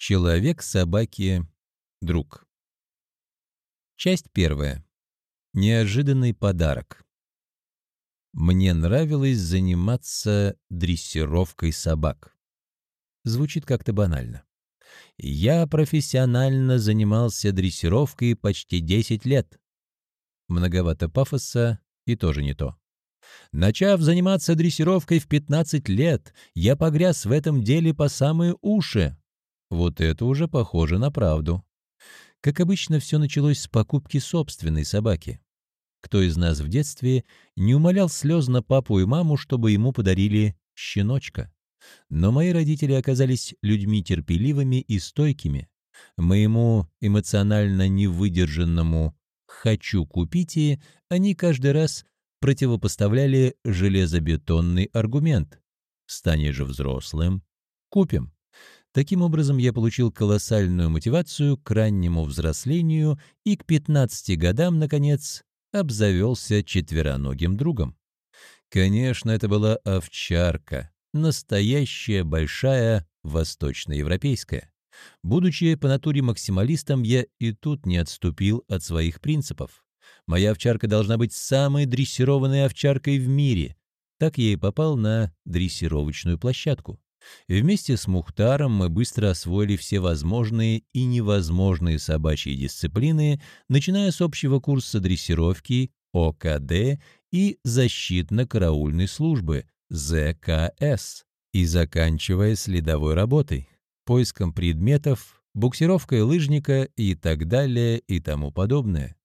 Человек собаки друг. Часть первая. Неожиданный подарок. Мне нравилось заниматься дрессировкой собак. Звучит как-то банально. Я профессионально занимался дрессировкой почти 10 лет. Многовато пафоса и тоже не то. Начав заниматься дрессировкой в 15 лет, я погряз в этом деле по самые уши. Вот это уже похоже на правду. Как обычно, все началось с покупки собственной собаки. Кто из нас в детстве не умолял слезно папу и маму, чтобы ему подарили щеночка? Но мои родители оказались людьми терпеливыми и стойкими. Моему эмоционально невыдержанному «хочу купите» они каждый раз противопоставляли железобетонный аргумент. «Станешь взрослым, купим». Таким образом, я получил колоссальную мотивацию к раннему взрослению и к 15 годам, наконец, обзавелся четвероногим другом. Конечно, это была овчарка, настоящая большая восточноевропейская. Будучи по натуре максималистом, я и тут не отступил от своих принципов. Моя овчарка должна быть самой дрессированной овчаркой в мире. Так я и попал на дрессировочную площадку. Вместе с Мухтаром мы быстро освоили все возможные и невозможные собачьи дисциплины, начиная с общего курса дрессировки, ОКД и защитно-караульной службы, ЗКС, и заканчивая следовой работой, поиском предметов, буксировкой лыжника и так далее и тому подобное.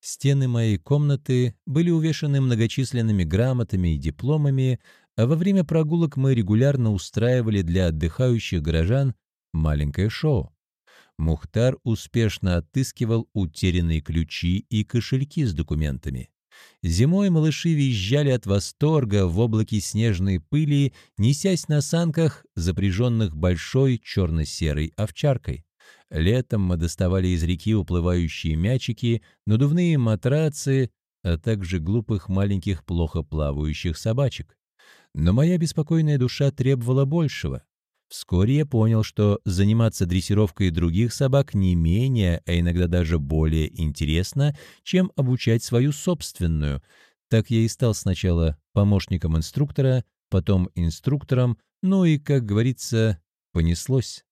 Стены моей комнаты были увешаны многочисленными грамотами и дипломами, а во время прогулок мы регулярно устраивали для отдыхающих горожан маленькое шоу. Мухтар успешно отыскивал утерянные ключи и кошельки с документами. Зимой малыши визжали от восторга в облаке снежной пыли, несясь на санках, запряженных большой черно-серой овчаркой. Летом мы доставали из реки уплывающие мячики, надувные матрацы, а также глупых маленьких плохо плавающих собачек. Но моя беспокойная душа требовала большего. Вскоре я понял, что заниматься дрессировкой других собак не менее, а иногда даже более интересно, чем обучать свою собственную. Так я и стал сначала помощником инструктора, потом инструктором, ну и, как говорится, понеслось.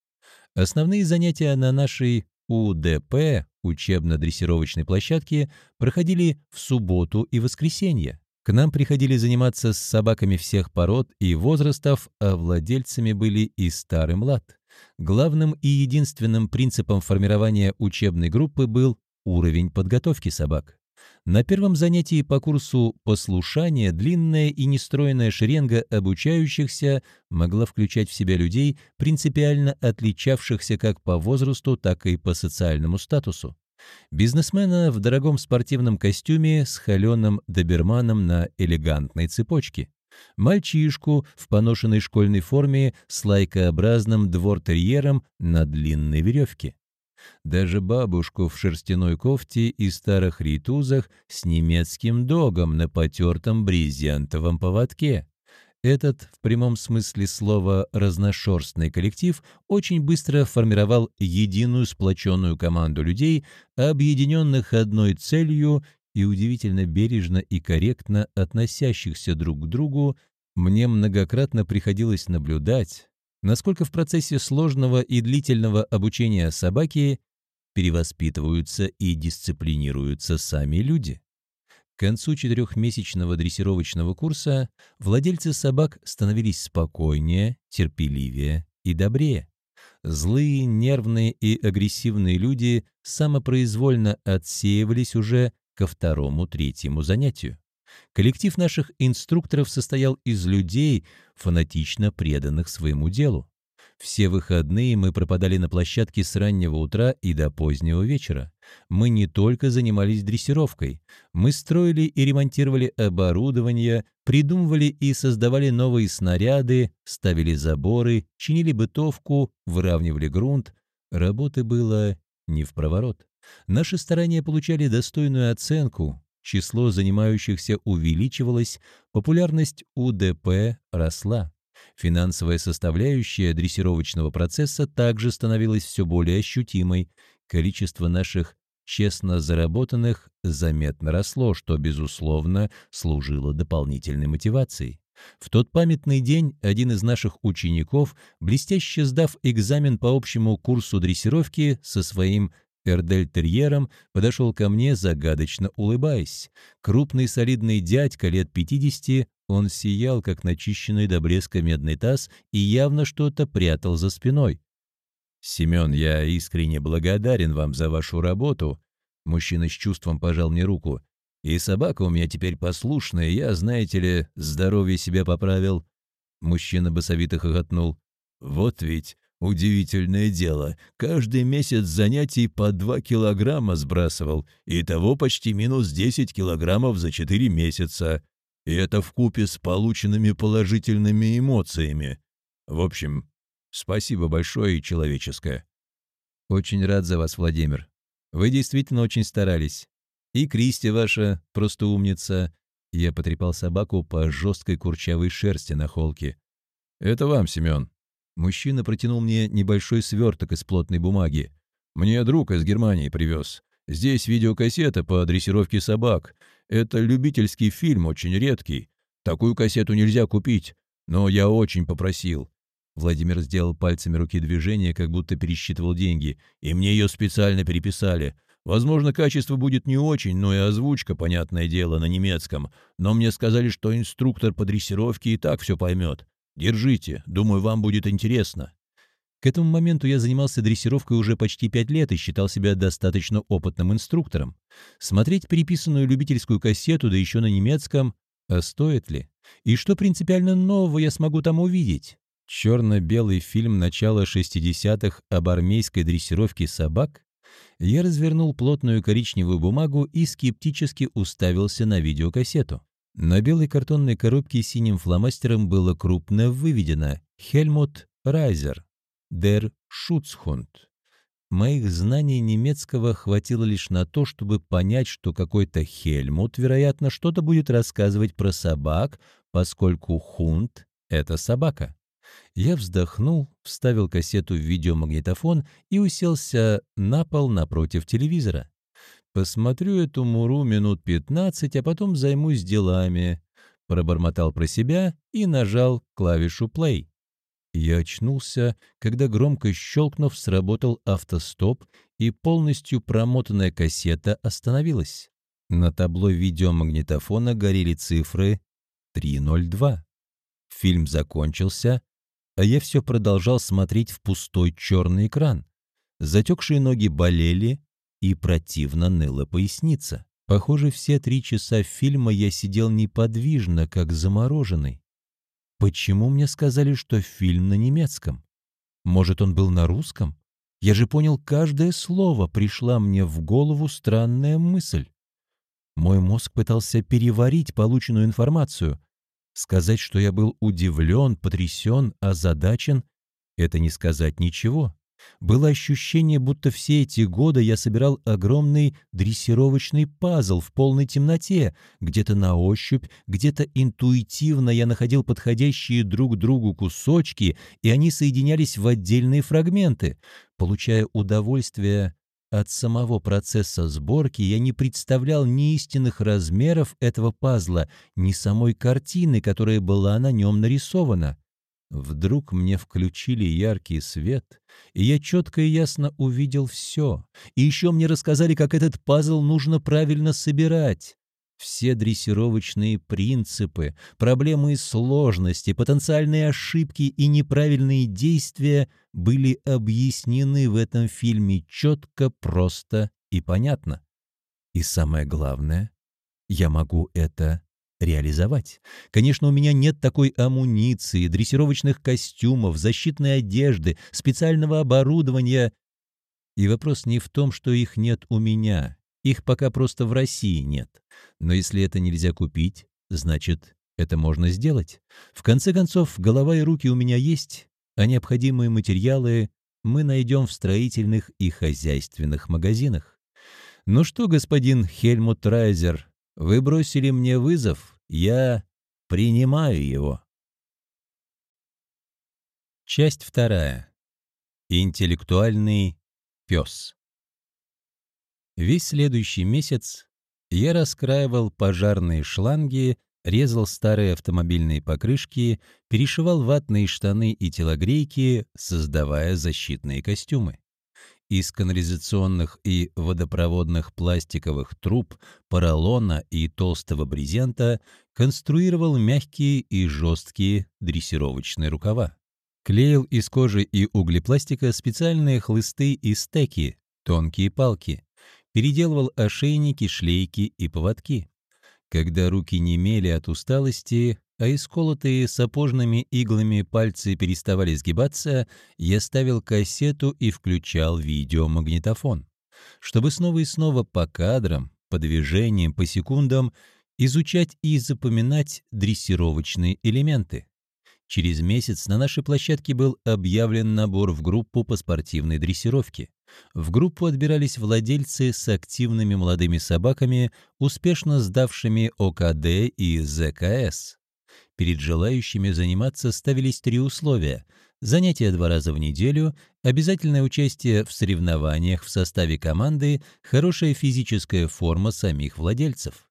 Основные занятия на нашей УДП, учебно-дрессировочной площадке, проходили в субботу и воскресенье. К нам приходили заниматься с собаками всех пород и возрастов, а владельцами были и старый млад. Главным и единственным принципом формирования учебной группы был уровень подготовки собак. На первом занятии по курсу послушания длинная и нестроенная шеренга обучающихся могла включать в себя людей, принципиально отличавшихся как по возрасту, так и по социальному статусу. Бизнесмена в дорогом спортивном костюме с холеным доберманом на элегантной цепочке. Мальчишку в поношенной школьной форме с лайкообразным двортерьером на длинной веревке. Даже бабушку в шерстяной кофте и старых ритузах с немецким догом на потертом брезентовом поводке. Этот, в прямом смысле слова, разношерстный коллектив очень быстро формировал единую сплоченную команду людей, объединенных одной целью и удивительно бережно и корректно относящихся друг к другу, мне многократно приходилось наблюдать, насколько в процессе сложного и длительного обучения собаки перевоспитываются и дисциплинируются сами люди. К концу четырехмесячного дрессировочного курса владельцы собак становились спокойнее, терпеливее и добрее. Злые, нервные и агрессивные люди самопроизвольно отсеивались уже ко второму-третьему занятию. Коллектив наших инструкторов состоял из людей, фанатично преданных своему делу. Все выходные мы пропадали на площадке с раннего утра и до позднего вечера. Мы не только занимались дрессировкой. Мы строили и ремонтировали оборудование, придумывали и создавали новые снаряды, ставили заборы, чинили бытовку, выравнивали грунт. Работы было не в проворот. Наши старания получали достойную оценку, число занимающихся увеличивалось, популярность УДП росла. Финансовая составляющая дрессировочного процесса также становилась все более ощутимой. Количество наших честно заработанных заметно росло, что, безусловно, служило дополнительной мотивацией. В тот памятный день один из наших учеников, блестяще сдав экзамен по общему курсу дрессировки со своим Эрдельтерьером, подошел ко мне, загадочно улыбаясь. Крупный солидный дядька лет 50, он сиял, как начищенный до блеска медный таз, и явно что-то прятал за спиной. «Семен, я искренне благодарен вам за вашу работу». Мужчина с чувством пожал мне руку. И собака у меня теперь послушная, я, знаете ли, здоровье себя поправил». Мужчина басовито хохотнул. «Вот ведь удивительное дело. Каждый месяц занятий по два килограмма сбрасывал. и того почти минус десять килограммов за четыре месяца. И это в купе с полученными положительными эмоциями. В общем, спасибо большое и человеческое». «Очень рад за вас, Владимир. Вы действительно очень старались. И Кристи ваша просто умница. Я потрепал собаку по жесткой курчавой шерсти на холке. «Это вам, Семен». Мужчина протянул мне небольшой сверток из плотной бумаги. «Мне друг из Германии привез. Здесь видеокассета по дрессировке собак. Это любительский фильм, очень редкий. Такую кассету нельзя купить, но я очень попросил». Владимир сделал пальцами руки движение, как будто пересчитывал деньги, и мне ее специально переписали. Возможно, качество будет не очень, но и озвучка, понятное дело, на немецком. Но мне сказали, что инструктор по дрессировке и так все поймет. Держите, думаю, вам будет интересно. К этому моменту я занимался дрессировкой уже почти пять лет и считал себя достаточно опытным инструктором. Смотреть переписанную любительскую кассету, да еще на немецком, а стоит ли? И что принципиально нового я смогу там увидеть? Черно-белый фильм начала 60-х об армейской дрессировке собак? Я развернул плотную коричневую бумагу и скептически уставился на видеокассету. На белой картонной коробке синим фломастером было крупно выведено «Хельмут Райзер», «Дер Шуцхунд». Моих знаний немецкого хватило лишь на то, чтобы понять, что какой-то Хельмут, вероятно, что-то будет рассказывать про собак, поскольку хунд — это собака. Я вздохнул, вставил кассету в видеомагнитофон и уселся на пол напротив телевизора. Посмотрю эту муру минут пятнадцать, а потом займусь делами. Пробормотал про себя и нажал клавишу «плей». Я очнулся, когда громко щелкнув, сработал автостоп, и полностью промотанная кассета остановилась. На табло видеомагнитофона горели цифры 302. Фильм закончился, а я все продолжал смотреть в пустой черный экран. Затекшие ноги болели и противно ныла поясница. Похоже, все три часа фильма я сидел неподвижно, как замороженный. Почему мне сказали, что фильм на немецком? Может, он был на русском? Я же понял каждое слово, пришла мне в голову странная мысль. Мой мозг пытался переварить полученную информацию. Сказать, что я был удивлен, потрясен, озадачен — это не сказать ничего. Было ощущение, будто все эти годы я собирал огромный дрессировочный пазл в полной темноте. Где-то на ощупь, где-то интуитивно я находил подходящие друг другу кусочки, и они соединялись в отдельные фрагменты. Получая удовольствие от самого процесса сборки я не представлял ни истинных размеров этого пазла, ни самой картины, которая была на нем нарисована. Вдруг мне включили яркий свет, и я четко и ясно увидел все. И еще мне рассказали, как этот пазл нужно правильно собирать. Все дрессировочные принципы, проблемы и сложности, потенциальные ошибки и неправильные действия были объяснены в этом фильме четко, просто и понятно. И самое главное, я могу это реализовать. Конечно, у меня нет такой амуниции, дрессировочных костюмов, защитной одежды, специального оборудования. И вопрос не в том, что их нет у меня. Их пока просто в России нет. Но если это нельзя купить, значит, это можно сделать. В конце концов, голова и руки у меня есть, а необходимые материалы мы найдем в строительных и хозяйственных магазинах. Ну что, господин Хельмут Райзер, вы бросили мне вызов, я принимаю его. Часть вторая. Интеллектуальный пес. Весь следующий месяц я раскраивал пожарные шланги, резал старые автомобильные покрышки, перешивал ватные штаны и телогрейки, создавая защитные костюмы. Из канализационных и водопроводных пластиковых труб, поролона и толстого брезента конструировал мягкие и жесткие дрессировочные рукава. Клеил из кожи и углепластика специальные хлысты и стеки, тонкие палки. Переделывал ошейники, шлейки и поводки. Когда руки немели от усталости, а исколотые сапожными иглами пальцы переставали сгибаться, я ставил кассету и включал видеомагнитофон, чтобы снова и снова по кадрам, по движениям, по секундам изучать и запоминать дрессировочные элементы. Через месяц на нашей площадке был объявлен набор в группу по спортивной дрессировке. В группу отбирались владельцы с активными молодыми собаками, успешно сдавшими ОКД и ЗКС. Перед желающими заниматься ставились три условия. Занятия два раза в неделю, обязательное участие в соревнованиях в составе команды, хорошая физическая форма самих владельцев.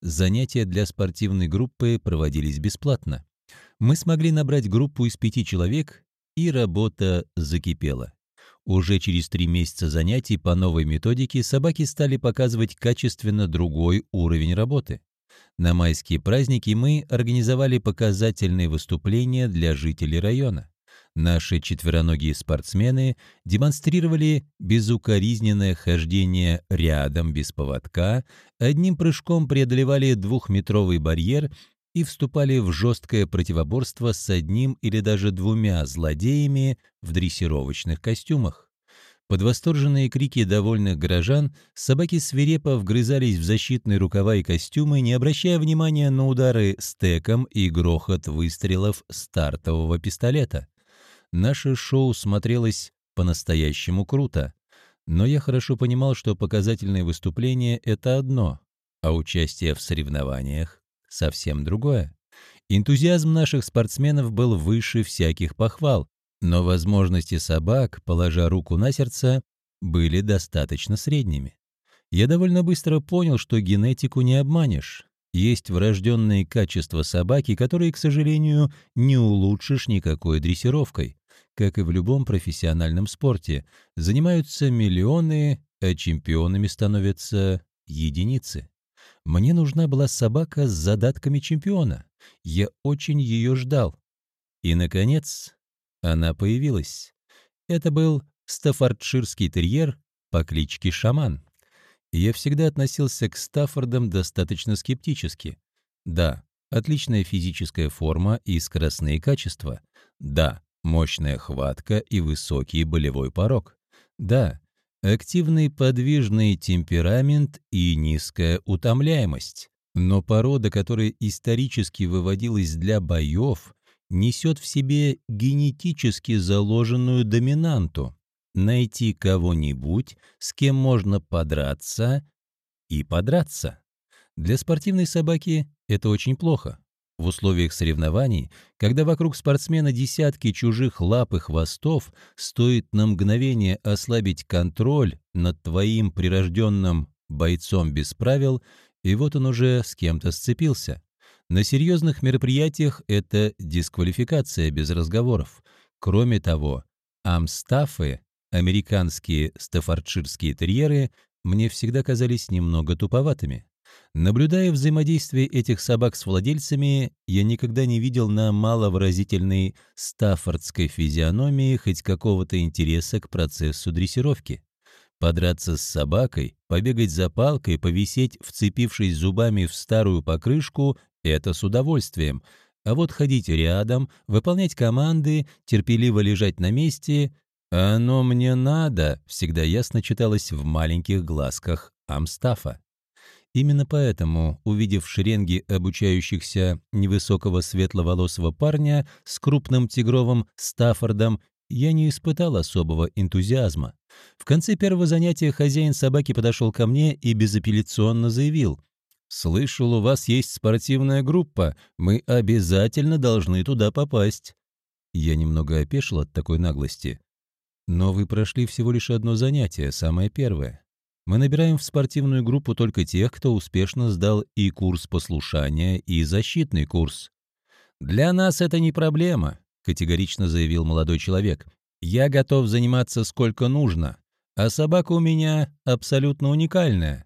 Занятия для спортивной группы проводились бесплатно мы смогли набрать группу из пяти человек, и работа закипела. Уже через три месяца занятий по новой методике собаки стали показывать качественно другой уровень работы. На майские праздники мы организовали показательные выступления для жителей района. Наши четвероногие спортсмены демонстрировали безукоризненное хождение рядом без поводка, одним прыжком преодолевали двухметровый барьер и вступали в жесткое противоборство с одним или даже двумя злодеями в дрессировочных костюмах. Под восторженные крики довольных горожан собаки свирепо вгрызались в защитные рукава и костюмы, не обращая внимания на удары стеком и грохот выстрелов стартового пистолета. Наше шоу смотрелось по-настоящему круто. Но я хорошо понимал, что показательные выступления — это одно, а участие в соревнованиях совсем другое. Энтузиазм наших спортсменов был выше всяких похвал, но возможности собак, положа руку на сердце, были достаточно средними. Я довольно быстро понял, что генетику не обманешь. Есть врожденные качества собаки, которые, к сожалению, не улучшишь никакой дрессировкой. Как и в любом профессиональном спорте, занимаются миллионы, а чемпионами становятся единицы. Мне нужна была собака с задатками чемпиона. Я очень ее ждал. И, наконец, она появилась. Это был стаффордширский терьер по кличке Шаман. Я всегда относился к Стаффордам достаточно скептически. Да, отличная физическая форма и скоростные качества. Да, мощная хватка и высокий болевой порог. Да, активный подвижный темперамент и низкая утомляемость. Но порода, которая исторически выводилась для боев, несет в себе генетически заложенную доминанту. Найти кого-нибудь, с кем можно подраться и подраться. Для спортивной собаки это очень плохо. В условиях соревнований, когда вокруг спортсмена десятки чужих лап и хвостов, стоит на мгновение ослабить контроль над твоим прирожденным бойцом без правил, и вот он уже с кем-то сцепился. На серьезных мероприятиях это дисквалификация без разговоров. Кроме того, амстафы, американские стаффордширские терьеры, мне всегда казались немного туповатыми. Наблюдая взаимодействие этих собак с владельцами, я никогда не видел на маловыразительной стаффордской физиономии хоть какого-то интереса к процессу дрессировки. Подраться с собакой, побегать за палкой, повисеть, вцепившись зубами в старую покрышку — это с удовольствием. А вот ходить рядом, выполнять команды, терпеливо лежать на месте — «Оно мне надо», всегда ясно читалось в маленьких глазках Амстафа. Именно поэтому, увидев в шеренге обучающихся невысокого светловолосого парня с крупным тигровым Стаффордом, я не испытал особого энтузиазма. В конце первого занятия хозяин собаки подошел ко мне и безапелляционно заявил. «Слышал, у вас есть спортивная группа. Мы обязательно должны туда попасть». Я немного опешил от такой наглости. Но вы прошли всего лишь одно занятие, самое первое. Мы набираем в спортивную группу только тех, кто успешно сдал и курс послушания, и защитный курс. «Для нас это не проблема», — категорично заявил молодой человек. «Я готов заниматься сколько нужно, а собака у меня абсолютно уникальная».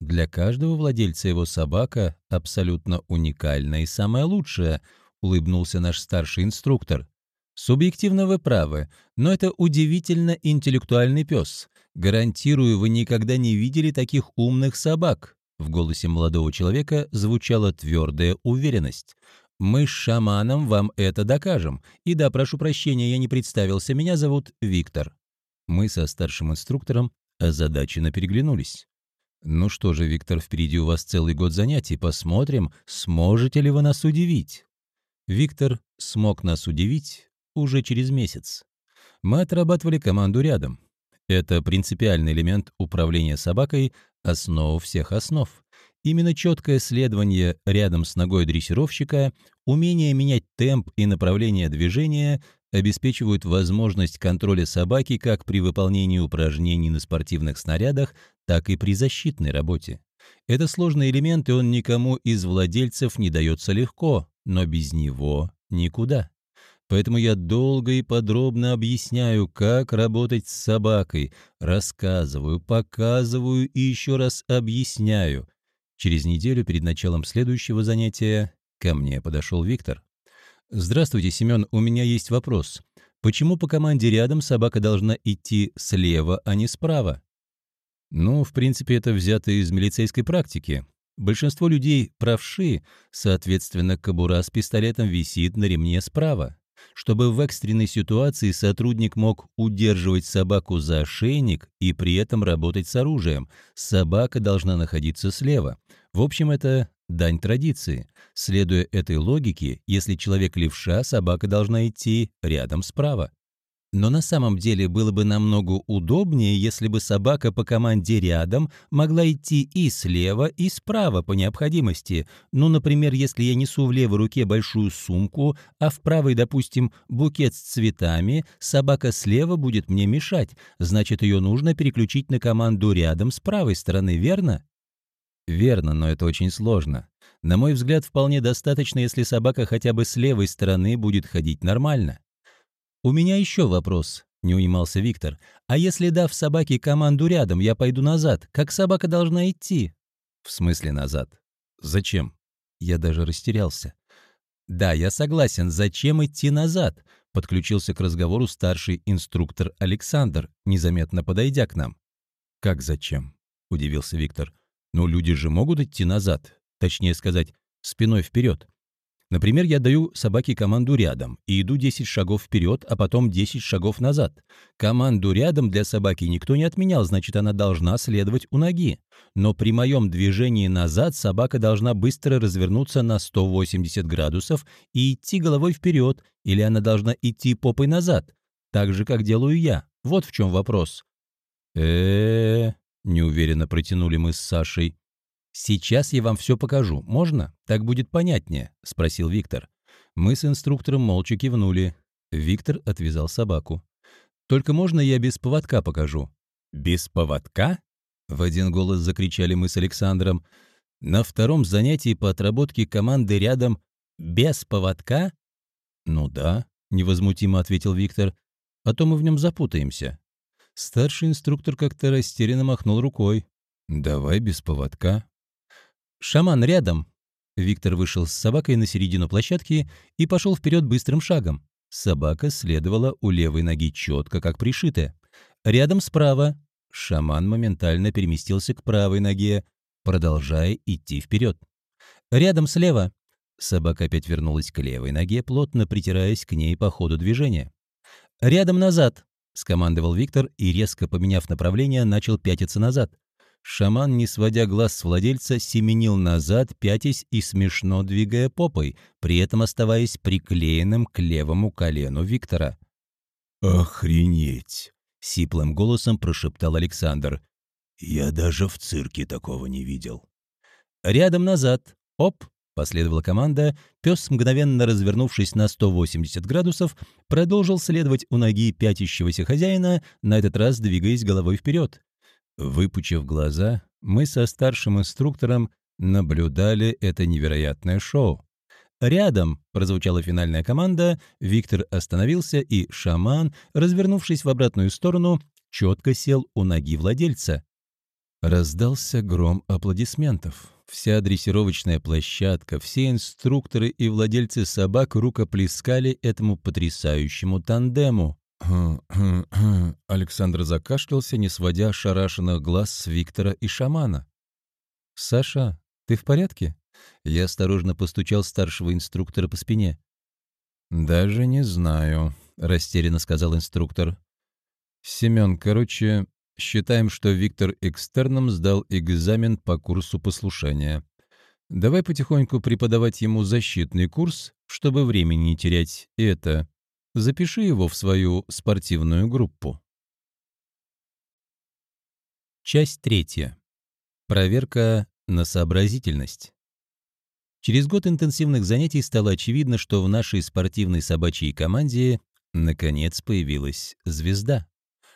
«Для каждого владельца его собака абсолютно уникальная и самая лучшая», — улыбнулся наш старший инструктор. «Субъективно вы правы, но это удивительно интеллектуальный пес. Гарантирую, вы никогда не видели таких умных собак». В голосе молодого человека звучала твердая уверенность. «Мы с шаманом вам это докажем. И да, прошу прощения, я не представился, меня зовут Виктор». Мы со старшим инструктором озадаченно переглянулись. «Ну что же, Виктор, впереди у вас целый год занятий. Посмотрим, сможете ли вы нас удивить». Виктор смог нас удивить уже через месяц. Мы отрабатывали команду рядом. Это принципиальный элемент управления собакой, основа всех основ. Именно четкое следование рядом с ногой дрессировщика, умение менять темп и направление движения обеспечивают возможность контроля собаки как при выполнении упражнений на спортивных снарядах, так и при защитной работе. Это сложный элемент, и он никому из владельцев не дается легко, но без него никуда. Поэтому я долго и подробно объясняю, как работать с собакой, рассказываю, показываю и еще раз объясняю. Через неделю перед началом следующего занятия ко мне подошел Виктор. «Здравствуйте, Семен, у меня есть вопрос. Почему по команде рядом собака должна идти слева, а не справа?» Ну, в принципе, это взято из милицейской практики. Большинство людей правши, соответственно, кобура с пистолетом висит на ремне справа чтобы в экстренной ситуации сотрудник мог удерживать собаку за ошейник и при этом работать с оружием. Собака должна находиться слева. В общем, это дань традиции. Следуя этой логике, если человек левша, собака должна идти рядом справа. Но на самом деле было бы намного удобнее, если бы собака по команде рядом могла идти и слева, и справа по необходимости. Ну, например, если я несу в левой руке большую сумку, а в правой, допустим, букет с цветами, собака слева будет мне мешать. Значит, ее нужно переключить на команду рядом с правой стороны, верно? Верно, но это очень сложно. На мой взгляд, вполне достаточно, если собака хотя бы с левой стороны будет ходить нормально. «У меня еще вопрос», — не унимался Виктор. «А если, дав собаке команду рядом, я пойду назад, как собака должна идти?» «В смысле назад? Зачем?» Я даже растерялся. «Да, я согласен, зачем идти назад?» Подключился к разговору старший инструктор Александр, незаметно подойдя к нам. «Как зачем?» — удивился Виктор. «Ну, люди же могут идти назад, точнее сказать, спиной вперед. Например, я даю собаке команду рядом и иду 10 шагов вперед, а потом 10 шагов назад. Команду рядом для собаки никто не отменял, значит, она должна следовать у ноги. Но при моем движении назад собака должна быстро развернуться на 180 градусов и идти головой вперед, или она должна идти попой назад, так же, как делаю я. Вот в чем вопрос. э неуверенно протянули мы с Сашей. «Сейчас я вам все покажу. Можно? Так будет понятнее», — спросил Виктор. Мы с инструктором молча кивнули. Виктор отвязал собаку. «Только можно я без поводка покажу?» «Без поводка?» — в один голос закричали мы с Александром. «На втором занятии по отработке команды рядом без поводка?» «Ну да», — невозмутимо ответил Виктор. «А то мы в нем запутаемся». Старший инструктор как-то растерянно махнул рукой. «Давай без поводка». «Шаман рядом!» Виктор вышел с собакой на середину площадки и пошел вперед быстрым шагом. Собака следовала у левой ноги четко, как пришитая. Рядом справа. Шаман моментально переместился к правой ноге, продолжая идти вперед. Рядом слева. Собака опять вернулась к левой ноге, плотно притираясь к ней по ходу движения. «Рядом назад!» — скомандовал Виктор и, резко поменяв направление, начал пятиться назад. Шаман, не сводя глаз с владельца, семенил назад, пятясь и смешно двигая попой, при этом оставаясь приклеенным к левому колену Виктора. «Охренеть!» — сиплым голосом прошептал Александр. «Я даже в цирке такого не видел». «Рядом назад. Оп!» Последовала команда, пес, мгновенно развернувшись на 180 градусов, продолжил следовать у ноги пятящегося хозяина, на этот раз двигаясь головой вперед. Выпучив глаза, мы со старшим инструктором наблюдали это невероятное шоу. Рядом прозвучала финальная команда, Виктор остановился, и шаман, развернувшись в обратную сторону, четко сел у ноги владельца. Раздался гром аплодисментов. Вся дрессировочная площадка, все инструкторы и владельцы собак рукоплескали этому потрясающему тандему. Александр закашлялся, не сводя шарашенных глаз с Виктора и шамана. «Саша, ты в порядке?» Я осторожно постучал старшего инструктора по спине. «Даже не знаю», — растерянно сказал инструктор. «Семен, короче, считаем, что Виктор экстерном сдал экзамен по курсу послушания. Давай потихоньку преподавать ему защитный курс, чтобы времени не терять. И это, запиши его в свою спортивную группу». Часть третья. Проверка на сообразительность. Через год интенсивных занятий стало очевидно, что в нашей спортивной собачьей команде наконец появилась звезда.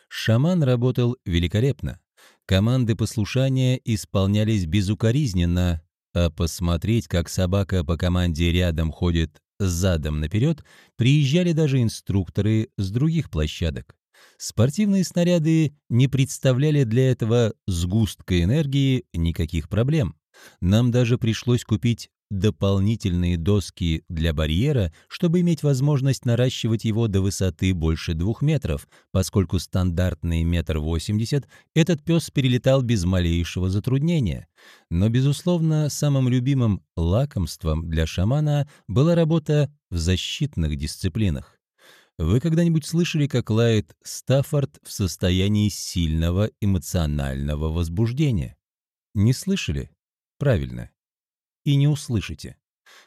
Шаман работал великолепно. Команды послушания исполнялись безукоризненно, а посмотреть, как собака по команде рядом ходит задом наперед, приезжали даже инструкторы с других площадок. Спортивные снаряды не представляли для этого сгустка энергии никаких проблем. Нам даже пришлось купить дополнительные доски для барьера, чтобы иметь возможность наращивать его до высоты больше двух метров, поскольку стандартный метр восемьдесят этот пес перелетал без малейшего затруднения. Но, безусловно, самым любимым лакомством для шамана была работа в защитных дисциплинах. Вы когда-нибудь слышали, как лает Стаффорд в состоянии сильного эмоционального возбуждения? Не слышали? Правильно и не услышите.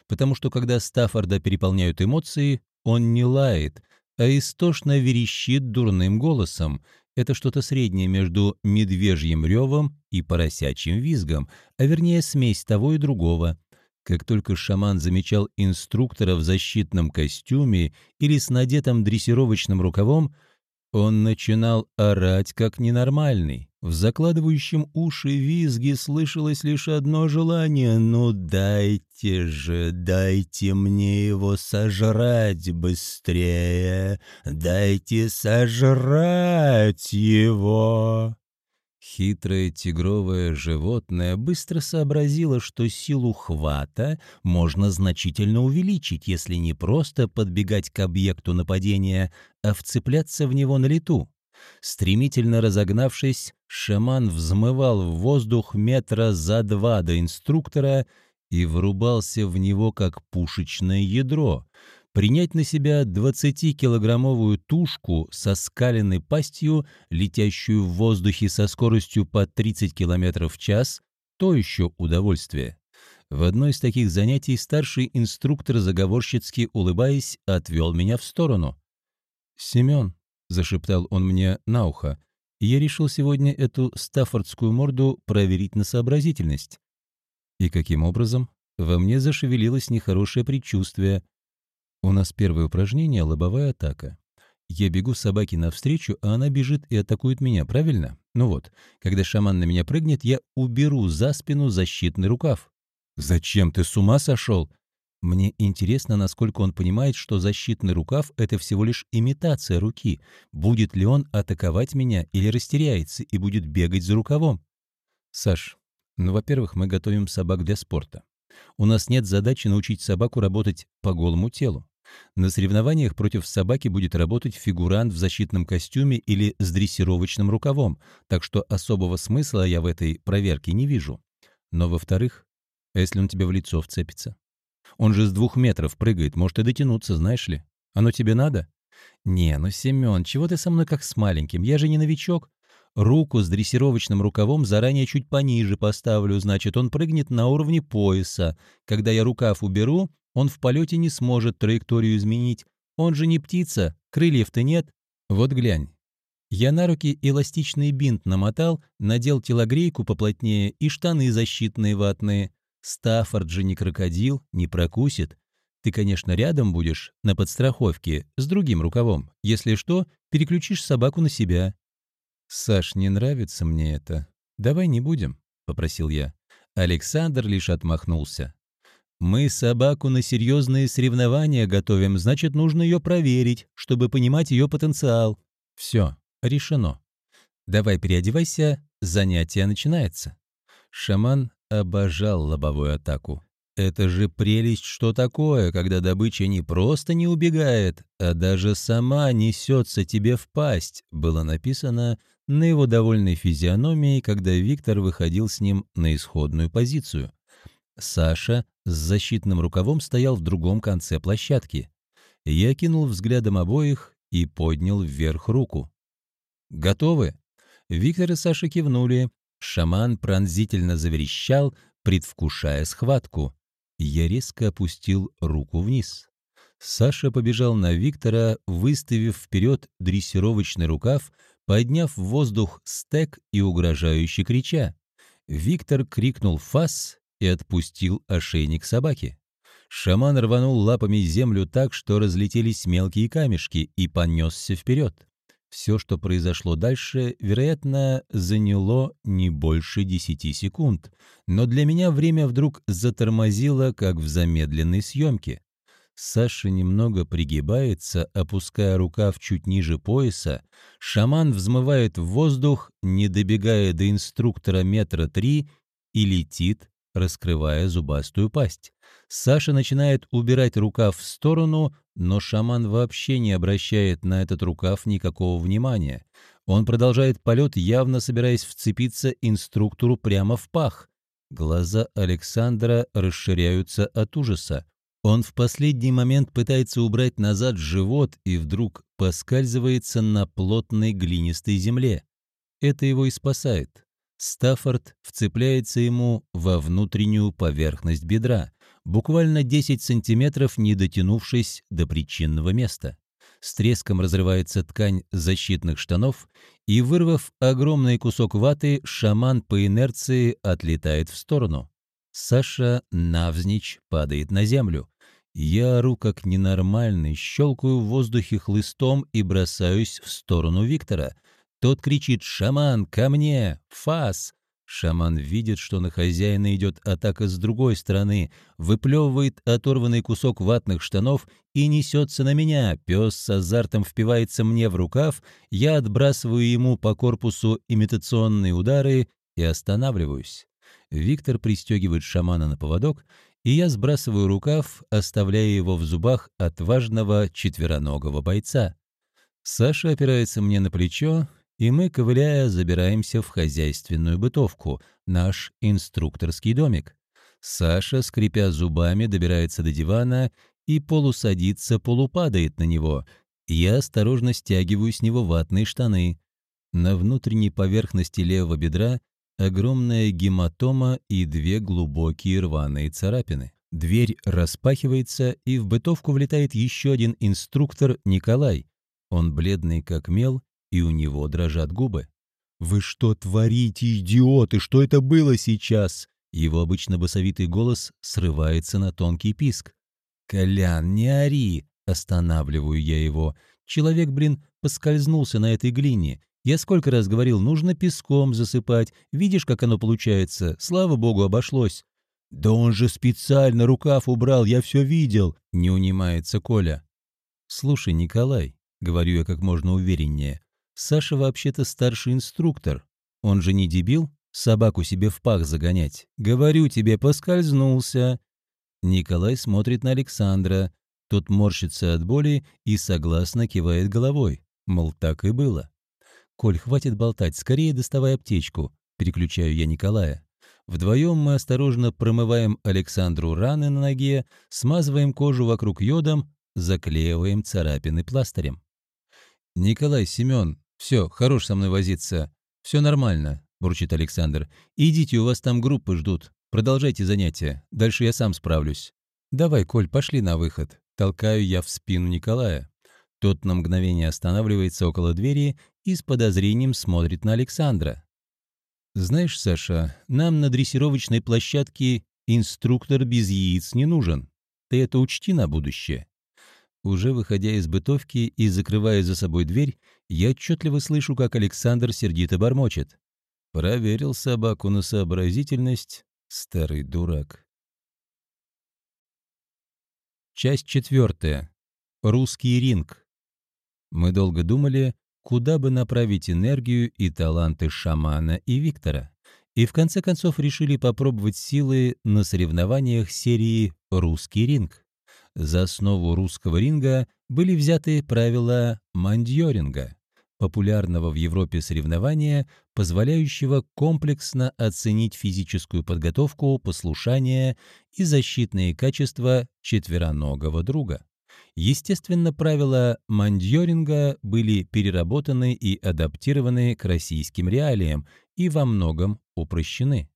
Потому что когда Стаффорда переполняют эмоции, он не лает, а истошно верещит дурным голосом. Это что-то среднее между медвежьим ревом и поросячьим визгом, а вернее смесь того и другого. Как только шаман замечал инструктора в защитном костюме или с надетым дрессировочным рукавом, он начинал орать как ненормальный. В закладывающем уши визги слышалось лишь одно желание «Ну дайте же, дайте мне его сожрать быстрее! Дайте сожрать его!» Хитрое тигровое животное быстро сообразило, что силу хвата можно значительно увеличить, если не просто подбегать к объекту нападения, а вцепляться в него на лету. Стремительно разогнавшись, шаман взмывал в воздух метра за два до инструктора и врубался в него как пушечное ядро — принять на себя 20-килограммовую тушку со скаленной пастью, летящую в воздухе со скоростью по 30 км в час, то еще удовольствие. В одно из таких занятий старший инструктор, заговорщицки улыбаясь, отвел меня в сторону. «Семен», — зашептал он мне на ухо, — «я решил сегодня эту стаффордскую морду проверить на сообразительность». И каким образом? Во мне зашевелилось нехорошее предчувствие. У нас первое упражнение — лобовая атака. Я бегу собаке навстречу, а она бежит и атакует меня, правильно? Ну вот, когда шаман на меня прыгнет, я уберу за спину защитный рукав. Зачем ты с ума сошел? Мне интересно, насколько он понимает, что защитный рукав — это всего лишь имитация руки. Будет ли он атаковать меня или растеряется и будет бегать за рукавом? Саш, ну, во-первых, мы готовим собак для спорта. У нас нет задачи научить собаку работать по голому телу. На соревнованиях против собаки будет работать фигурант в защитном костюме или с дрессировочным рукавом, так что особого смысла я в этой проверке не вижу. Но, во-вторых, если он тебе в лицо вцепится? Он же с двух метров прыгает, может и дотянуться, знаешь ли. Оно тебе надо? Не, ну, Семен, чего ты со мной как с маленьким? Я же не новичок. Руку с дрессировочным рукавом заранее чуть пониже поставлю, значит, он прыгнет на уровне пояса. Когда я рукав уберу, он в полете не сможет траекторию изменить. Он же не птица, крыльев-то нет. Вот глянь. Я на руки эластичный бинт намотал, надел телогрейку поплотнее и штаны защитные ватные. Стаффорд же не крокодил, не прокусит. Ты, конечно, рядом будешь, на подстраховке, с другим рукавом. Если что, переключишь собаку на себя». «Саш, не нравится мне это. Давай не будем», — попросил я. Александр лишь отмахнулся. «Мы собаку на серьезные соревнования готовим, значит, нужно ее проверить, чтобы понимать ее потенциал. Все, решено. Давай переодевайся, занятие начинается». Шаман обожал лобовую атаку. Это же прелесть, что такое, когда добыча не просто не убегает, а даже сама несется тебе в пасть, было написано на его довольной физиономии, когда Виктор выходил с ним на исходную позицию. Саша с защитным рукавом стоял в другом конце площадки. Я кинул взглядом обоих и поднял вверх руку. «Готовы?» Виктор и Саша кивнули. Шаман пронзительно заверещал, предвкушая схватку. Я резко опустил руку вниз. Саша побежал на Виктора, выставив вперед дрессировочный рукав, подняв в воздух стек и угрожающе крича. Виктор крикнул «фас» и отпустил ошейник собаки. Шаман рванул лапами землю так, что разлетелись мелкие камешки и понесся вперед. Все, что произошло дальше, вероятно, заняло не больше десяти секунд, но для меня время вдруг затормозило, как в замедленной съемке. Саша немного пригибается, опуская рукав чуть ниже пояса. Шаман взмывает в воздух, не добегая до инструктора метра три, и летит, раскрывая зубастую пасть. Саша начинает убирать рукав в сторону, но шаман вообще не обращает на этот рукав никакого внимания. Он продолжает полет, явно собираясь вцепиться инструктору прямо в пах. Глаза Александра расширяются от ужаса. Он в последний момент пытается убрать назад живот и вдруг поскальзывается на плотной глинистой земле. Это его и спасает. Стаффорд вцепляется ему во внутреннюю поверхность бедра буквально 10 сантиметров не дотянувшись до причинного места. С треском разрывается ткань защитных штанов, и, вырвав огромный кусок ваты, шаман по инерции отлетает в сторону. Саша навзничь падает на землю. Я ору как ненормальный, щелкаю в воздухе хлыстом и бросаюсь в сторону Виктора. Тот кричит «Шаман, ко мне! Фас!» Шаман видит, что на хозяина идет атака с другой стороны, выплевывает оторванный кусок ватных штанов и несется на меня. Пес с азартом впивается мне в рукав, я отбрасываю ему по корпусу имитационные удары и останавливаюсь. Виктор пристегивает шамана на поводок, и я сбрасываю рукав, оставляя его в зубах отважного четвероногого бойца. Саша опирается мне на плечо, и мы, ковыляя, забираемся в хозяйственную бытовку, наш инструкторский домик. Саша, скрипя зубами, добирается до дивана и полусадится, полупадает на него. Я осторожно стягиваю с него ватные штаны. На внутренней поверхности левого бедра огромная гематома и две глубокие рваные царапины. Дверь распахивается, и в бытовку влетает еще один инструктор Николай. Он бледный как мел и у него дрожат губы. «Вы что творите, идиоты? Что это было сейчас?» Его обычно басовитый голос срывается на тонкий писк. «Колян, не ори!» — останавливаю я его. Человек, блин, поскользнулся на этой глине. Я сколько раз говорил, нужно песком засыпать. Видишь, как оно получается? Слава богу, обошлось. «Да он же специально рукав убрал, я все видел!» — не унимается Коля. «Слушай, Николай», — говорю я как можно увереннее, Саша вообще-то старший инструктор. Он же не дебил собаку себе в пах загонять. Говорю тебе, поскользнулся. Николай смотрит на Александра. Тот морщится от боли и согласно кивает головой. Мол, так и было. «Коль, хватит болтать, скорее доставай аптечку», — переключаю я Николая. Вдвоем мы осторожно промываем Александру раны на ноге, смазываем кожу вокруг йодом, заклеиваем царапины пластырем. «Николай, Семен, все, хорош со мной возиться. Все нормально», — бурчит Александр. «Идите, у вас там группы ждут. Продолжайте занятия. Дальше я сам справлюсь». «Давай, Коль, пошли на выход». Толкаю я в спину Николая. Тот на мгновение останавливается около двери и с подозрением смотрит на Александра. «Знаешь, Саша, нам на дрессировочной площадке инструктор без яиц не нужен. Ты это учти на будущее. Уже выходя из бытовки и закрывая за собой дверь, я отчетливо слышу, как Александр сердито бормочет. Проверил собаку на сообразительность, старый дурак. Часть четвертая. Русский ринг. Мы долго думали, куда бы направить энергию и таланты шамана и Виктора, и в конце концов решили попробовать силы на соревнованиях серии «Русский ринг». За основу русского ринга были взяты правила мандьоринга, популярного в Европе соревнования, позволяющего комплексно оценить физическую подготовку, послушание и защитные качества четвероногого друга. Естественно, правила мандьоринга были переработаны и адаптированы к российским реалиям и во многом упрощены.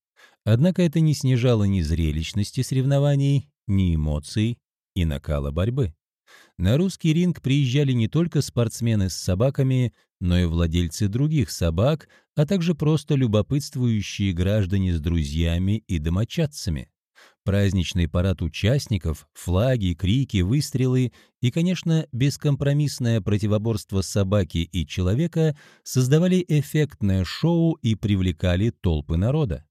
Однако это не снижало ни зрелищности соревнований, ни эмоций и накала борьбы. На русский ринг приезжали не только спортсмены с собаками, но и владельцы других собак, а также просто любопытствующие граждане с друзьями и домочадцами. Праздничный парад участников, флаги, крики, выстрелы и, конечно, бескомпромиссное противоборство собаки и человека создавали эффектное шоу и привлекали толпы народа.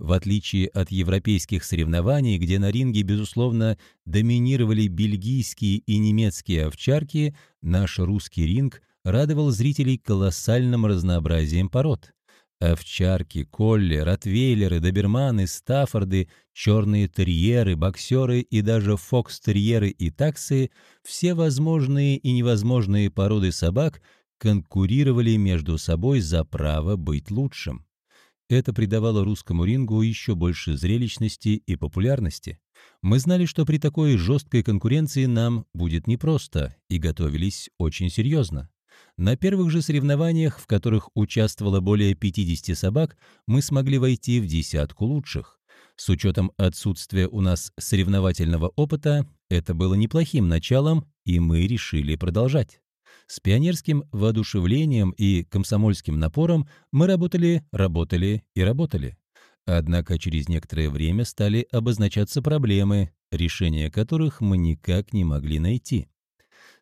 В отличие от европейских соревнований, где на ринге, безусловно, доминировали бельгийские и немецкие овчарки, наш русский ринг радовал зрителей колоссальным разнообразием пород. Овчарки, колли, ротвейлеры, доберманы, стаффорды, черные терьеры, боксеры и даже фокс-терьеры и таксы – все возможные и невозможные породы собак конкурировали между собой за право быть лучшим. Это придавало русскому рингу еще больше зрелищности и популярности. Мы знали, что при такой жесткой конкуренции нам будет непросто, и готовились очень серьезно. На первых же соревнованиях, в которых участвовало более 50 собак, мы смогли войти в десятку лучших. С учетом отсутствия у нас соревновательного опыта, это было неплохим началом, и мы решили продолжать. С пионерским воодушевлением и комсомольским напором мы работали, работали и работали. Однако через некоторое время стали обозначаться проблемы, решения которых мы никак не могли найти.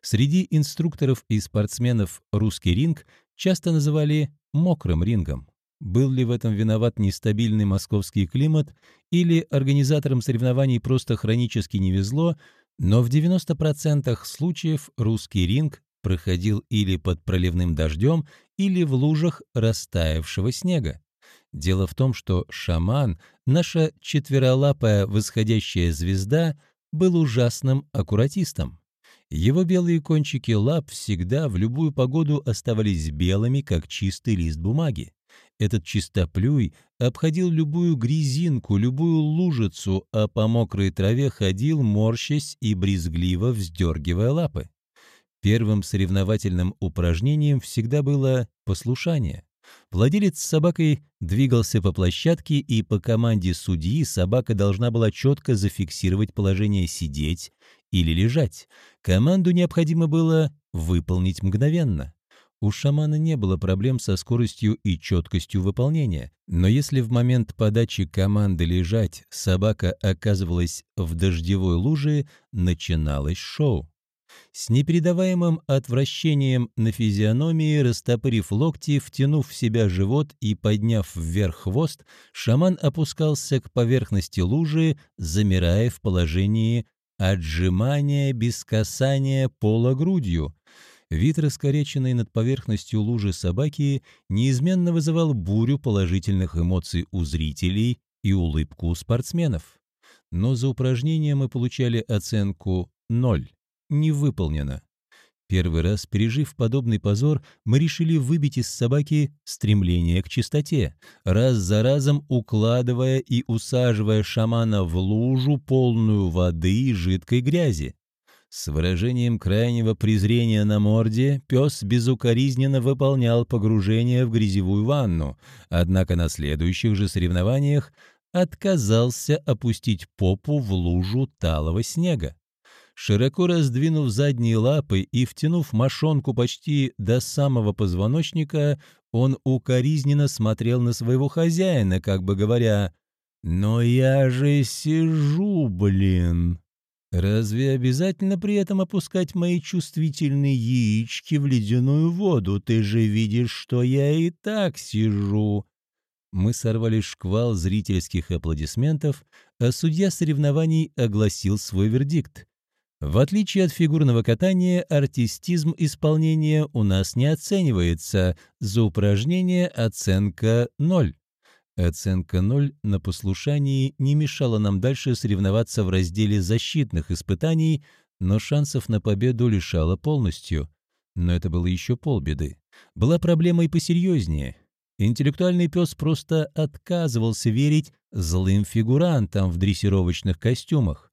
Среди инструкторов и спортсменов русский ринг часто называли «мокрым рингом». Был ли в этом виноват нестабильный московский климат или организаторам соревнований просто хронически не везло, но в 90% случаев русский ринг проходил или под проливным дождем, или в лужах растаявшего снега. Дело в том, что шаман, наша четверолапая восходящая звезда, был ужасным аккуратистом. Его белые кончики лап всегда в любую погоду оставались белыми, как чистый лист бумаги. Этот чистоплюй обходил любую грязинку, любую лужицу, а по мокрой траве ходил, морщась и брезгливо вздергивая лапы. Первым соревновательным упражнением всегда было послушание. Владелец с собакой двигался по площадке, и по команде судьи собака должна была четко зафиксировать положение сидеть или лежать. Команду необходимо было выполнить мгновенно. У шамана не было проблем со скоростью и четкостью выполнения, но если в момент подачи команды лежать собака оказывалась в дождевой луже, начиналось шоу. С непередаваемым отвращением на физиономии, растопырив локти, втянув в себя живот и подняв вверх хвост, шаман опускался к поверхности лужи, замирая в положении отжимания без касания пола грудью. Вид, раскореченный над поверхностью лужи собаки, неизменно вызывал бурю положительных эмоций у зрителей и улыбку у спортсменов. Но за упражнение мы получали оценку «ноль» не выполнено. Первый раз, пережив подобный позор, мы решили выбить из собаки стремление к чистоте, раз за разом укладывая и усаживая шамана в лужу, полную воды и жидкой грязи. С выражением крайнего презрения на морде пес безукоризненно выполнял погружение в грязевую ванну, однако на следующих же соревнованиях отказался опустить попу в лужу талого снега. Широко раздвинув задние лапы и втянув мошонку почти до самого позвоночника, он укоризненно смотрел на своего хозяина, как бы говоря, «Но я же сижу, блин!» Разве обязательно при этом опускать мои чувствительные яички в ледяную воду? Ты же видишь, что я и так сижу. Мы сорвали шквал зрительских аплодисментов, а судья соревнований огласил свой вердикт. В отличие от фигурного катания, артистизм исполнения у нас не оценивается. За упражнение оценка 0. Оценка 0 на послушании не мешала нам дальше соревноваться в разделе защитных испытаний, но шансов на победу лишала полностью. Но это было еще полбеды. Была проблема и посерьезнее. Интеллектуальный пес просто отказывался верить злым фигурантам в дрессировочных костюмах.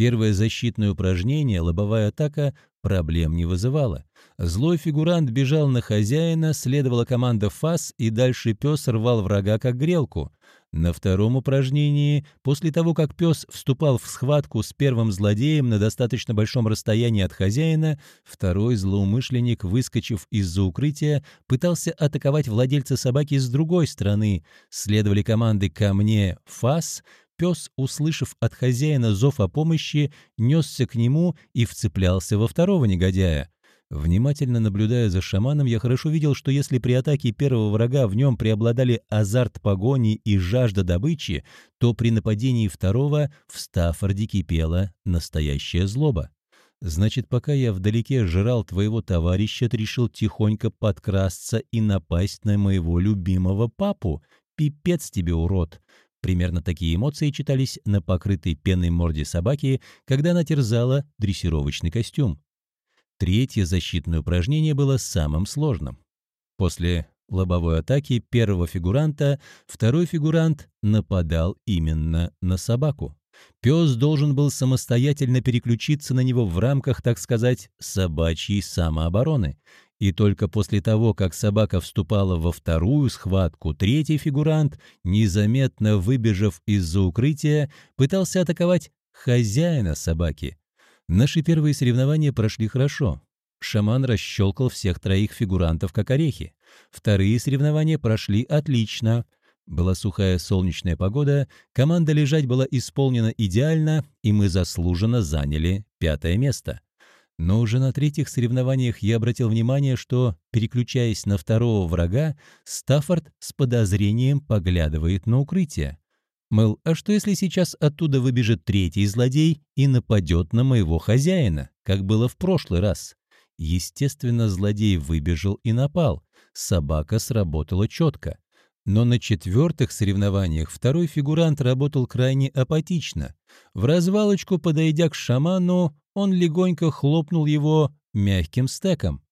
Первое защитное упражнение, лобовая атака, проблем не вызывало. Злой фигурант бежал на хозяина, следовала команда «ФАС», и дальше пес рвал врага как грелку. На втором упражнении, после того, как пес вступал в схватку с первым злодеем на достаточно большом расстоянии от хозяина, второй злоумышленник, выскочив из-за укрытия, пытался атаковать владельца собаки с другой стороны. Следовали команды «Ко мне! ФАС!», Пес, услышав от хозяина зов о помощи, несся к нему и вцеплялся во второго негодяя. Внимательно наблюдая за шаманом, я хорошо видел, что если при атаке первого врага в нем преобладали азарт погони и жажда добычи, то при нападении второго в Стаффорде кипела настоящая злоба. Значит, пока я вдалеке жрал твоего товарища, ты решил тихонько подкрасться и напасть на моего любимого папу? Пипец тебе, урод! Примерно такие эмоции читались на покрытой пеной морде собаки, когда она терзала дрессировочный костюм. Третье защитное упражнение было самым сложным. После лобовой атаки первого фигуранта второй фигурант нападал именно на собаку. Пес должен был самостоятельно переключиться на него в рамках, так сказать, собачьей самообороны. И только после того, как собака вступала во вторую схватку, третий фигурант, незаметно выбежав из-за укрытия, пытался атаковать хозяина собаки. Наши первые соревнования прошли хорошо. Шаман расщелкал всех троих фигурантов как орехи. Вторые соревнования прошли отлично. Была сухая солнечная погода, команда лежать была исполнена идеально, и мы заслуженно заняли пятое место. Но уже на третьих соревнованиях я обратил внимание, что, переключаясь на второго врага, Стаффорд с подозрением поглядывает на укрытие. Мол, а что если сейчас оттуда выбежит третий злодей и нападет на моего хозяина, как было в прошлый раз? Естественно, злодей выбежал и напал. Собака сработала четко. Но на четвертых соревнованиях второй фигурант работал крайне апатично. В развалочку, подойдя к шаману, он легонько хлопнул его мягким стеком.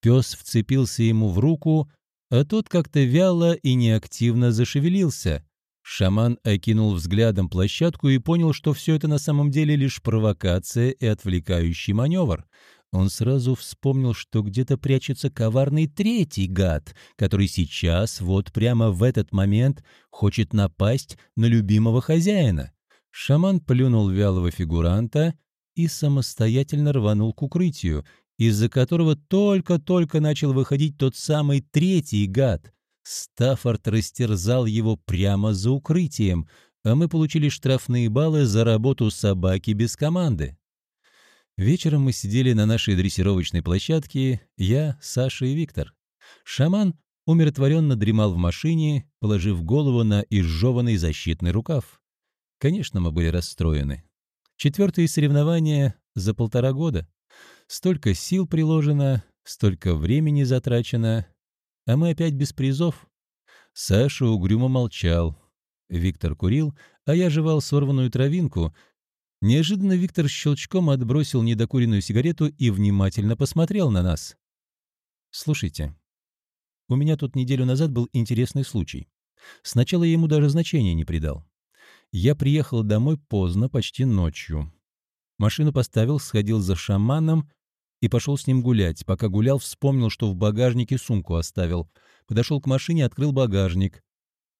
Пес вцепился ему в руку, а тот как-то вяло и неактивно зашевелился. Шаман окинул взглядом площадку и понял, что все это на самом деле лишь провокация и отвлекающий маневр. Он сразу вспомнил, что где-то прячется коварный третий гад, который сейчас, вот прямо в этот момент, хочет напасть на любимого хозяина. Шаман плюнул вялого фигуранта и самостоятельно рванул к укрытию, из-за которого только-только начал выходить тот самый третий гад. Стаффорд растерзал его прямо за укрытием, а мы получили штрафные баллы за работу собаки без команды. Вечером мы сидели на нашей дрессировочной площадке, я, Саша и Виктор. Шаман умиротворенно дремал в машине, положив голову на изжеванный защитный рукав. Конечно, мы были расстроены. Четвертые соревнования за полтора года. Столько сил приложено, столько времени затрачено, а мы опять без призов. Саша угрюмо молчал. Виктор курил, а я жевал сорванную травинку. Неожиданно Виктор щелчком отбросил недокуренную сигарету и внимательно посмотрел на нас. «Слушайте, у меня тут неделю назад был интересный случай. Сначала я ему даже значения не придал. Я приехал домой поздно, почти ночью. Машину поставил, сходил за шаманом и пошел с ним гулять. Пока гулял, вспомнил, что в багажнике сумку оставил. Подошел к машине, открыл багажник.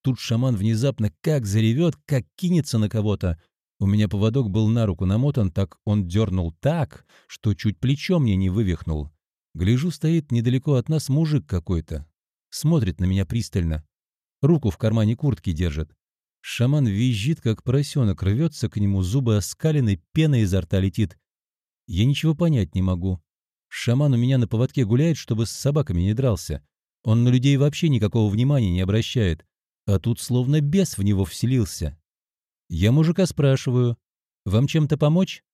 Тут шаман внезапно как заревет, как кинется на кого-то. У меня поводок был на руку намотан, так он дернул так, что чуть плечо мне не вывихнул. Гляжу, стоит недалеко от нас мужик какой-то. Смотрит на меня пристально. Руку в кармане куртки держит. Шаман визжит, как поросенок, рвется к нему, зубы оскалены, пена изо рта летит. Я ничего понять не могу. Шаман у меня на поводке гуляет, чтобы с собаками не дрался. Он на людей вообще никакого внимания не обращает. А тут словно бес в него вселился. Я мужика спрашиваю, «Вам чем-то помочь?»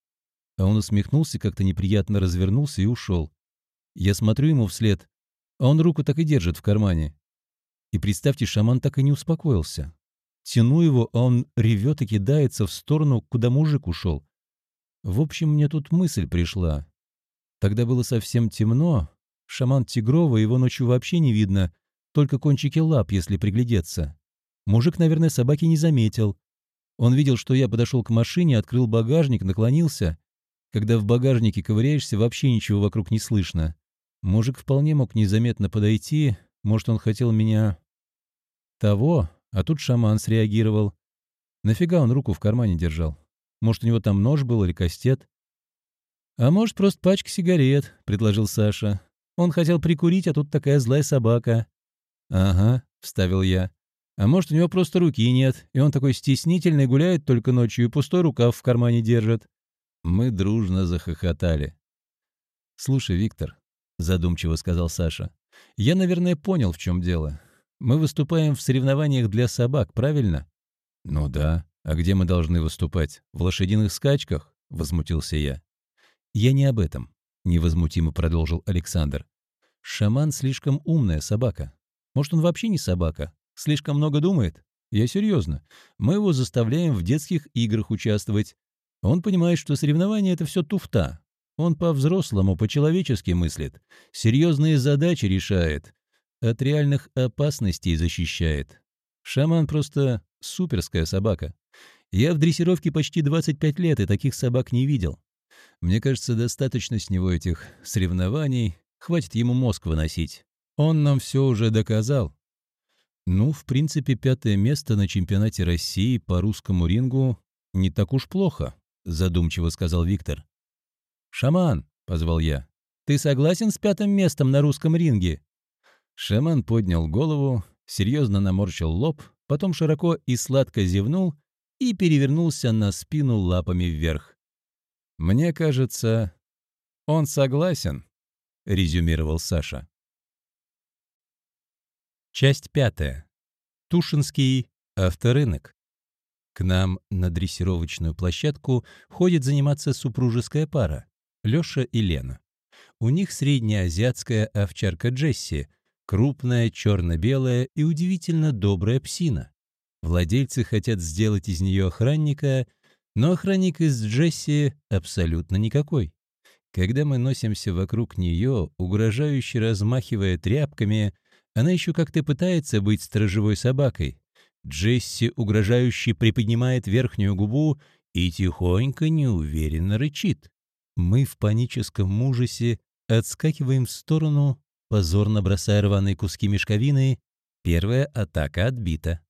А он усмехнулся, как-то неприятно развернулся и ушел. Я смотрю ему вслед, а он руку так и держит в кармане. И представьте, шаман так и не успокоился. Тяну его, а он ревет и кидается в сторону, куда мужик ушел. В общем, мне тут мысль пришла. Тогда было совсем темно. Шаман Тигрова, его ночью вообще не видно, только кончики лап, если приглядеться. Мужик, наверное, собаки не заметил. Он видел, что я подошел к машине, открыл багажник, наклонился. Когда в багажнике ковыряешься, вообще ничего вокруг не слышно. Мужик вполне мог незаметно подойти, может, он хотел меня... Того, а тут шаман среагировал. Нафига он руку в кармане держал? Может, у него там нож был или кастет? «А может, просто пачка сигарет», — предложил Саша. «Он хотел прикурить, а тут такая злая собака». «Ага», — вставил я. «А может, у него просто руки нет, и он такой стеснительный, гуляет только ночью и пустой рукав в кармане держит». Мы дружно захохотали. «Слушай, Виктор», — задумчиво сказал Саша, — «я, наверное, понял, в чем дело. Мы выступаем в соревнованиях для собак, правильно?» «Ну да. А где мы должны выступать? В лошадиных скачках?» — возмутился я. «Я не об этом», — невозмутимо продолжил Александр. «Шаман слишком умная собака. Может, он вообще не собака? Слишком много думает? Я серьезно. Мы его заставляем в детских играх участвовать. Он понимает, что соревнования — это все туфта. Он по-взрослому, по-человечески мыслит. Серьезные задачи решает от реальных опасностей защищает. Шаман просто суперская собака. Я в дрессировке почти 25 лет и таких собак не видел. Мне кажется, достаточно с него этих соревнований, хватит ему мозг выносить. Он нам все уже доказал. Ну, в принципе, пятое место на чемпионате России по русскому рингу не так уж плохо, задумчиво сказал Виктор. «Шаман», — позвал я, — «ты согласен с пятым местом на русском ринге?» Шаман поднял голову, серьезно наморщил лоб, потом широко и сладко зевнул и перевернулся на спину лапами вверх. «Мне кажется, он согласен», — резюмировал Саша. Часть пятая. Тушинский авторынок. К нам на дрессировочную площадку ходит заниматься супружеская пара — Лёша и Лена. У них среднеазиатская овчарка Джесси, Крупная, черно-белая и удивительно добрая псина. Владельцы хотят сделать из нее охранника, но охранник из Джесси абсолютно никакой. Когда мы носимся вокруг нее, угрожающе размахивая тряпками, она еще как-то пытается быть сторожевой собакой. Джесси угрожающе приподнимает верхнюю губу и тихонько неуверенно рычит. Мы в паническом ужасе отскакиваем в сторону, позорно бросая рваные куски мешковины, первая атака отбита.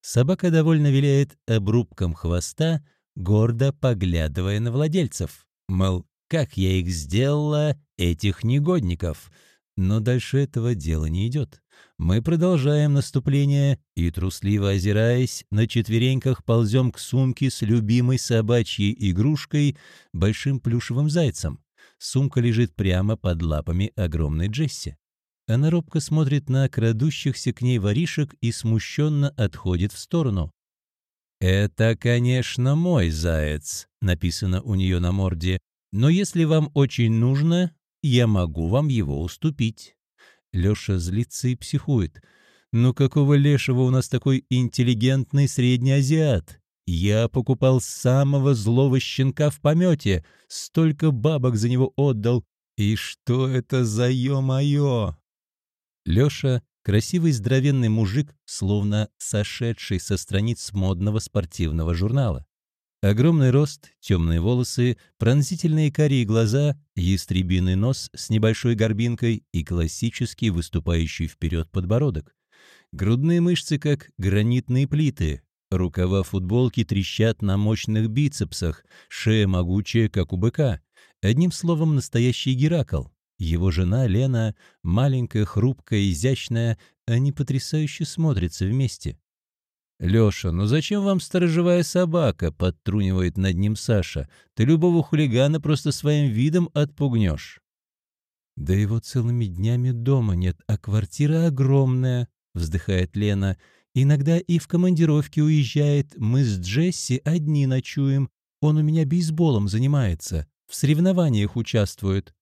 Собака довольно виляет обрубком хвоста, гордо поглядывая на владельцев. Мол, как я их сделала, этих негодников. Но дальше этого дела не идет. Мы продолжаем наступление и, трусливо озираясь, на четвереньках ползем к сумке с любимой собачьей игрушкой, большим плюшевым зайцем. Сумка лежит прямо под лапами огромной Джесси. Она робко смотрит на крадущихся к ней воришек и смущенно отходит в сторону. «Это, конечно, мой заяц», — написано у нее на морде, «но если вам очень нужно, я могу вам его уступить». Леша злится и психует. «Ну какого лешего у нас такой интеллигентный средний азиат? Я покупал самого злого щенка в помете, столько бабок за него отдал. И что это за ё-моё?» Лёша — красивый здоровенный мужик, словно сошедший со страниц модного спортивного журнала. Огромный рост, темные волосы, пронзительные карие глаза, ястребиный нос с небольшой горбинкой и классический выступающий вперед подбородок. Грудные мышцы, как гранитные плиты. Рукава футболки трещат на мощных бицепсах, шея могучая, как у быка. Одним словом, настоящий Геракл. Его жена Лена, маленькая, хрупкая, изящная, они потрясающе смотрятся вместе. «Леша, ну зачем вам сторожевая собака?» — подтрунивает над ним Саша. «Ты любого хулигана просто своим видом отпугнешь». «Да его целыми днями дома нет, а квартира огромная», — вздыхает Лена. «Иногда и в командировке уезжает. Мы с Джесси одни ночуем. Он у меня бейсболом занимается, в соревнованиях участвует».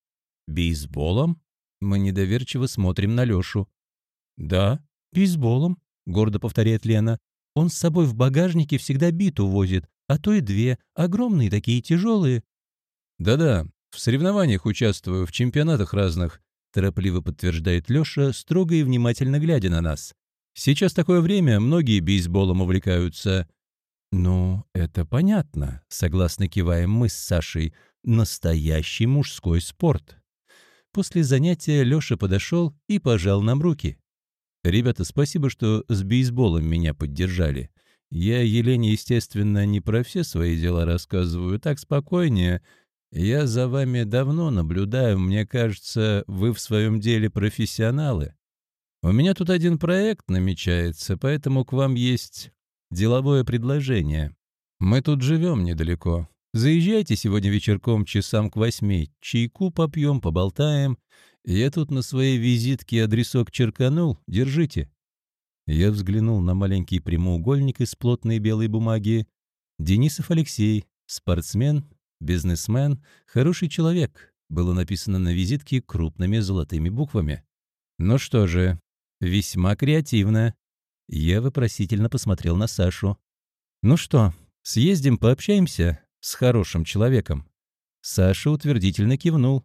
«Бейсболом?» Мы недоверчиво смотрим на Лешу. «Да, бейсболом», — гордо повторяет Лена. Он с собой в багажнике всегда биту возит, а то и две, огромные такие, тяжелые. Да-да, в соревнованиях участвую, в чемпионатах разных, торопливо подтверждает Леша, строго и внимательно глядя на нас. Сейчас такое время, многие бейсболом увлекаются. Ну, это понятно, согласно киваем мы с Сашей. Настоящий мужской спорт. После занятия Леша подошел и пожал нам руки. Ребята, спасибо, что с бейсболом меня поддержали. Я Елене, естественно, не про все свои дела рассказываю, так спокойнее. Я за вами давно наблюдаю, мне кажется, вы в своем деле профессионалы. У меня тут один проект намечается, поэтому к вам есть деловое предложение. Мы тут живем недалеко. Заезжайте сегодня вечерком часам к восьми, чайку попьем, поболтаем. Я тут на своей визитке адресок черканул, держите». Я взглянул на маленький прямоугольник из плотной белой бумаги. «Денисов Алексей, спортсмен, бизнесмен, хороший человек», было написано на визитке крупными золотыми буквами. «Ну что же, весьма креативно». Я вопросительно посмотрел на Сашу. «Ну что, съездим пообщаемся с хорошим человеком?» Саша утвердительно кивнул.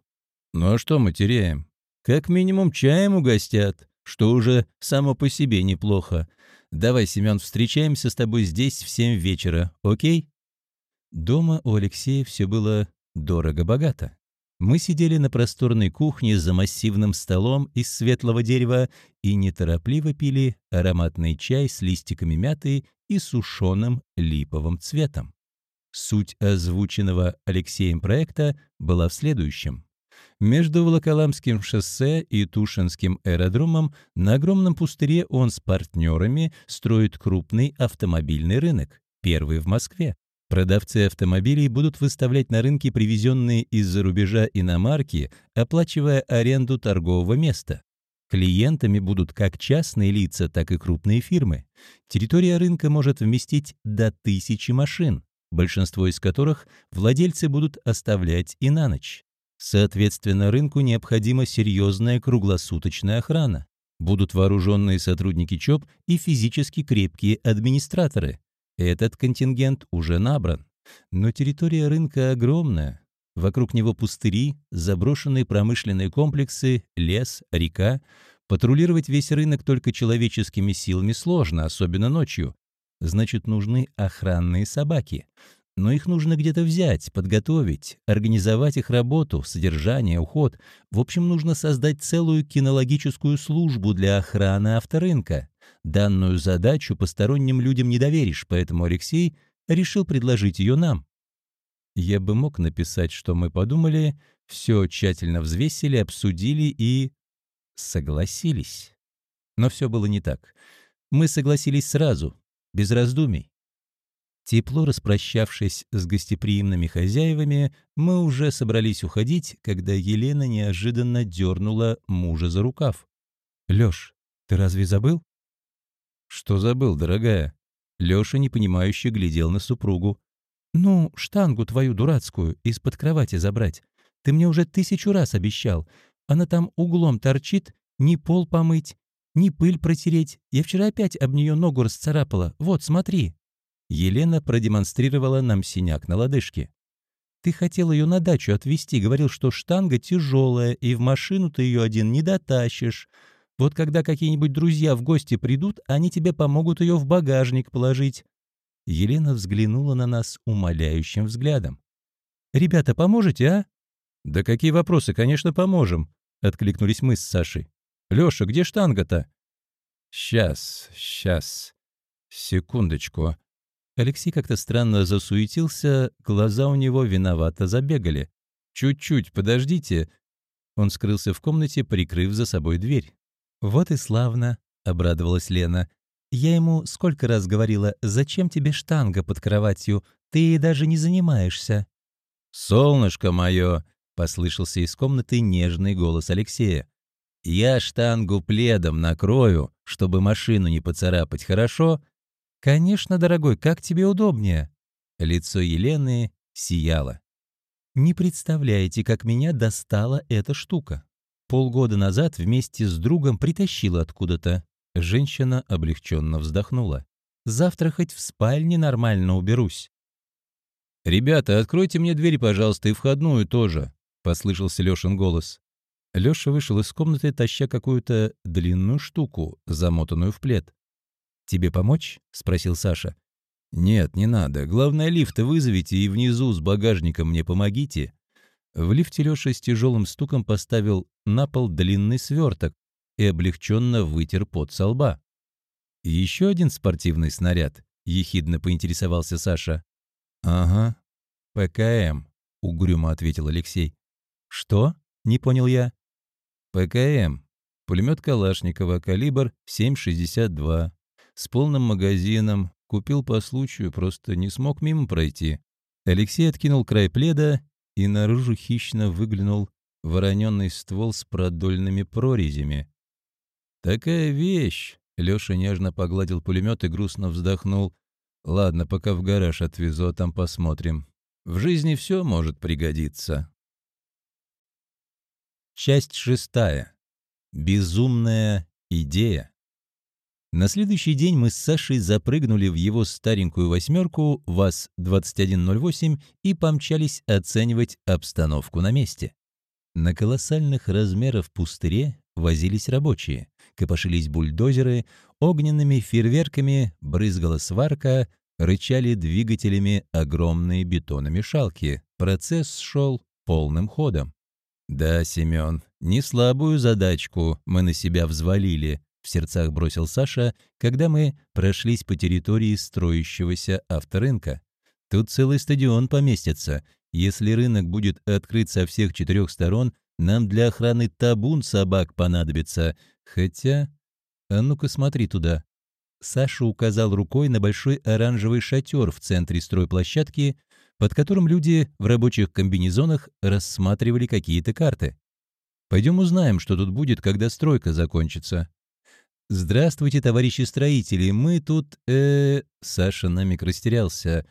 «Ну а что мы теряем? Как минимум чаем угостят, что уже само по себе неплохо. Давай, Семен, встречаемся с тобой здесь в семь вечера, окей? Дома у Алексея все было дорого-богато. Мы сидели на просторной кухне за массивным столом из светлого дерева и неторопливо пили ароматный чай с листиками мяты и сушеным липовым цветом. Суть озвученного Алексеем проекта была в следующем. Между Волоколамским шоссе и Тушинским аэродромом на огромном пустыре он с партнерами строит крупный автомобильный рынок, первый в Москве. Продавцы автомобилей будут выставлять на рынке привезенные из-за рубежа иномарки, оплачивая аренду торгового места. Клиентами будут как частные лица, так и крупные фирмы. Территория рынка может вместить до тысячи машин, большинство из которых владельцы будут оставлять и на ночь. Соответственно, рынку необходима серьезная круглосуточная охрана. Будут вооруженные сотрудники ЧОП и физически крепкие администраторы. Этот контингент уже набран. Но территория рынка огромная. Вокруг него пустыри, заброшенные промышленные комплексы, лес, река. Патрулировать весь рынок только человеческими силами сложно, особенно ночью. Значит, нужны охранные собаки. Но их нужно где-то взять, подготовить, организовать их работу, содержание, уход. В общем, нужно создать целую кинологическую службу для охраны авторынка. Данную задачу посторонним людям не доверишь, поэтому Алексей решил предложить ее нам. Я бы мог написать, что мы подумали, все тщательно взвесили, обсудили и... согласились. Но все было не так. Мы согласились сразу, без раздумий. Тепло распрощавшись с гостеприимными хозяевами, мы уже собрались уходить, когда Елена неожиданно дернула мужа за рукав. «Лёш, ты разве забыл?» «Что забыл, дорогая?» Лёша непонимающе глядел на супругу. «Ну, штангу твою дурацкую из-под кровати забрать. Ты мне уже тысячу раз обещал. Она там углом торчит, ни пол помыть, ни пыль протереть. Я вчера опять об нее ногу расцарапала. Вот, смотри». Елена продемонстрировала нам синяк на лодыжке. «Ты хотел ее на дачу отвезти, говорил, что штанга тяжелая, и в машину ты ее один не дотащишь. Вот когда какие-нибудь друзья в гости придут, они тебе помогут ее в багажник положить». Елена взглянула на нас умоляющим взглядом. «Ребята, поможете, а?» «Да какие вопросы, конечно, поможем», — откликнулись мы с Сашей. «Леша, где штанга-то?» «Сейчас, сейчас, секундочку», Алексей как-то странно засуетился, глаза у него виновато забегали. «Чуть-чуть, подождите». Он скрылся в комнате, прикрыв за собой дверь. «Вот и славно», — обрадовалась Лена. Я ему сколько раз говорила, зачем тебе штанга под кроватью, ты ей даже не занимаешься. «Солнышко мое!» — послышался из комнаты нежный голос Алексея. «Я штангу пледом накрою, чтобы машину не поцарапать, хорошо?» «Конечно, дорогой, как тебе удобнее?» Лицо Елены сияло. «Не представляете, как меня достала эта штука. Полгода назад вместе с другом притащила откуда-то. Женщина облегченно вздохнула. «Завтра хоть в спальне нормально уберусь». «Ребята, откройте мне дверь, пожалуйста, и входную тоже», — послышался Лешин голос. Леша вышел из комнаты, таща какую-то длинную штуку, замотанную в плед. «Тебе помочь?» — спросил Саша. «Нет, не надо. Главное, лифты вызовите и внизу с багажником мне помогите». В лифте Леша с тяжелым стуком поставил на пол длинный сверток, и облегченно вытер пот со лба. «Еще один спортивный снаряд?» — ехидно поинтересовался Саша. «Ага, ПКМ», — угрюмо ответил Алексей. «Что?» — не понял я. «ПКМ. Пулемет Калашникова, калибр 7,62. С полным магазином. Купил по случаю, просто не смог мимо пройти». Алексей откинул край пледа и наружу хищно выглянул вороненный ствол с продольными прорезями. «Такая вещь!» — Леша нежно погладил пулемет и грустно вздохнул. «Ладно, пока в гараж отвезу, а там посмотрим. В жизни все может пригодиться». Часть шестая. Безумная идея. На следующий день мы с Сашей запрыгнули в его старенькую восьмерку ВАЗ-2108 и помчались оценивать обстановку на месте. На колоссальных размеров пустыре возились рабочие, копошились бульдозеры, огненными фейерверками брызгала сварка, рычали двигателями огромные бетономешалки. Процесс шел полным ходом. «Да, Семен, не слабую задачку мы на себя взвалили», — в сердцах бросил Саша, когда мы прошлись по территории строящегося авторынка. «Тут целый стадион поместится. Если рынок будет открыт со всех четырех сторон, нам для охраны табун собак понадобится. Хотя... А ну-ка смотри туда». Саша указал рукой на большой оранжевый шатер в центре стройплощадки, под которым люди в рабочих комбинезонах рассматривали какие-то карты. «Пойдем узнаем, что тут будет, когда стройка закончится». «Здравствуйте, товарищи строители, мы тут...» э Саша на миг растерялся.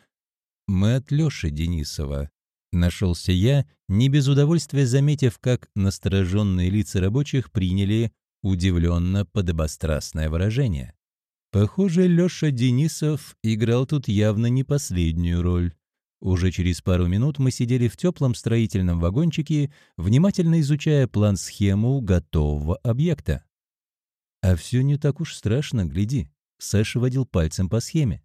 «Мы от Лёши Денисова. Нашелся я, не без удовольствия заметив, как настороженные лица рабочих приняли удивленно подобострастное выражение. Похоже, Леша Денисов играл тут явно не последнюю роль. Уже через пару минут мы сидели в теплом строительном вагончике, внимательно изучая план-схему готового объекта. А все не так уж страшно, гляди. Саша водил пальцем по схеме.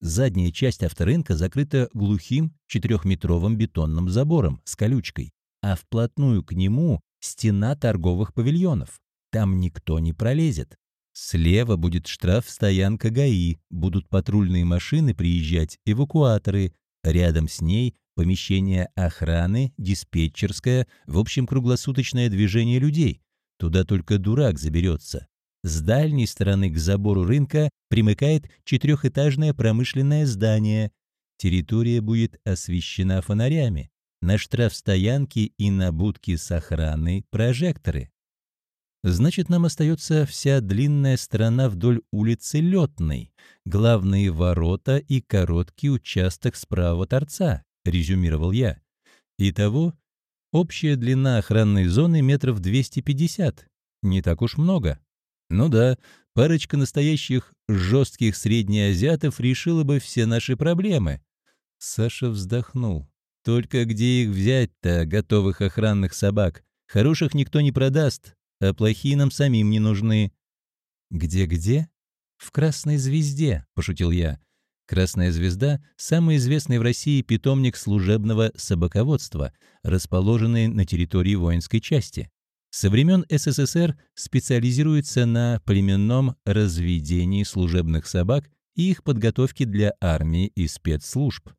Задняя часть авторынка закрыта глухим четырехметровым бетонным забором с колючкой, а вплотную к нему стена торговых павильонов. Там никто не пролезет. Слева будет штраф-стоянка ГАИ, будут патрульные машины приезжать, эвакуаторы. Рядом с ней помещение охраны, диспетчерская, в общем, круглосуточное движение людей. Туда только дурак заберется. С дальней стороны к забору рынка примыкает четырехэтажное промышленное здание. Территория будет освещена фонарями. На штрафстоянке и на будке с охраной прожекторы. Значит, нам остается вся длинная сторона вдоль улицы Летной, главные ворота и короткий участок справа торца, резюмировал я. Итого, общая длина охранной зоны метров 250. Не так уж много. Ну да, парочка настоящих жестких среднеазиатов решила бы все наши проблемы. Саша вздохнул. Только где их взять-то, готовых охранных собак? Хороших никто не продаст, а плохие нам самим не нужны. Где-где? В Красной Звезде, пошутил я. Красная звезда – самый известный в России питомник служебного собаководства, расположенный на территории воинской части со времен СССР специализируется на племенном разведении служебных собак и их подготовке для армии и спецслужб.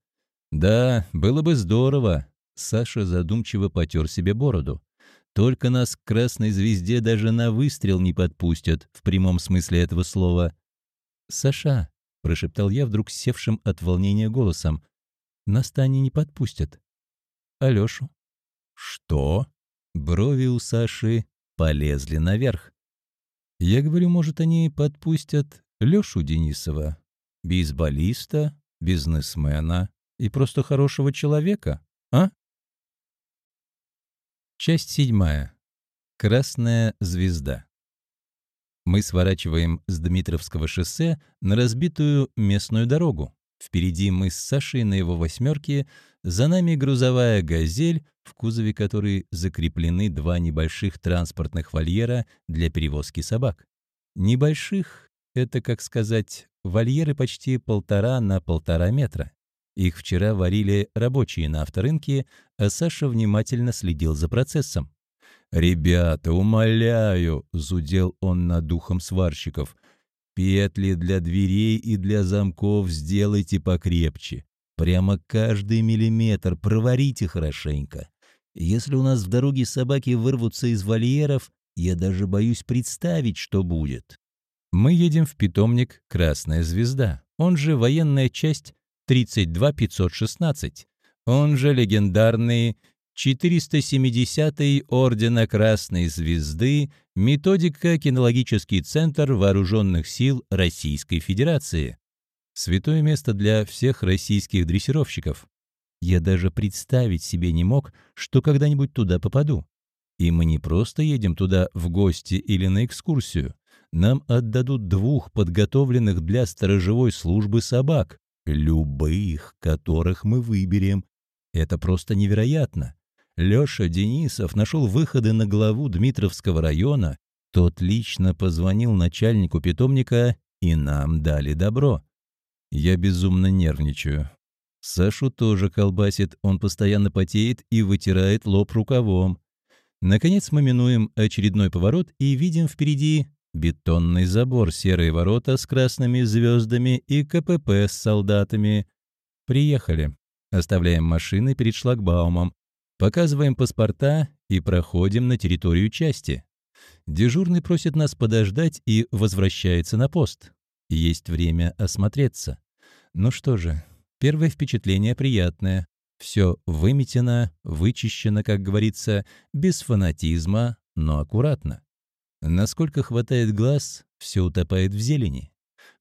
«Да, было бы здорово», — Саша задумчиво потер себе бороду. «Только нас к Красной Звезде даже на выстрел не подпустят, в прямом смысле этого слова». «Саша», — прошептал я вдруг севшим от волнения голосом, — «нас-то они не подпустят. Алёшу». «Что?» Брови у Саши полезли наверх. Я говорю, может, они подпустят Лёшу Денисова, бейсболиста, бизнесмена и просто хорошего человека, а? Часть седьмая. Красная звезда. Мы сворачиваем с Дмитровского шоссе на разбитую местную дорогу. Впереди мы с Сашей на его восьмерке, за нами грузовая «Газель», в кузове которой закреплены два небольших транспортных вольера для перевозки собак. Небольших — это, как сказать, вольеры почти полтора на полтора метра. Их вчера варили рабочие на авторынке, а Саша внимательно следил за процессом. «Ребята, умоляю!» — зудел он над духом сварщиков. «Петли для дверей и для замков сделайте покрепче. Прямо каждый миллиметр проварите хорошенько. Если у нас в дороге собаки вырвутся из вольеров, я даже боюсь представить, что будет». Мы едем в питомник «Красная звезда», он же военная часть 32516, он же легендарный 470-й Ордена Красной Звезды, методика Кинологический центр Вооруженных сил Российской Федерации. Святое место для всех российских дрессировщиков. Я даже представить себе не мог, что когда-нибудь туда попаду. И мы не просто едем туда в гости или на экскурсию. Нам отдадут двух подготовленных для сторожевой службы собак. Любых, которых мы выберем. Это просто невероятно. Леша Денисов нашел выходы на главу Дмитровского района. Тот лично позвонил начальнику питомника, и нам дали добро. Я безумно нервничаю. Сашу тоже колбасит, он постоянно потеет и вытирает лоб рукавом. Наконец мы минуем очередной поворот и видим впереди Бетонный забор, серые ворота с красными звездами и КПП с солдатами. Приехали. Оставляем машины перед шлагбаумом. Показываем паспорта и проходим на территорию части. Дежурный просит нас подождать и возвращается на пост. Есть время осмотреться. Ну что же, первое впечатление приятное. Все выметено, вычищено, как говорится, без фанатизма, но аккуратно. Насколько хватает глаз, все утопает в зелени.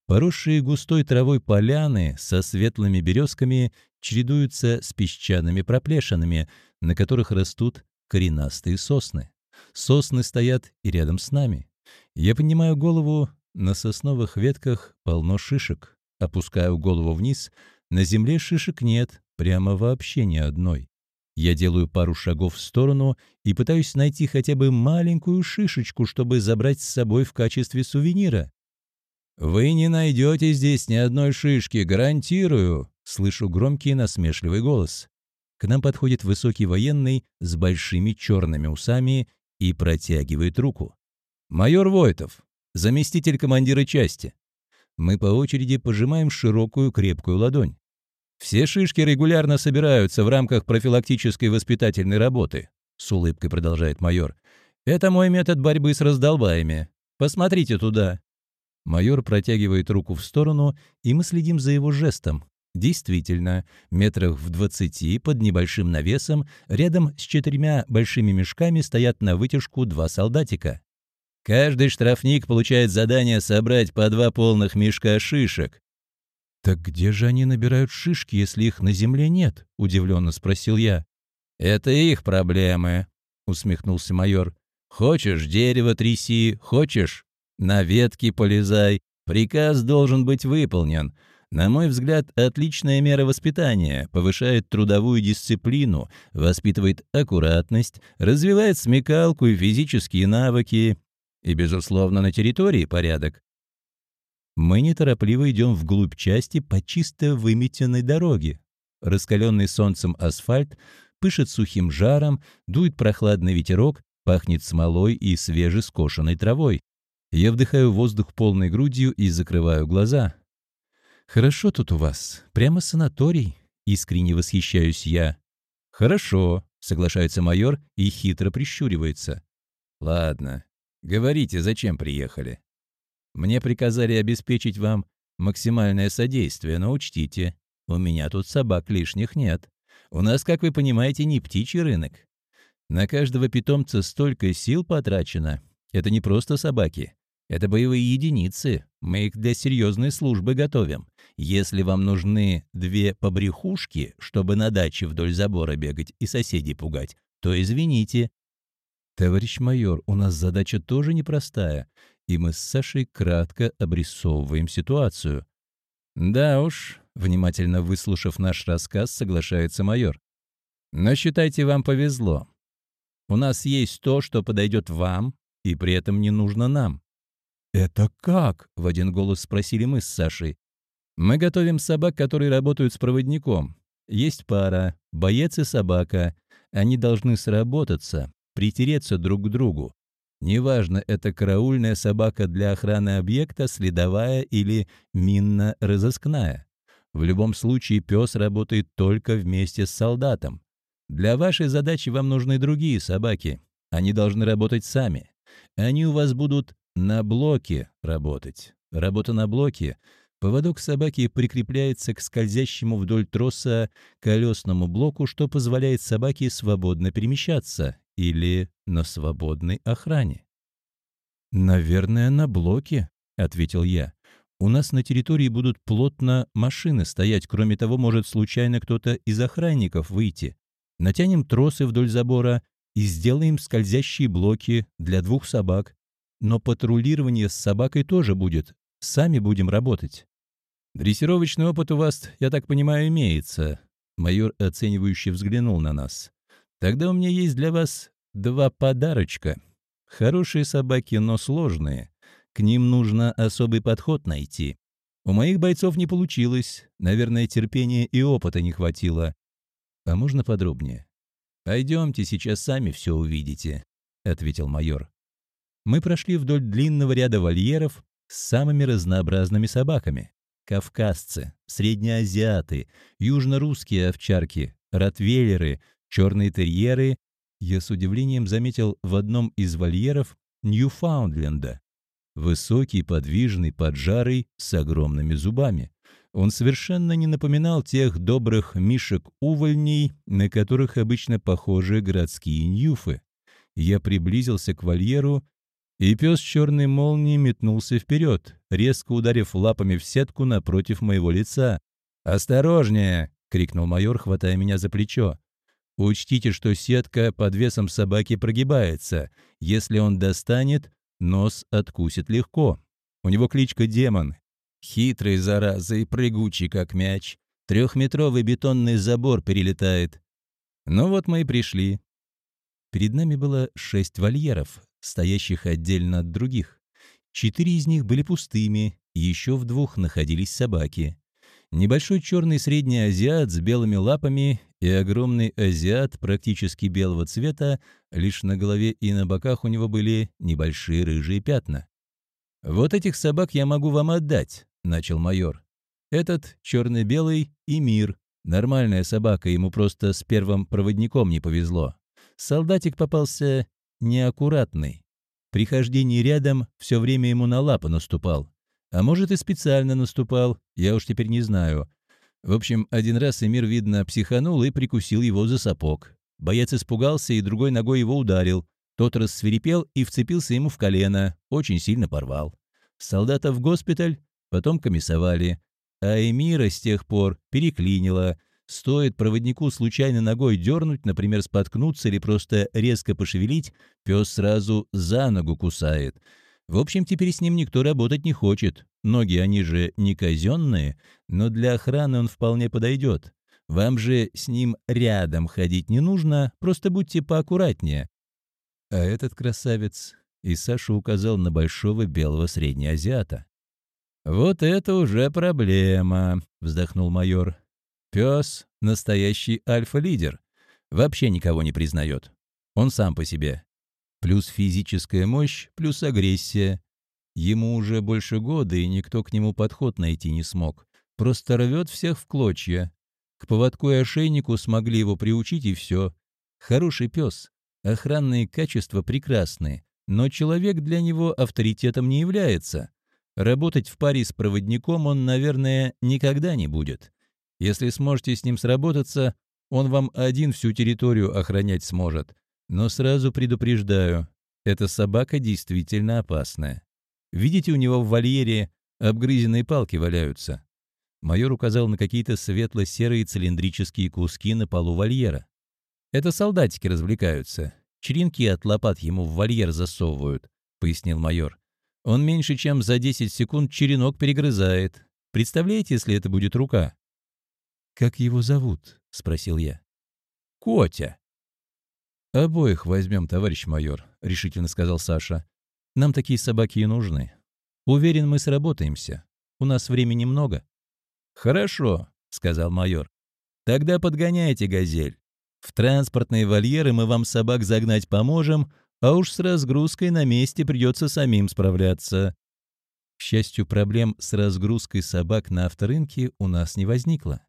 Поросшие густой травой поляны со светлыми березками чередуются с песчаными проплешинами, на которых растут коренастые сосны. Сосны стоят и рядом с нами. Я поднимаю голову, на сосновых ветках полно шишек. Опускаю голову вниз, на земле шишек нет, прямо вообще ни одной. Я делаю пару шагов в сторону и пытаюсь найти хотя бы маленькую шишечку, чтобы забрать с собой в качестве сувенира. «Вы не найдете здесь ни одной шишки, гарантирую!» Слышу громкий насмешливый голос. К нам подходит высокий военный с большими черными усами и протягивает руку. «Майор Войтов, заместитель командира части». Мы по очереди пожимаем широкую крепкую ладонь. Все шишки регулярно собираются в рамках профилактической воспитательной работы, с улыбкой продолжает майор. Это мой метод борьбы с раздолбаями. Посмотрите туда. Майор протягивает руку в сторону, и мы следим за его жестом. Действительно, метрах в двадцати под небольшим навесом рядом с четырьмя большими мешками стоят на вытяжку два солдатика. Каждый штрафник получает задание собрать по два полных мешка шишек. «Так где же они набирают шишки, если их на земле нет?» — удивленно спросил я. «Это их проблемы», — усмехнулся майор. «Хочешь, дерево тряси, хочешь, на ветки полезай. Приказ должен быть выполнен. На мой взгляд, отличная мера воспитания, повышает трудовую дисциплину, воспитывает аккуратность, развивает смекалку и физические навыки. И, безусловно, на территории порядок. Мы неторопливо идем вглубь части по чисто выметенной дороге. Раскаленный солнцем асфальт пышет сухим жаром, дует прохладный ветерок, пахнет смолой и свежескошенной травой. Я вдыхаю воздух полной грудью и закрываю глаза. «Хорошо тут у вас, прямо санаторий», — искренне восхищаюсь я. «Хорошо», — соглашается майор и хитро прищуривается. «Ладно, говорите, зачем приехали?» Мне приказали обеспечить вам максимальное содействие, но учтите, у меня тут собак лишних нет. У нас, как вы понимаете, не птичий рынок. На каждого питомца столько сил потрачено. Это не просто собаки. Это боевые единицы. Мы их для серьезной службы готовим. Если вам нужны две побрехушки, чтобы на даче вдоль забора бегать и соседей пугать, то извините. Товарищ майор, у нас задача тоже непростая, и мы с Сашей кратко обрисовываем ситуацию. Да уж, внимательно выслушав наш рассказ, соглашается майор. Но считайте, вам повезло. У нас есть то, что подойдет вам, и при этом не нужно нам. «Это как?» — в один голос спросили мы с Сашей. «Мы готовим собак, которые работают с проводником. Есть пара, боец и собака. Они должны сработаться, притереться друг к другу. Неважно, это караульная собака для охраны объекта, следовая или минно-розыскная. В любом случае пес работает только вместе с солдатом. Для вашей задачи вам нужны другие собаки. Они должны работать сами. Они у вас будут на блоке работать. Работа на блоке. Поводок собаки прикрепляется к скользящему вдоль троса колесному блоку, что позволяет собаке свободно перемещаться или на свободной охране. «Наверное, на блоке», — ответил я. «У нас на территории будут плотно машины стоять. Кроме того, может случайно кто-то из охранников выйти. Натянем тросы вдоль забора и сделаем скользящие блоки для двух собак но патрулирование с собакой тоже будет. Сами будем работать. Дрессировочный опыт у вас, я так понимаю, имеется. Майор оценивающе взглянул на нас. Тогда у меня есть для вас два подарочка. Хорошие собаки, но сложные. К ним нужно особый подход найти. У моих бойцов не получилось. Наверное, терпения и опыта не хватило. А можно подробнее? «Пойдемте, сейчас сами все увидите», — ответил майор мы прошли вдоль длинного ряда вольеров с самыми разнообразными собаками. Кавказцы, среднеазиаты, южно-русские овчарки, ротвейлеры, черные терьеры. Я с удивлением заметил в одном из вольеров Ньюфаундленда. Высокий, подвижный, поджарый, с огромными зубами. Он совершенно не напоминал тех добрых мишек-увольней, на которых обычно похожи городские ньюфы. Я приблизился к вольеру и пес черной молнией метнулся вперед, резко ударив лапами в сетку напротив моего лица. «Осторожнее!» — крикнул майор, хватая меня за плечо. «Учтите, что сетка под весом собаки прогибается. Если он достанет, нос откусит легко. У него кличка Демон. Хитрый, зараза, и прыгучий, как мяч. Трехметровый бетонный забор перелетает. Ну вот мы и пришли. Перед нами было шесть вольеров, стоящих отдельно от других. Четыре из них были пустыми, еще в двух находились собаки. Небольшой черный средний азиат с белыми лапами и огромный азиат практически белого цвета, лишь на голове и на боках у него были небольшие рыжие пятна. «Вот этих собак я могу вам отдать», — начал майор. «Этот черно-белый и мир. Нормальная собака, ему просто с первым проводником не повезло. Солдатик попался неаккуратный. При хождении рядом все время ему на лапы наступал. А может и специально наступал, я уж теперь не знаю. В общем, один раз Эмир, видно, психанул и прикусил его за сапог. Боец испугался и другой ногой его ударил. Тот рассверепел и вцепился ему в колено, очень сильно порвал. Солдата в госпиталь, потом комиссовали. А Эмира с тех пор переклинило, Стоит проводнику случайно ногой дернуть, например, споткнуться или просто резко пошевелить, пес сразу за ногу кусает. В общем, теперь с ним никто работать не хочет. Ноги, они же не казенные, но для охраны он вполне подойдет. Вам же с ним рядом ходить не нужно, просто будьте поаккуратнее. А этот красавец, и Саша указал на большого белого среднеазиата. «Вот это уже проблема», — вздохнул майор. Пес — настоящий альфа-лидер. Вообще никого не признает. Он сам по себе. Плюс физическая мощь, плюс агрессия. Ему уже больше года, и никто к нему подход найти не смог. Просто рвет всех в клочья. К поводку и ошейнику смогли его приучить, и все. Хороший пес. Охранные качества прекрасные. Но человек для него авторитетом не является. Работать в паре с проводником он, наверное, никогда не будет. Если сможете с ним сработаться, он вам один всю территорию охранять сможет. Но сразу предупреждаю, эта собака действительно опасная. Видите, у него в вольере обгрызенные палки валяются. Майор указал на какие-то светло-серые цилиндрические куски на полу вольера. Это солдатики развлекаются. Черенки от лопат ему в вольер засовывают, пояснил майор. Он меньше чем за 10 секунд черенок перегрызает. Представляете, если это будет рука? «Как его зовут?» — спросил я. «Котя». «Обоих возьмем, товарищ майор», — решительно сказал Саша. «Нам такие собаки и нужны. Уверен, мы сработаемся. У нас времени много». «Хорошо», — сказал майор. «Тогда подгоняйте «Газель». В транспортные вольеры мы вам собак загнать поможем, а уж с разгрузкой на месте придется самим справляться». К счастью, проблем с разгрузкой собак на авторынке у нас не возникло.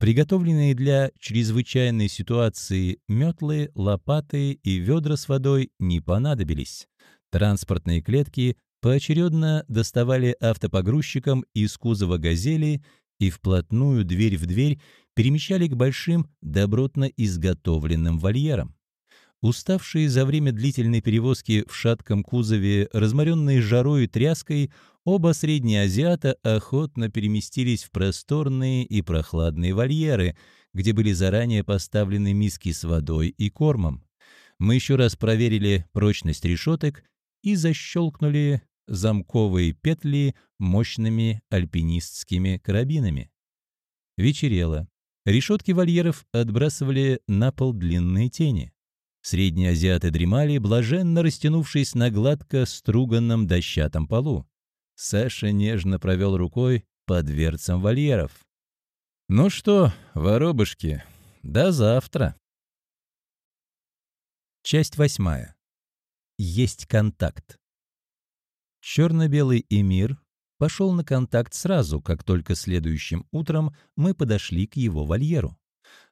Приготовленные для чрезвычайной ситуации метлы, лопаты и ведра с водой не понадобились. Транспортные клетки поочередно доставали автопогрузчикам из кузова «Газели» и вплотную дверь в дверь перемещали к большим, добротно изготовленным вольерам. Уставшие за время длительной перевозки в шатком кузове, разморенные жарой и тряской, оба средние азиата охотно переместились в просторные и прохладные вольеры, где были заранее поставлены миски с водой и кормом. Мы еще раз проверили прочность решеток и защелкнули замковые петли мощными альпинистскими карабинами. Вечерело. Решетки вольеров отбрасывали на пол длинные тени. Средние азиаты дремали, блаженно растянувшись на гладко струганном дощатом полу. Саша нежно провел рукой по дверцам вольеров. «Ну что, воробушки, до завтра!» Часть восьмая. Есть контакт. Черно-белый эмир пошел на контакт сразу, как только следующим утром мы подошли к его вольеру.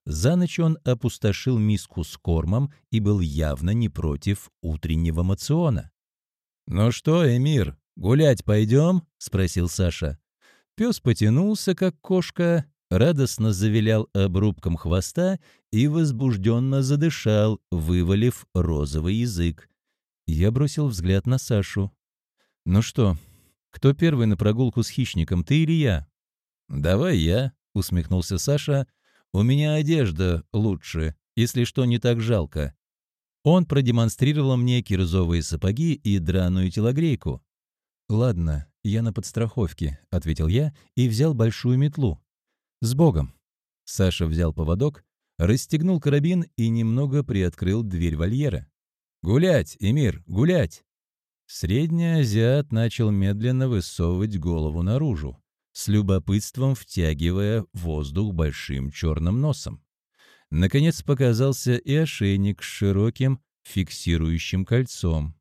За ночь он опустошил миску с кормом и был явно не против утреннего мациона. «Ну что, Эмир, гулять пойдем?» — спросил Саша. Пес потянулся, как кошка, радостно завилял обрубком хвоста и возбужденно задышал, вывалив розовый язык. Я бросил взгляд на Сашу. «Ну что, кто первый на прогулку с хищником, ты или я?» «Давай я», — усмехнулся Саша. «У меня одежда лучше, если что не так жалко». Он продемонстрировал мне кирзовые сапоги и драную телогрейку. «Ладно, я на подстраховке», — ответил я и взял большую метлу. «С Богом!» Саша взял поводок, расстегнул карабин и немного приоткрыл дверь вольера. «Гулять, Эмир, гулять!» Средний азиат начал медленно высовывать голову наружу, с любопытством втягивая воздух большим черным носом. Наконец показался и ошейник с широким фиксирующим кольцом.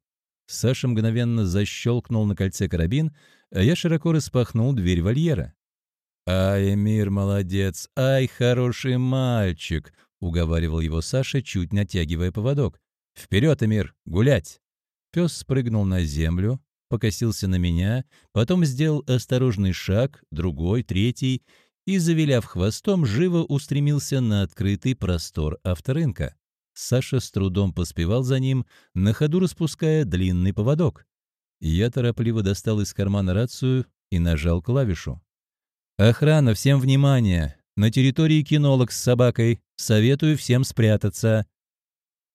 Саша мгновенно защелкнул на кольце карабин, а я широко распахнул дверь вольера. «Ай, Эмир, молодец! Ай, хороший мальчик!» — уговаривал его Саша, чуть натягивая поводок. «Вперед, Эмир, гулять!» Пес спрыгнул на землю, покосился на меня, потом сделал осторожный шаг, другой, третий, и, завиляв хвостом, живо устремился на открытый простор авторынка. Саша с трудом поспевал за ним, на ходу распуская длинный поводок. Я торопливо достал из кармана рацию и нажал клавишу. «Охрана, всем внимание! На территории кинолог с собакой. Советую всем спрятаться.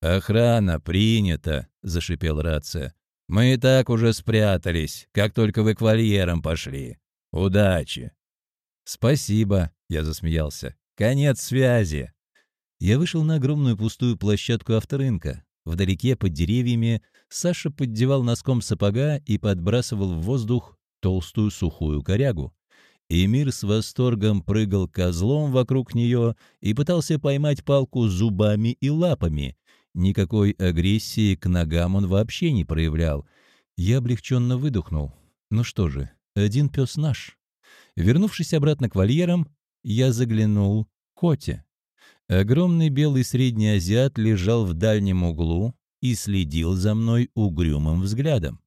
«Охрана, принято!» — зашипел рация. «Мы и так уже спрятались, как только вы к вольерам пошли. Удачи!» «Спасибо!» — я засмеялся. «Конец связи!» Я вышел на огромную пустую площадку авторынка. Вдалеке, под деревьями, Саша поддевал носком сапога и подбрасывал в воздух толстую сухую корягу. Эмир с восторгом прыгал козлом вокруг нее и пытался поймать палку зубами и лапами, Никакой агрессии к ногам он вообще не проявлял. Я облегченно выдохнул. Ну что же, один пес наш. Вернувшись обратно к вольерам, я заглянул к Коте. Огромный белый средний азиат лежал в дальнем углу и следил за мной угрюмым взглядом.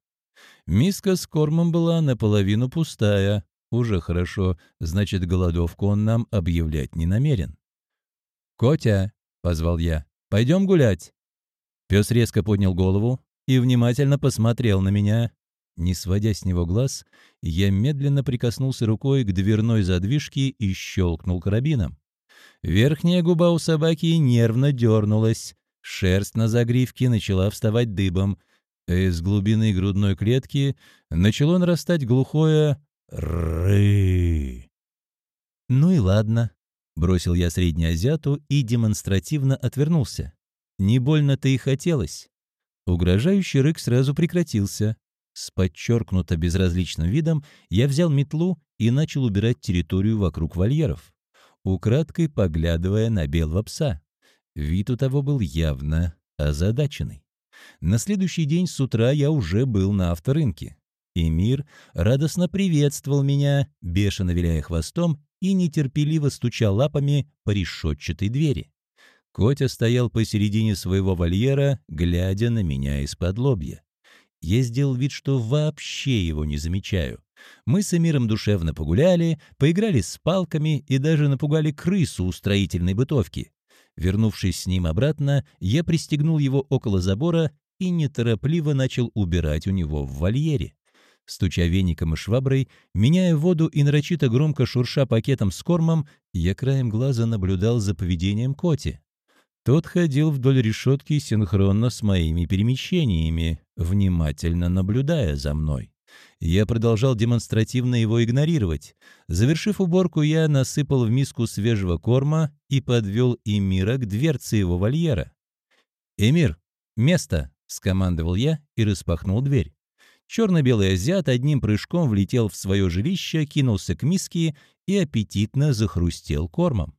Миска с кормом была наполовину пустая. Уже хорошо, значит, голодовку он нам объявлять не намерен. «Котя!» — позвал я. «Пойдем гулять!» Пес резко поднял голову и внимательно посмотрел на меня. Не сводя с него глаз, я медленно прикоснулся рукой к дверной задвижке и щелкнул карабином. Верхняя губа у собаки нервно дернулась, шерсть на загривке начала вставать дыбом, из глубины грудной клетки начало нарастать глухое «ры». «Ну и ладно», — бросил я среднеазиату и демонстративно отвернулся. «Не больно-то и хотелось». Угрожающий рык сразу прекратился. С подчеркнуто безразличным видом я взял метлу и начал убирать территорию вокруг вольеров, украдкой поглядывая на белого пса. Вид у того был явно озадаченный. На следующий день с утра я уже был на авторынке. Эмир радостно приветствовал меня, бешено виляя хвостом и нетерпеливо стуча лапами по решетчатой двери. Котя стоял посередине своего вольера, глядя на меня из-под лобья. Я сделал вид, что вообще его не замечаю. Мы с Эмиром душевно погуляли, поиграли с палками и даже напугали крысу у строительной бытовки. Вернувшись с ним обратно, я пристегнул его около забора и неторопливо начал убирать у него в вольере. Стуча веником и шваброй, меняя воду и нарочито громко шурша пакетом с кормом, я краем глаза наблюдал за поведением Коти. Тот ходил вдоль решетки синхронно с моими перемещениями, внимательно наблюдая за мной. Я продолжал демонстративно его игнорировать. Завершив уборку, я насыпал в миску свежего корма и подвел Эмира к дверце его вольера. «Эмир, место!» — скомандовал я и распахнул дверь. Черно-белый азиат одним прыжком влетел в свое жилище, кинулся к миске и аппетитно захрустел кормом.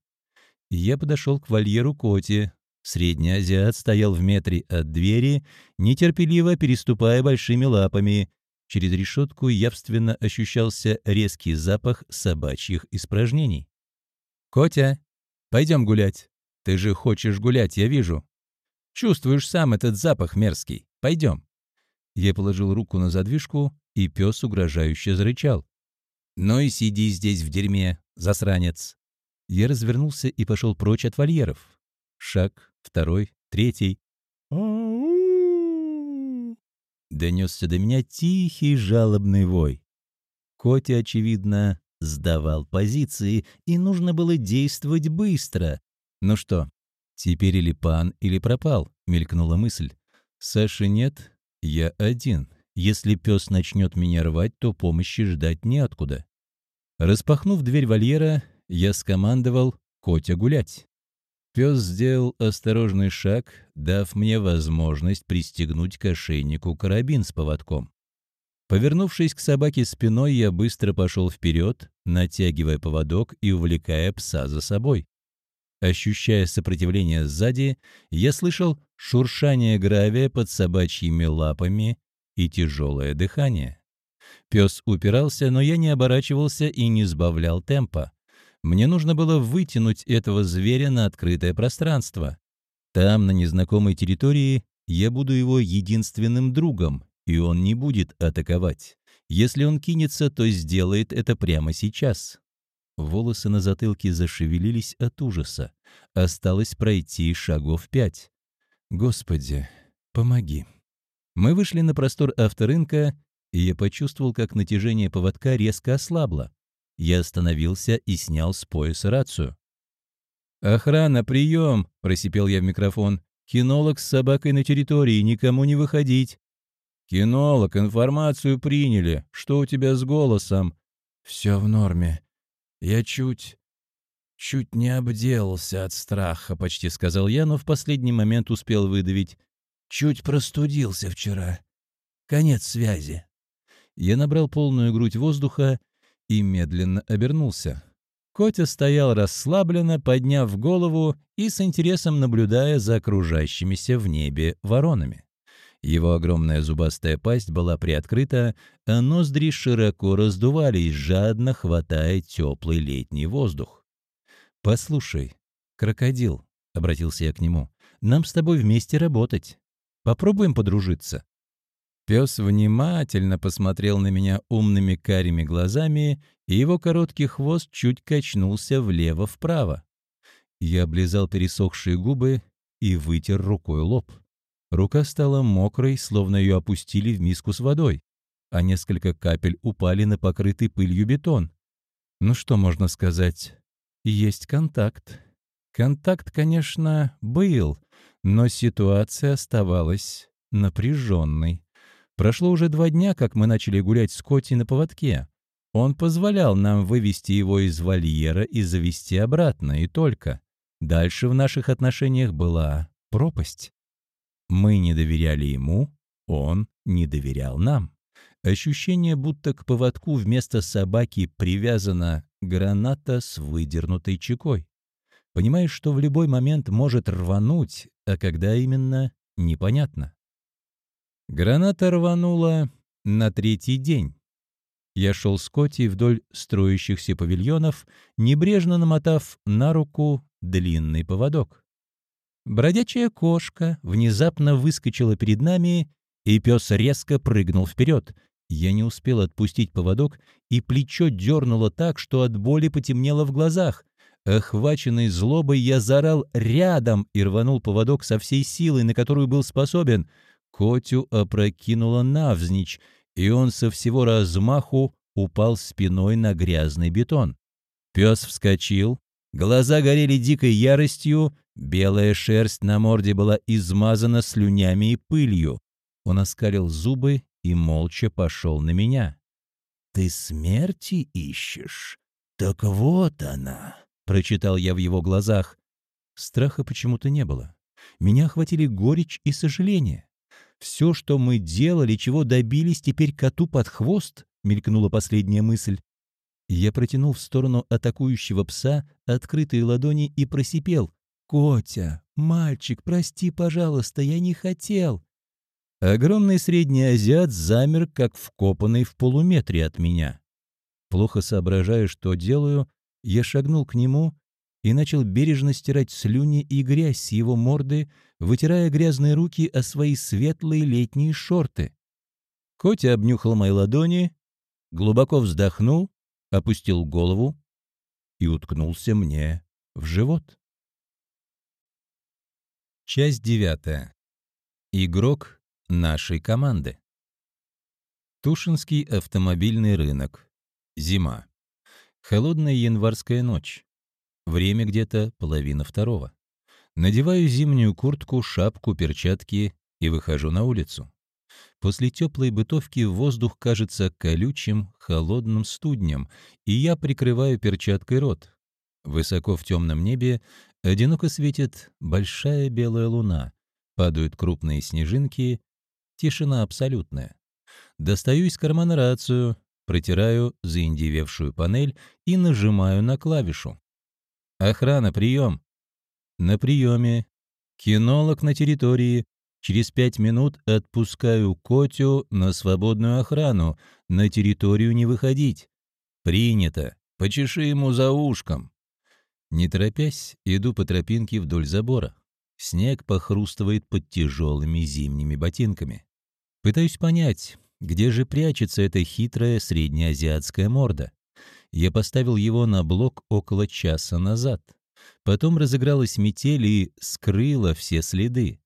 Я подошел к вольеру Коти. Средний азиат стоял в метре от двери, нетерпеливо переступая большими лапами. Через решетку явственно ощущался резкий запах собачьих испражнений. «Котя, пойдем гулять. Ты же хочешь гулять, я вижу. Чувствуешь сам этот запах мерзкий. Пойдем». Я положил руку на задвижку, и пес угрожающе зарычал. «Ну и сиди здесь в дерьме, засранец!» Я развернулся и пошел прочь от вольеров. Шаг, второй, третий. Донесся до меня тихий жалобный вой. Котя, очевидно, сдавал позиции, и нужно было действовать быстро. Ну что, теперь или пан, или пропал, мелькнула мысль. Саши нет, я один. Если пес начнет меня рвать, то помощи ждать неоткуда. Распахнув дверь вольера, я скомандовал «Котя гулять». Пес сделал осторожный шаг, дав мне возможность пристегнуть к ошейнику карабин с поводком. Повернувшись к собаке спиной, я быстро пошел вперед, натягивая поводок и увлекая пса за собой. Ощущая сопротивление сзади, я слышал шуршание гравия под собачьими лапами и тяжелое дыхание. Пес упирался, но я не оборачивался и не сбавлял темпа. Мне нужно было вытянуть этого зверя на открытое пространство. Там, на незнакомой территории, я буду его единственным другом, и он не будет атаковать. Если он кинется, то сделает это прямо сейчас. Волосы на затылке зашевелились от ужаса. Осталось пройти шагов пять. Господи, помоги. Мы вышли на простор авторынка, и я почувствовал, как натяжение поводка резко ослабло. Я остановился и снял с пояса рацию. «Охрана, прием!» – просипел я в микрофон. «Кинолог с собакой на территории, никому не выходить». «Кинолог, информацию приняли. Что у тебя с голосом?» «Все в норме. Я чуть... чуть не обделался от страха», — почти сказал я, но в последний момент успел выдавить. «Чуть простудился вчера. Конец связи». Я набрал полную грудь воздуха и медленно обернулся. Котя стоял расслабленно, подняв голову и с интересом наблюдая за окружающимися в небе воронами. Его огромная зубастая пасть была приоткрыта, а ноздри широко раздувались, жадно хватая теплый летний воздух. «Послушай, крокодил», — обратился я к нему, — «нам с тобой вместе работать. Попробуем подружиться». Пес внимательно посмотрел на меня умными карими глазами, и его короткий хвост чуть качнулся влево-вправо. Я облизал пересохшие губы и вытер рукой лоб. Рука стала мокрой, словно ее опустили в миску с водой, а несколько капель упали на покрытый пылью бетон. Ну что можно сказать? Есть контакт. Контакт, конечно, был, но ситуация оставалась напряженной. Прошло уже два дня, как мы начали гулять с Коти на поводке. Он позволял нам вывести его из вольера и завести обратно, и только. Дальше в наших отношениях была пропасть. Мы не доверяли ему, он не доверял нам. Ощущение, будто к поводку вместо собаки привязана граната с выдернутой чекой. Понимаешь, что в любой момент может рвануть, а когда именно — непонятно. Граната рванула на третий день. Я шел с Коти вдоль строящихся павильонов, небрежно намотав на руку длинный поводок. Бродячая кошка внезапно выскочила перед нами, и пес резко прыгнул вперед. Я не успел отпустить поводок, и плечо дернуло так, что от боли потемнело в глазах. Охваченный злобой, я заорал рядом и рванул поводок со всей силой, на которую был способен. Котю опрокинуло навзничь, и он со всего размаху упал спиной на грязный бетон. Пес вскочил, глаза горели дикой яростью, Белая шерсть на морде была измазана слюнями и пылью. Он оскалил зубы и молча пошел на меня. «Ты смерти ищешь? Так вот она!» — прочитал я в его глазах. Страха почему-то не было. Меня охватили горечь и сожаление. «Все, что мы делали, чего добились, теперь коту под хвост?» — мелькнула последняя мысль. Я протянул в сторону атакующего пса открытые ладони и просипел. «Котя, мальчик, прости, пожалуйста, я не хотел». Огромный средний азиат замер, как вкопанный в полуметре от меня. Плохо соображая, что делаю, я шагнул к нему и начал бережно стирать слюни и грязь с его морды, вытирая грязные руки о свои светлые летние шорты. Котя обнюхал мои ладони, глубоко вздохнул, опустил голову и уткнулся мне в живот. Часть девятая. Игрок нашей команды. Тушинский автомобильный рынок. Зима. Холодная январская ночь. Время где-то половина второго. Надеваю зимнюю куртку, шапку, перчатки и выхожу на улицу. После теплой бытовки воздух кажется колючим, холодным студнем, и я прикрываю перчаткой рот. Высоко в темном небе Одиноко светит большая белая луна, падают крупные снежинки, тишина абсолютная. Достаю из кармана рацию, протираю заиндевевшую панель и нажимаю на клавишу. «Охрана, прием!» «На приеме. Кинолог на территории. Через пять минут отпускаю Котю на свободную охрану. На территорию не выходить. Принято. Почеши ему за ушком». Не торопясь, иду по тропинке вдоль забора. Снег похрустывает под тяжелыми зимними ботинками. Пытаюсь понять, где же прячется эта хитрая среднеазиатская морда. Я поставил его на блок около часа назад. Потом разыгралась метель и скрыла все следы.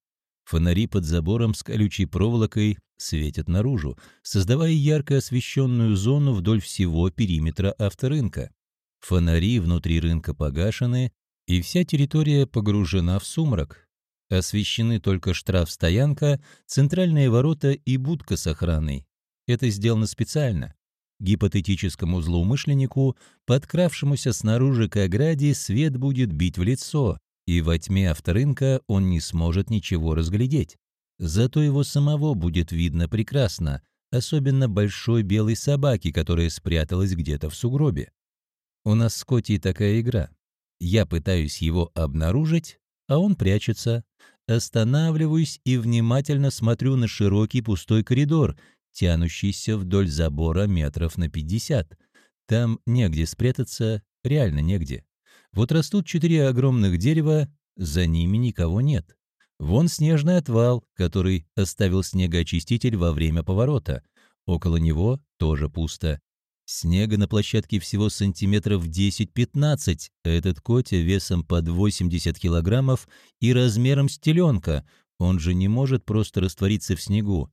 Фонари под забором с колючей проволокой светят наружу, создавая ярко освещенную зону вдоль всего периметра авторынка. Фонари внутри рынка погашены, и вся территория погружена в сумрак. Освещены только штрафстоянка, центральные ворота и будка с охраной. Это сделано специально. Гипотетическому злоумышленнику, подкравшемуся снаружи к ограде, свет будет бить в лицо, и во тьме авторынка он не сможет ничего разглядеть. Зато его самого будет видно прекрасно, особенно большой белой собаки, которая спряталась где-то в сугробе. У нас с Котей такая игра. Я пытаюсь его обнаружить, а он прячется. Останавливаюсь и внимательно смотрю на широкий пустой коридор, тянущийся вдоль забора метров на пятьдесят. Там негде спрятаться, реально негде. Вот растут четыре огромных дерева, за ними никого нет. Вон снежный отвал, который оставил снегоочиститель во время поворота. Около него тоже пусто. Снега на площадке всего сантиметров 10-15, а этот Котя весом под 80 килограммов и размером с теленка. Он же не может просто раствориться в снегу.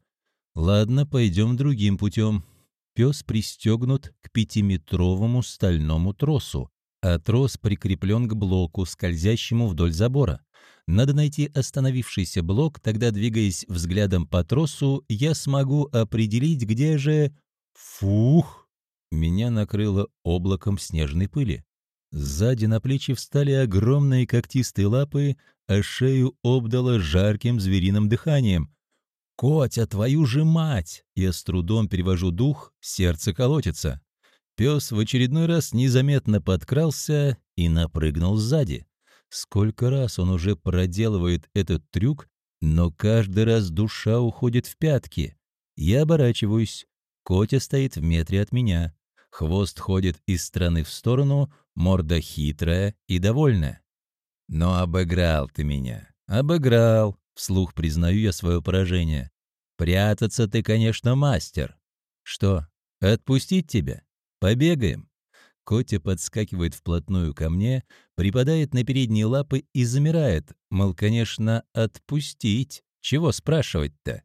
Ладно, пойдем другим путем. Пес пристегнут к пятиметровому стальному тросу, а трос прикреплен к блоку, скользящему вдоль забора. Надо найти остановившийся блок, тогда, двигаясь взглядом по тросу, я смогу определить, где же... Фух! Меня накрыло облаком снежной пыли. Сзади на плечи встали огромные когтистые лапы, а шею обдало жарким звериным дыханием. «Котя, твою же мать!» Я с трудом перевожу дух, сердце колотится. Пес в очередной раз незаметно подкрался и напрыгнул сзади. Сколько раз он уже проделывает этот трюк, но каждый раз душа уходит в пятки. Я оборачиваюсь. Котя стоит в метре от меня. Хвост ходит из стороны в сторону, морда хитрая и довольная. «Но обыграл ты меня. Обыграл. Вслух признаю я свое поражение. Прятаться ты, конечно, мастер. Что, отпустить тебя? Побегаем? Котя подскакивает вплотную ко мне, припадает на передние лапы и замирает. Мол, конечно, отпустить. Чего спрашивать-то?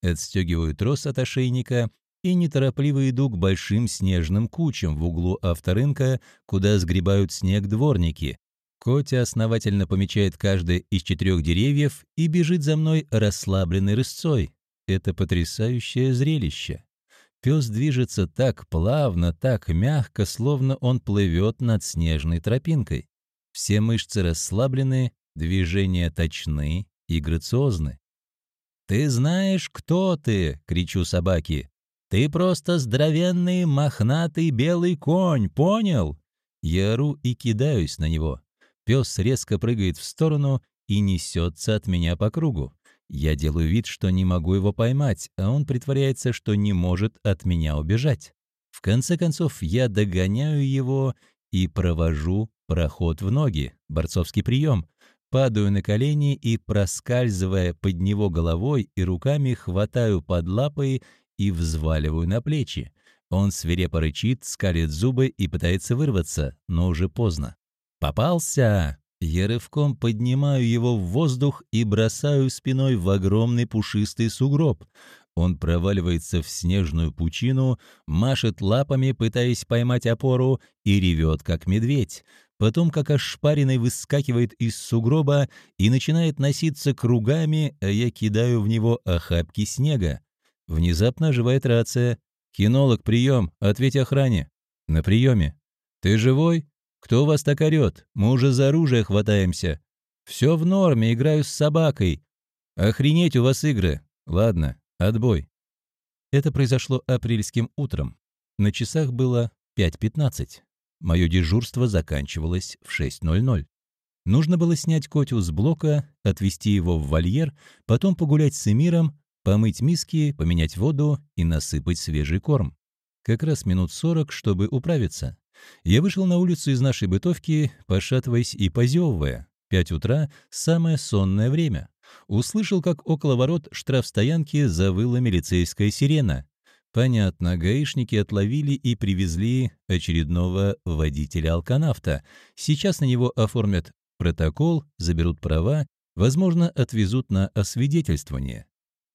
Отстегиваю трос от ошейника и неторопливо иду к большим снежным кучам в углу авторынка, куда сгребают снег дворники, Котя основательно помечает каждое из четырех деревьев и бежит за мной расслабленной рысцой. Это потрясающее зрелище. Пес движется так плавно, так мягко, словно он плывет над снежной тропинкой. Все мышцы расслаблены, движения точны и грациозны. «Ты знаешь, кто ты?» — кричу собаке. «Ты просто здоровенный, мохнатый белый конь, понял?» Я ору и кидаюсь на него. Пес резко прыгает в сторону и несется от меня по кругу. Я делаю вид, что не могу его поймать, а он притворяется, что не может от меня убежать. В конце концов, я догоняю его и провожу проход в ноги, борцовский прием. Падаю на колени и, проскальзывая под него головой и руками, хватаю под лапы и взваливаю на плечи. Он свирепо рычит, скалит зубы и пытается вырваться, но уже поздно. «Попался!» Я рывком поднимаю его в воздух и бросаю спиной в огромный пушистый сугроб. Он проваливается в снежную пучину, машет лапами, пытаясь поймать опору, и ревет, как медведь. Потом, как ошпаренный, выскакивает из сугроба и начинает носиться кругами, а я кидаю в него охапки снега. Внезапно оживает рация. «Кинолог, прием! Ответь охране!» «На приеме!» «Ты живой?» «Кто вас так орет? Мы уже за оружие хватаемся». «Все в норме, играю с собакой». «Охренеть у вас игры». «Ладно, отбой». Это произошло апрельским утром. На часах было 5.15. Мое дежурство заканчивалось в 6.00. Нужно было снять Котю с блока, отвезти его в вольер, потом погулять с Эмиром, помыть миски, поменять воду и насыпать свежий корм. Как раз минут сорок, чтобы управиться. Я вышел на улицу из нашей бытовки, пошатываясь и позевывая. Пять утра — самое сонное время. Услышал, как около ворот штрафстоянки завыла милицейская сирена. Понятно, гаишники отловили и привезли очередного водителя-алканавта. Сейчас на него оформят протокол, заберут права, возможно, отвезут на освидетельствование.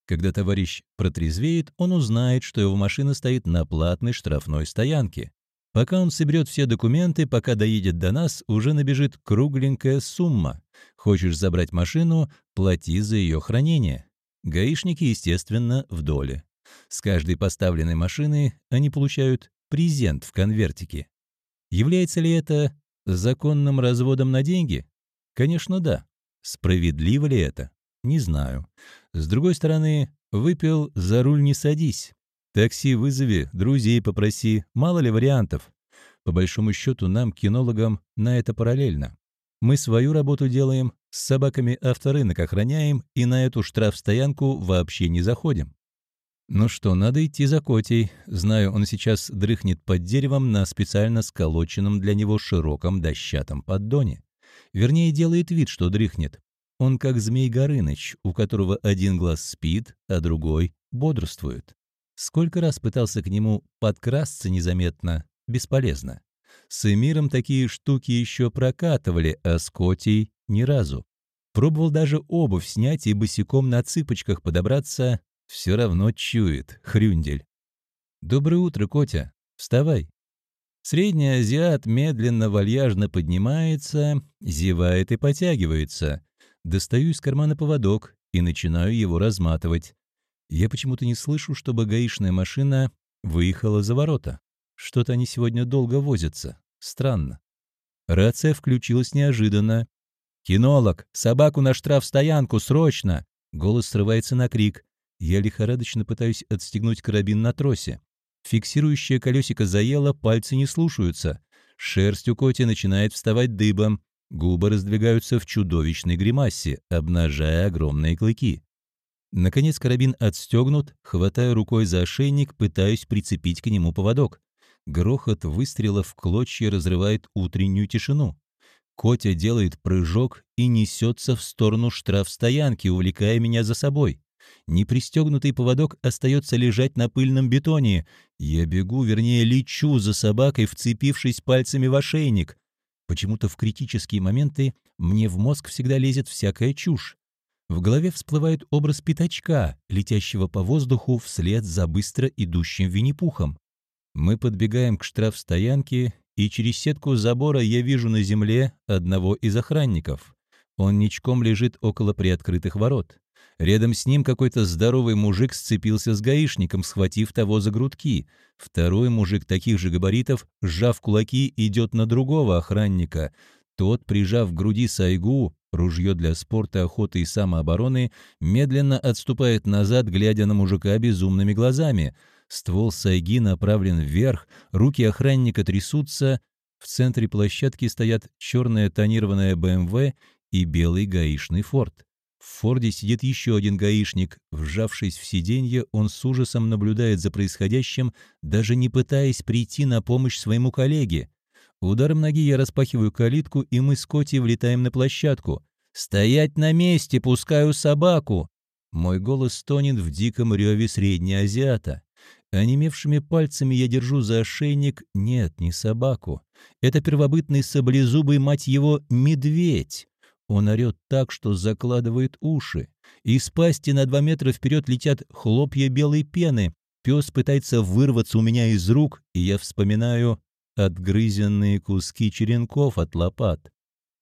Когда товарищ протрезвеет, он узнает, что его машина стоит на платной штрафной стоянке. Пока он соберет все документы, пока доедет до нас, уже набежит кругленькая сумма. Хочешь забрать машину – плати за ее хранение. Гаишники, естественно, в доле. С каждой поставленной машины они получают презент в конвертике. Является ли это законным разводом на деньги? Конечно, да. Справедливо ли это? Не знаю. С другой стороны, выпил, за руль не садись. Такси вызови, друзей попроси, мало ли вариантов. По большому счету, нам, кинологам, на это параллельно. Мы свою работу делаем, с собаками авторынок охраняем и на эту штрафстоянку вообще не заходим. Ну что, надо идти за Котей. Знаю, он сейчас дрыхнет под деревом на специально сколоченном для него широком дощатом поддоне. Вернее, делает вид, что дрыхнет. Он как Змей Горыныч, у которого один глаз спит, а другой бодрствует. Сколько раз пытался к нему подкрасться незаметно, бесполезно. С Эмиром такие штуки еще прокатывали, а с Котей ни разу. Пробовал даже обувь снять и босиком на цыпочках подобраться, все равно чует, хрюндель. «Доброе утро, Котя. Вставай». Средний азиат медленно, вальяжно поднимается, зевает и потягивается. Достаю из кармана поводок и начинаю его разматывать. Я почему-то не слышу, чтобы гаишная машина выехала за ворота. Что-то они сегодня долго возятся. Странно. Рация включилась неожиданно. «Кинолог! Собаку на штрафстоянку! Срочно!» Голос срывается на крик. Я лихорадочно пытаюсь отстегнуть карабин на тросе. Фиксирующее колесико заело, пальцы не слушаются. Шерсть у Коти начинает вставать дыбом. Губы раздвигаются в чудовищной гримасе, обнажая огромные клыки. Наконец карабин отстегнут, хватаю рукой за ошейник, пытаюсь прицепить к нему поводок. Грохот выстрела в клочья разрывает утреннюю тишину. Котя делает прыжок и несется в сторону штрафстоянки, увлекая меня за собой. Непристегнутый поводок остается лежать на пыльном бетоне. Я бегу, вернее, лечу за собакой, вцепившись пальцами в ошейник. Почему-то в критические моменты мне в мозг всегда лезет всякая чушь. В голове всплывает образ пятачка, летящего по воздуху вслед за быстро идущим Винни-Пухом. Мы подбегаем к штрафстоянке, и через сетку забора я вижу на земле одного из охранников. Он ничком лежит около приоткрытых ворот. Рядом с ним какой-то здоровый мужик сцепился с гаишником, схватив того за грудки. Второй мужик таких же габаритов, сжав кулаки, идет на другого охранника. Тот, прижав к груди сайгу, ружье для спорта, охоты и самообороны, медленно отступает назад, глядя на мужика безумными глазами — Ствол сайги направлен вверх, руки охранника трясутся. В центре площадки стоят черная тонированная БМВ и белый гаишный Форд. В Форде сидит еще один гаишник. Вжавшись в сиденье, он с ужасом наблюдает за происходящим, даже не пытаясь прийти на помощь своему коллеге. Ударом ноги я распахиваю калитку, и мы с Коти влетаем на площадку. «Стоять на месте! Пускаю собаку!» Мой голос тонет в диком реве среднеазиата. Онемевшими пальцами я держу за ошейник, нет, не собаку. Это первобытный саблезубый, мать его, медведь. Он орет так, что закладывает уши. Из пасти на два метра вперед летят хлопья белой пены. Пес пытается вырваться у меня из рук, и я вспоминаю отгрызенные куски черенков от лопат.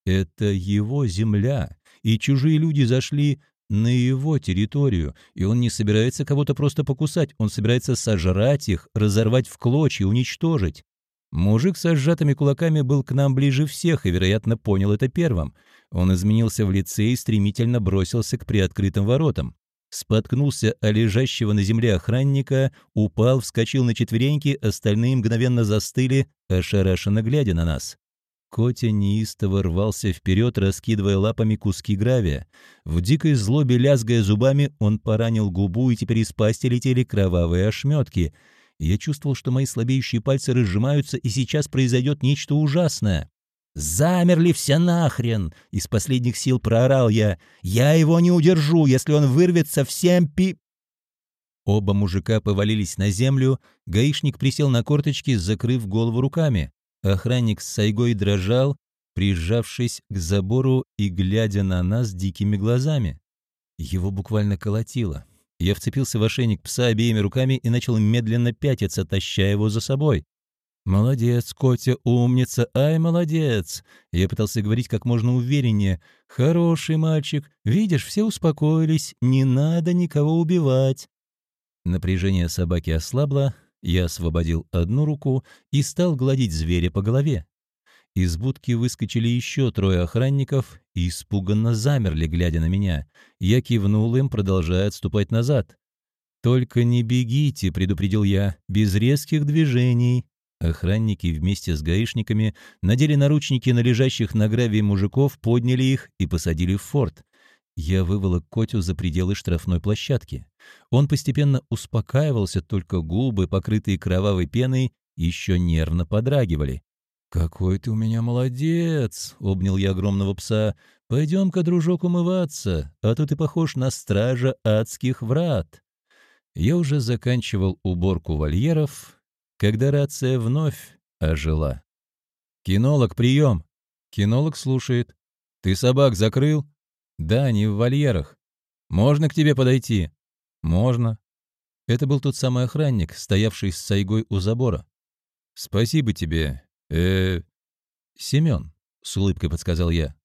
Это его земля, и чужие люди зашли на его территорию, и он не собирается кого-то просто покусать, он собирается сожрать их, разорвать в клочья, уничтожить. Мужик со сжатыми кулаками был к нам ближе всех и, вероятно, понял это первым. Он изменился в лице и стремительно бросился к приоткрытым воротам. Споткнулся о лежащего на земле охранника, упал, вскочил на четвереньки, остальные мгновенно застыли, ошарашенно глядя на нас. Котя неистово рвался вперед, раскидывая лапами куски гравия. В дикой злобе, лязгая зубами, он поранил губу, и теперь из пасти летели кровавые ошметки. Я чувствовал, что мои слабеющие пальцы разжимаются, и сейчас произойдет нечто ужасное. «Замерли все нахрен!» — из последних сил проорал я. «Я его не удержу, если он вырвется всем пи...» Оба мужика повалились на землю, гаишник присел на корточки, закрыв голову руками. Охранник с сайгой дрожал, прижавшись к забору и глядя на нас дикими глазами. Его буквально колотило. Я вцепился в ошейник пса обеими руками и начал медленно пятиться, таща его за собой. «Молодец, Котя, умница, ай, молодец!» Я пытался говорить как можно увереннее. «Хороший мальчик, видишь, все успокоились, не надо никого убивать». Напряжение собаки ослабло, я освободил одну руку и стал гладить зверя по голове. Из будки выскочили еще трое охранников и испуганно замерли, глядя на меня. Я кивнул им, продолжая отступать назад. «Только не бегите», — предупредил я, — «без резких движений». Охранники вместе с гаишниками надели наручники на лежащих на гравии мужиков, подняли их и посадили в форт. Я выволок Котю за пределы штрафной площадки. Он постепенно успокаивался, только губы, покрытые кровавой пеной, еще нервно подрагивали. «Какой ты у меня молодец!» — обнял я огромного пса. «Пойдем-ка, дружок, умываться, а то ты похож на стража адских врат». Я уже заканчивал уборку вольеров, когда рация вновь ожила. «Кинолог, прием!» Кинолог слушает. «Ты собак закрыл?» «Да, не в вольерах. Можно к тебе подойти?» «Можно». Это был тот самый охранник, стоявший с Сайгой у забора. «Спасибо тебе. э Семен», — с улыбкой подсказал я.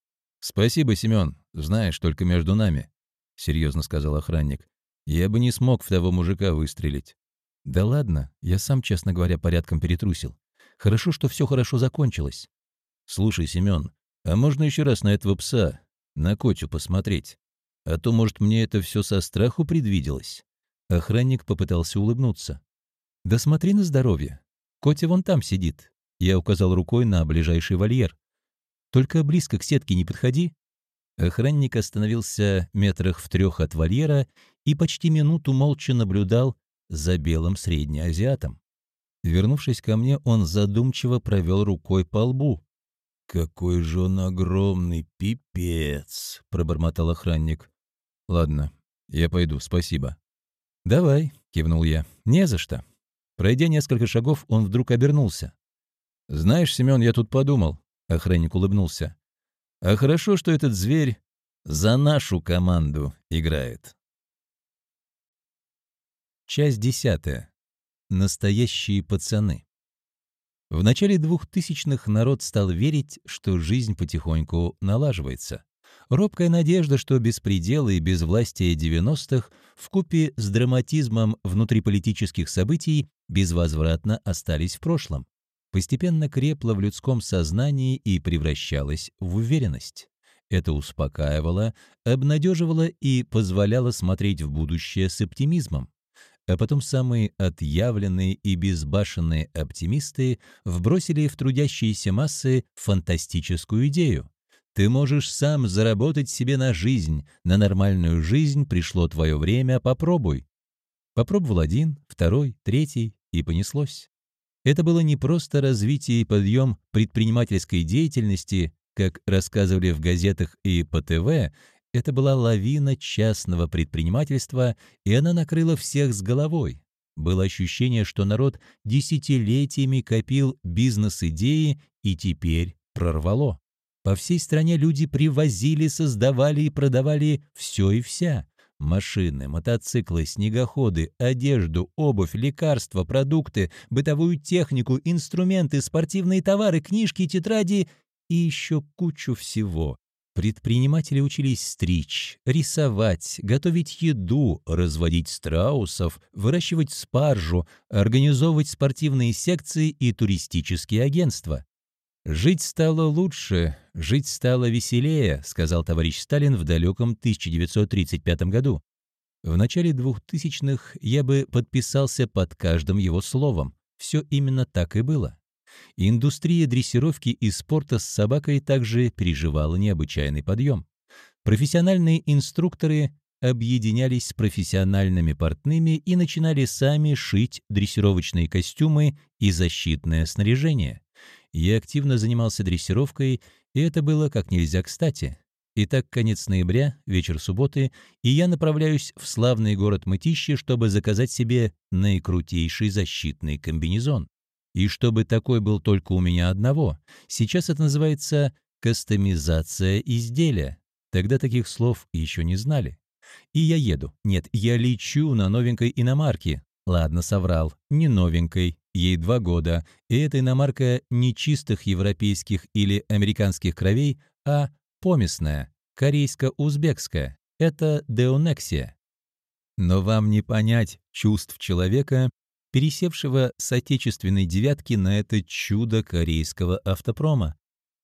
«Спасибо, Семен. Знаешь, только между нами», — серьезно сказал охранник. «Я бы не смог в того мужика выстрелить». «Да ладно, я сам, честно говоря, порядком перетрусил. Хорошо, что все хорошо закончилось». «Слушай, Семен, а можно еще раз на этого пса, на Котю посмотреть? А то, может, мне это все со страху предвиделось?» Охранник попытался улыбнуться. «Да смотри на здоровье. Котя вон там сидит». Я указал рукой на ближайший вольер. «Только близко к сетке не подходи». Охранник остановился метрах в трех от вольера и почти минуту молча наблюдал за белым среднеазиатом. Вернувшись ко мне, он задумчиво провел рукой по лбу. «Какой же он огромный пипец!» — пробормотал охранник. «Ладно, я пойду, спасибо». «Давай», — кивнул я. «Не за что». Пройдя несколько шагов, он вдруг обернулся. «Знаешь, Семен, я тут подумал», — охранник улыбнулся. «А хорошо, что этот зверь за нашу команду играет». Часть десятая. Настоящие пацаны. В начале двухтысячных народ стал верить, что жизнь потихоньку налаживается. Робкая надежда, что беспределы и безвластие 90-х вкупе с драматизмом внутриполитических событий безвозвратно остались в прошлом, постепенно крепла в людском сознании и превращалась в уверенность. Это успокаивало, обнадеживало и позволяло смотреть в будущее с оптимизмом а потом самые отъявленные и безбашенные оптимисты вбросили в трудящиеся массы фантастическую идею. Ты можешь сам заработать себе на жизнь, на нормальную жизнь пришло твое время, попробуй. Попробовал один, второй, третий, и понеслось. Это было не просто развитие и подъем предпринимательской деятельности, как рассказывали в газетах и по ТВ, это была лавина частного предпринимательства, и она накрыла всех с головой. Было ощущение, что народ десятилетиями копил бизнес-идеи и теперь прорвало. По всей стране люди привозили, создавали и продавали все и вся. Машины, мотоциклы, снегоходы, одежду, обувь, лекарства, продукты, бытовую технику, инструменты, спортивные товары, книжки, тетради и еще кучу всего. Предприниматели учились стричь, рисовать, готовить еду, разводить страусов, выращивать спаржу, организовывать спортивные секции и туристические агентства. «Жить стало лучше, жить стало веселее», сказал товарищ Сталин в далеком 1935 году. В начале 2000-х я бы подписался под каждым его словом. Все именно так и было. Индустрия дрессировки и спорта с собакой также переживала необычайный подъем. Профессиональные инструкторы объединялись с профессиональными портными и начинали сами шить дрессировочные костюмы и защитное снаряжение. Я активно занимался дрессировкой, и это было как нельзя кстати. Итак, конец ноября, вечер субботы, и я направляюсь в славный город Мытищи, чтобы заказать себе наикрутейший защитный комбинезон. И чтобы такой был только у меня одного. Сейчас это называется кастомизация изделия. Тогда таких слов еще не знали. И я еду. Нет, я лечу на новенькой иномарке. Ладно, соврал. Не новенькой. Ей два года. И эта иномарка не чистых европейских или американских кровей, а помесная, корейско-узбекская. Это деонексия. Но вам не понять чувств человека, пересевшего с отечественной «девятки» на это чудо корейского автопрома.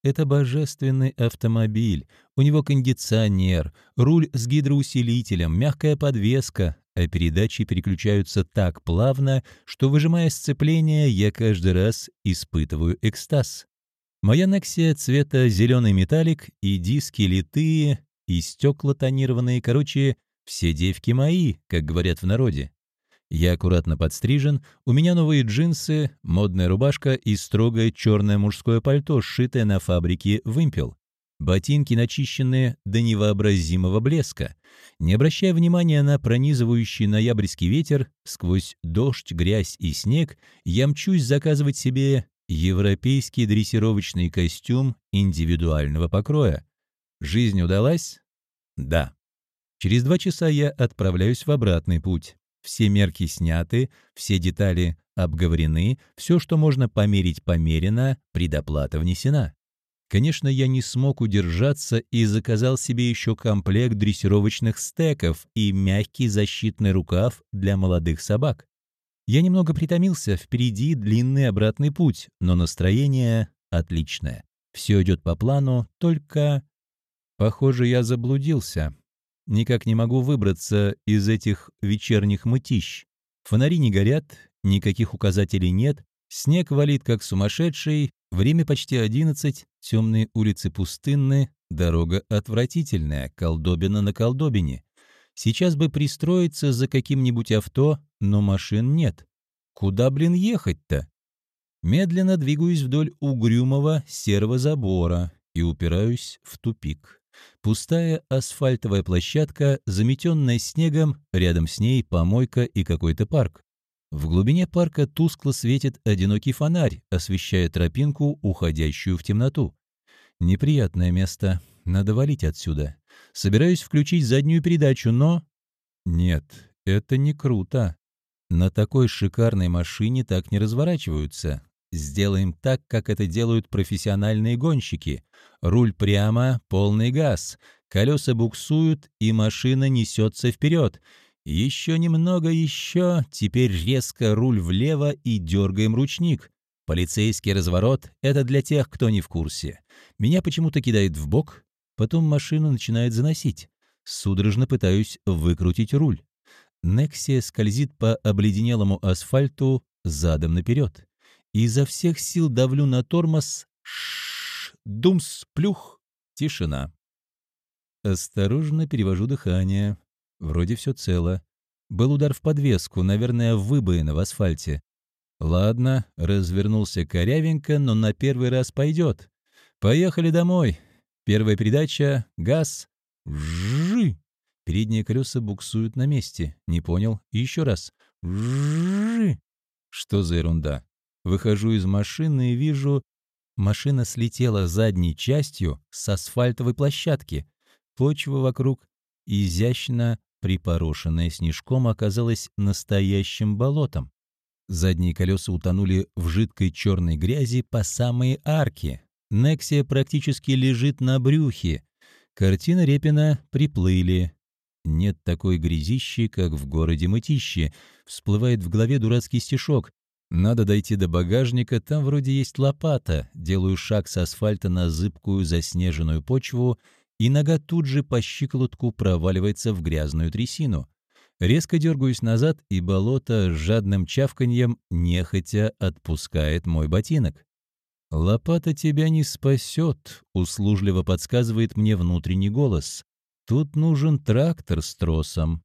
Это божественный автомобиль, у него кондиционер, руль с гидроусилителем, мягкая подвеска, а передачи переключаются так плавно, что, выжимая сцепление, я каждый раз испытываю экстаз. Моя Нексия цвета зеленый металлик, и диски литые, и стекла тонированные, короче, все девки мои, как говорят в народе. Я аккуратно подстрижен, у меня новые джинсы, модная рубашка и строгое черное мужское пальто, сшитое на фабрике «Вымпел». Ботинки начищенные до невообразимого блеска. Не обращая внимания на пронизывающий ноябрьский ветер, сквозь дождь, грязь и снег, я мчусь заказывать себе европейский дрессировочный костюм индивидуального покроя. Жизнь удалась? Да. Через два часа я отправляюсь в обратный путь. Все мерки сняты, все детали обговорены, все, что можно померить, померено, предоплата внесена. Конечно, я не смог удержаться и заказал себе еще комплект дрессировочных стеков и мягкий защитный рукав для молодых собак. Я немного притомился, впереди длинный обратный путь, но настроение отличное. Все идет по плану, только... Похоже, я заблудился. Никак не могу выбраться из этих вечерних мытищ. Фонари не горят, никаких указателей нет, снег валит как сумасшедший, время почти одиннадцать, темные улицы пустынны, дорога отвратительная, колдобина на колдобине. Сейчас бы пристроиться за каким-нибудь авто, но машин нет. Куда, блин, ехать-то? Медленно двигаюсь вдоль угрюмого серого забора и упираюсь в тупик. Пустая асфальтовая площадка, заметенная снегом, рядом с ней помойка и какой-то парк. В глубине парка тускло светит одинокий фонарь, освещая тропинку, уходящую в темноту. Неприятное место. Надо валить отсюда. Собираюсь включить заднюю передачу, но... Нет, это не круто. На такой шикарной машине так не разворачиваются. Сделаем так, как это делают профессиональные гонщики. Руль прямо, полный газ. Колеса буксуют, и машина несется вперед. Еще немного, еще. Теперь резко руль влево и дергаем ручник. Полицейский разворот — это для тех, кто не в курсе. Меня почему-то кидает в бок, потом машину начинает заносить. Судорожно пытаюсь выкрутить руль. Нексия скользит по обледенелому асфальту задом наперед. Изо всех сил давлю на тормоз. Шш, думс, плюх. Тишина. Осторожно перевожу дыхание. Вроде все цело. Был удар в подвеску, наверное, выбоина в асфальте. Ладно, развернулся корявенько, но на первый раз пойдет. Поехали домой. Первая передача, газ. Жжи. Передние колеса буксуют на месте. Не понял. Еще раз. Жжи. Что за ерунда? Выхожу из машины и вижу... Машина слетела задней частью с асфальтовой площадки. Почва вокруг, изящно припорошенная снежком, оказалась настоящим болотом. Задние колеса утонули в жидкой черной грязи по самые арки. Нексия практически лежит на брюхе. Картина Репина приплыли. Нет такой грязищи, как в городе Мытищи. Всплывает в голове дурацкий стишок. Надо дойти до багажника, там вроде есть лопата. Делаю шаг с асфальта на зыбкую заснеженную почву, и нога тут же по щиколотку проваливается в грязную трясину. Резко дергаюсь назад, и болото с жадным чавканьем нехотя отпускает мой ботинок. «Лопата тебя не спасет», — услужливо подсказывает мне внутренний голос. «Тут нужен трактор с тросом».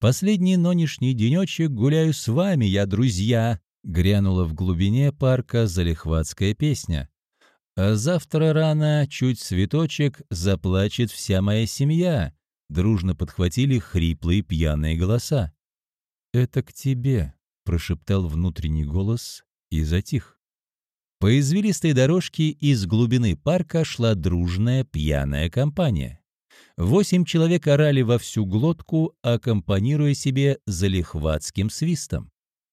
«Последний нонешний денечек гуляю с вами, я, друзья», Грянула в глубине парка залихватская песня. А завтра рано, чуть цветочек, заплачет вся моя семья. Дружно подхватили хриплые пьяные голоса. «Это к тебе», — прошептал внутренний голос и затих. По извилистой дорожке из глубины парка шла дружная пьяная компания. Восемь человек орали во всю глотку, аккомпанируя себе залихватским свистом.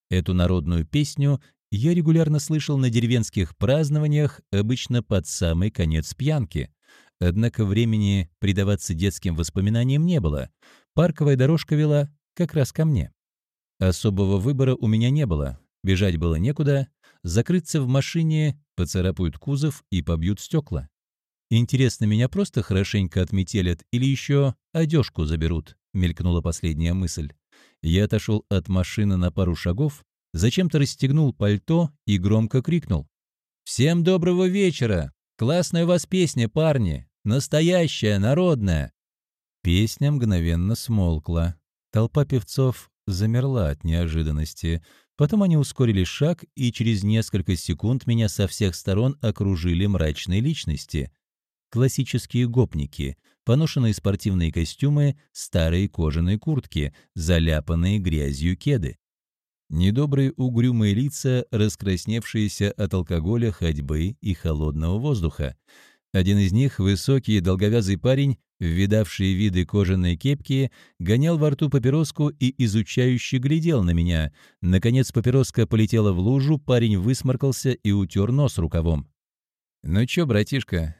Эту народную песню я регулярно слышал на деревенских празднованиях, обычно под самый конец пьянки. Однако времени предаваться детским воспоминаниям не было. Парковая дорожка вела как раз ко мне. Особого выбора у меня не было. Бежать было некуда. Закрыться в машине, поцарапают кузов и побьют стекла. Интересно, меня просто хорошенько отметелят или еще одежку заберут, мелькнула последняя мысль. Я отошел от машины на пару шагов, зачем-то расстегнул пальто и громко крикнул. «Всем доброго вечера! Классная у вас песня, парни! Настоящая, народная!» Песня мгновенно смолкла. Толпа певцов замерла от неожиданности. Потом они ускорили шаг, и через несколько секунд меня со всех сторон окружили мрачные личности. Классические гопники, поношенные спортивные костюмы, старые кожаные куртки, заляпанные грязью кеды. Недобрые угрюмые лица, раскрасневшиеся от алкоголя, ходьбы и холодного воздуха. Один из них, высокий долговязый парень, видавший виды кожаной кепки, гонял во рту папироску и изучающе глядел на меня. Наконец папироска полетела в лужу, парень высморкался и утер нос рукавом. «Ну чё, братишка,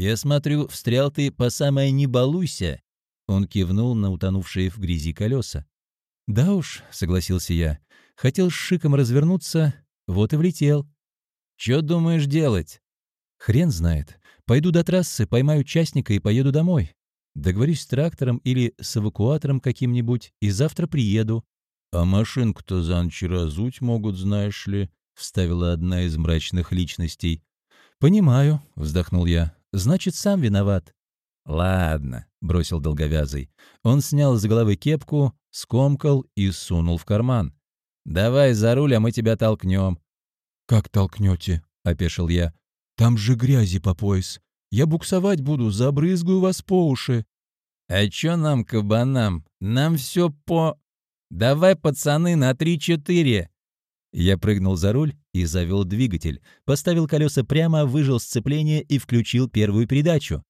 я смотрю, встрял ты по самое не балуйся!» Он кивнул на утонувшие в грязи колеса. «Да уж», — согласился я, — хотел с шиком развернуться, вот и влетел. «Чё думаешь делать?» «Хрен знает. Пойду до трассы, поймаю участника и поеду домой. Договорюсь с трактором или с эвакуатором каким-нибудь, и завтра приеду». «А машинку-то за ночь разуть могут, знаешь ли», — вставила одна из мрачных личностей. «Понимаю», — вздохнул я. «Значит, сам виноват». «Ладно», — бросил долговязый. Он снял с головы кепку, скомкал и сунул в карман. «Давай за руль, а мы тебя толкнем». «Как толкнете?» — опешил я. «Там же грязи по пояс. Я буксовать буду, забрызгаю вас по уши». «А чё нам, кабанам? Нам все по...» «Давай, пацаны, на три-четыре!» Я прыгнул за руль и завел двигатель, поставил колеса прямо, выжил сцепление и включил первую передачу.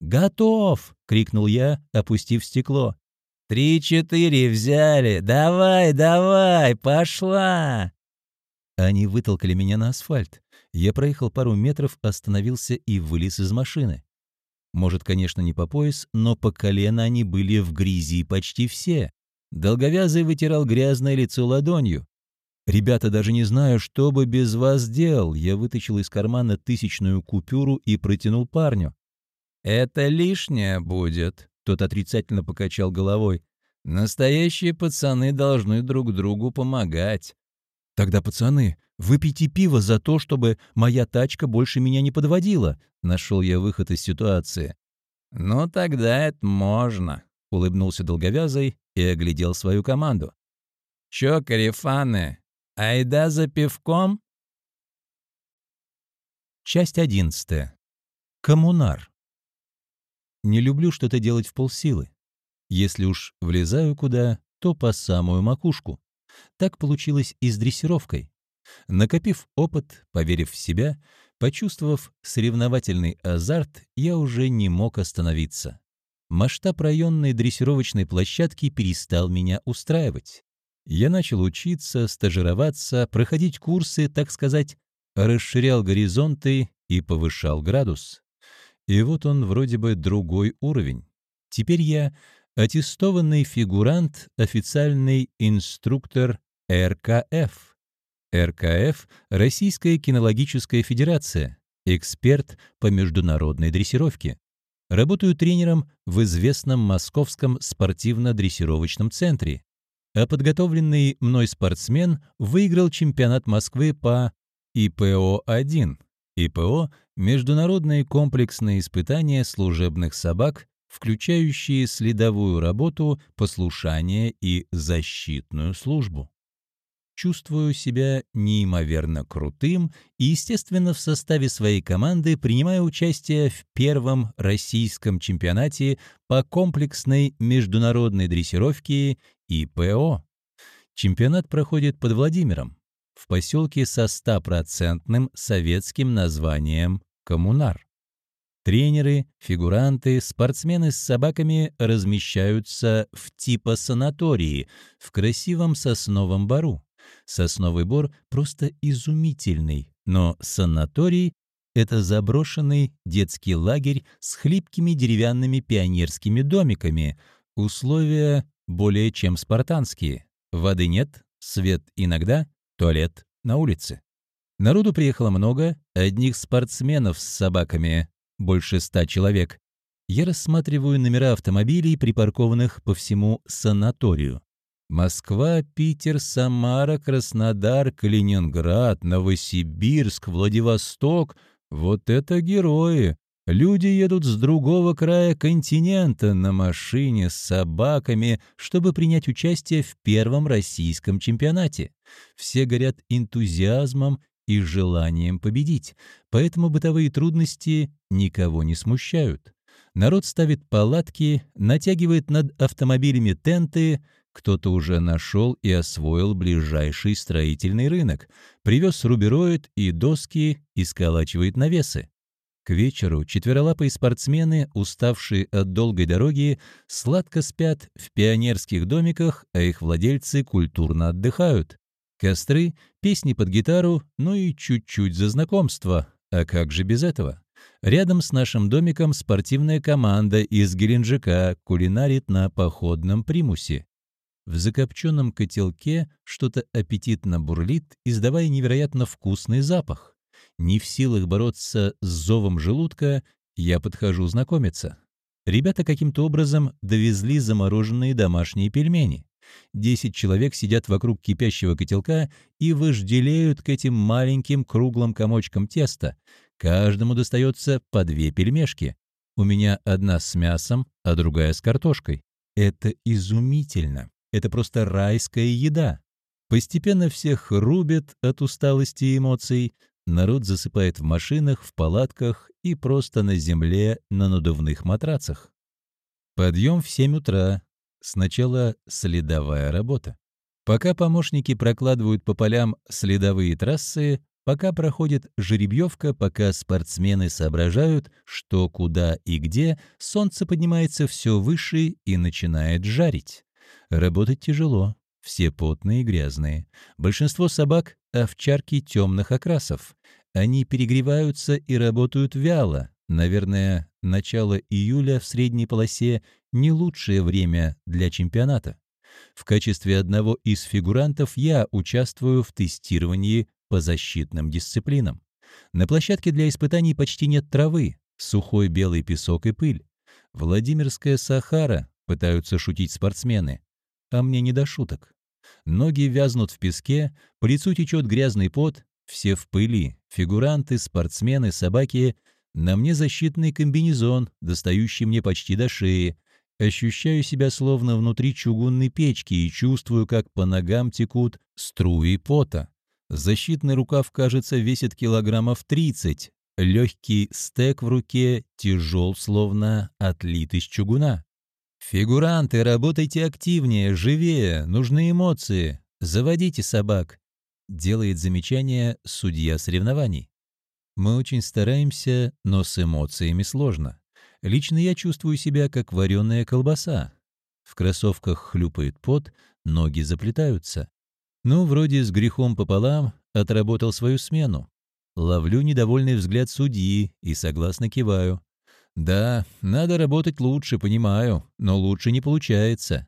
«Готов!» — крикнул я, опустив стекло. «Три-четыре взяли! Давай, давай, пошла!» Они вытолкали меня на асфальт. Я проехал пару метров, остановился и вылез из машины. Может, конечно, не по пояс, но по колено они были в грязи почти все. Долговязый вытирал грязное лицо ладонью. «Ребята, даже не знаю, что бы без вас делал». Я вытащил из кармана тысячную купюру и протянул парню. «Это лишнее будет», — тот отрицательно покачал головой. «Настоящие пацаны должны друг другу помогать». «Тогда, пацаны, выпейте пиво за то, чтобы моя тачка больше меня не подводила», — нашел я выход из ситуации. «Ну, тогда это можно», — улыбнулся долговязый и оглядел свою команду. «Чё, карифаны, айда за пивком?» Часть одиннадцатая. Коммунар. Не люблю что-то делать в полсилы. Если уж влезаю куда, то по самую макушку. Так получилось и с дрессировкой. Накопив опыт, поверив в себя, почувствовав соревновательный азарт, я уже не мог остановиться. Масштаб районной дрессировочной площадки перестал меня устраивать. Я начал учиться, стажироваться, проходить курсы, так сказать, расширял горизонты и повышал градус. И вот он вроде бы другой уровень. Теперь я аттестованный фигурант, официальный инструктор РКФ. РКФ – Российская кинологическая федерация, эксперт по международной дрессировке. Работаю тренером в известном московском спортивно-дрессировочном центре. А подготовленный мной спортсмен выиграл чемпионат Москвы по ИПО-1 ИПО – международные комплексные испытания служебных собак, включающие следовую работу, послушание и защитную службу. Чувствую себя неимоверно крутым и, естественно, в составе своей команды принимаю участие в первом российском чемпионате по комплексной международной дрессировке ИПО. Чемпионат проходит под Владимиром в поселке со стопроцентным советским названием «Коммунар». Тренеры, фигуранты, спортсмены с собаками размещаются в типа санатории в красивом сосновом бару. Сосновый бор просто изумительный, но санаторий — это заброшенный детский лагерь с хлипкими деревянными пионерскими домиками. Условия более чем спартанские. Воды нет, свет иногда, туалет на улице. Народу приехало много, одних спортсменов с собаками, больше ста человек. Я рассматриваю номера автомобилей, припаркованных по всему санаторию. Москва, Питер, Самара, Краснодар, Калининград, Новосибирск, Владивосток — вот это герои! Люди едут с другого края континента на машине с собаками, чтобы принять участие в первом российском чемпионате. Все горят энтузиазмом и желанием победить, поэтому бытовые трудности никого не смущают. Народ ставит палатки, натягивает над автомобилями тенты, кто-то уже нашел и освоил ближайший строительный рынок, привез рубероид и доски и сколачивает навесы. К вечеру четверолапые спортсмены, уставшие от долгой дороги, сладко спят в пионерских домиках, а их владельцы культурно отдыхают. Костры, песни под гитару, ну и чуть-чуть за знакомство. А как же без этого? Рядом с нашим домиком спортивная команда из Геленджика кулинарит на походном примусе. В закопченном котелке что-то аппетитно бурлит, издавая невероятно вкусный запах. Не в силах бороться с зовом желудка, я подхожу знакомиться. Ребята каким-то образом довезли замороженные домашние пельмени. Десять человек сидят вокруг кипящего котелка и вожделеют к этим маленьким круглым комочкам теста. Каждому достается по две пельмешки. У меня одна с мясом, а другая с картошкой. Это изумительно. Это просто райская еда. Постепенно всех рубят от усталости и эмоций, Народ засыпает в машинах, в палатках и просто на земле на надувных матрацах. Подъем в 7 утра. Сначала следовая работа. Пока помощники прокладывают по полям следовые трассы, пока проходит жеребьевка, пока спортсмены соображают, что, куда и где, солнце поднимается все выше и начинает жарить. Работать тяжело, все потные и грязные. Большинство собак — овчарки темных окрасов. Они перегреваются и работают вяло. Наверное, начало июля в средней полосе — не лучшее время для чемпионата. В качестве одного из фигурантов я участвую в тестировании по защитным дисциплинам. На площадке для испытаний почти нет травы, сухой белый песок и пыль. Владимирская Сахара, пытаются шутить спортсмены. А мне не до шуток. Ноги вязнут в песке, по лицу течет грязный пот, все в пыли, фигуранты, спортсмены, собаки. На мне защитный комбинезон, достающий мне почти до шеи. Ощущаю себя словно внутри чугунной печки и чувствую, как по ногам текут струи пота. Защитный рукав, кажется, весит килограммов 30. Легкий стек в руке тяжел, словно отлит из чугуна. «Фигуранты, работайте активнее, живее, нужны эмоции. Заводите собак», — делает замечание судья соревнований. Мы очень стараемся, но с эмоциями сложно. Лично я чувствую себя как вареная колбаса. В кроссовках хлюпает пот, ноги заплетаются. Ну, вроде с грехом пополам отработал свою смену. Ловлю недовольный взгляд судьи и согласно киваю. Да, надо работать лучше, понимаю, но лучше не получается.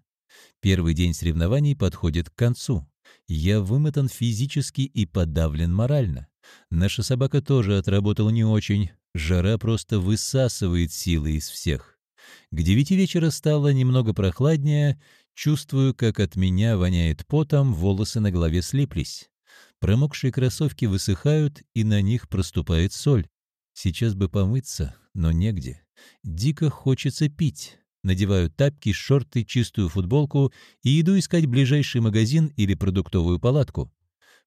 Первый день соревнований подходит к концу. Я вымотан физически и подавлен морально. Наша собака тоже отработала не очень. Жара просто высасывает силы из всех. К девяти вечера стало немного прохладнее. Чувствую, как от меня воняет потом, волосы на голове слиплись. Промокшие кроссовки высыхают, и на них проступает соль. Сейчас бы помыться, но негде. Дико хочется пить. Надеваю тапки, шорты, чистую футболку и иду искать ближайший магазин или продуктовую палатку.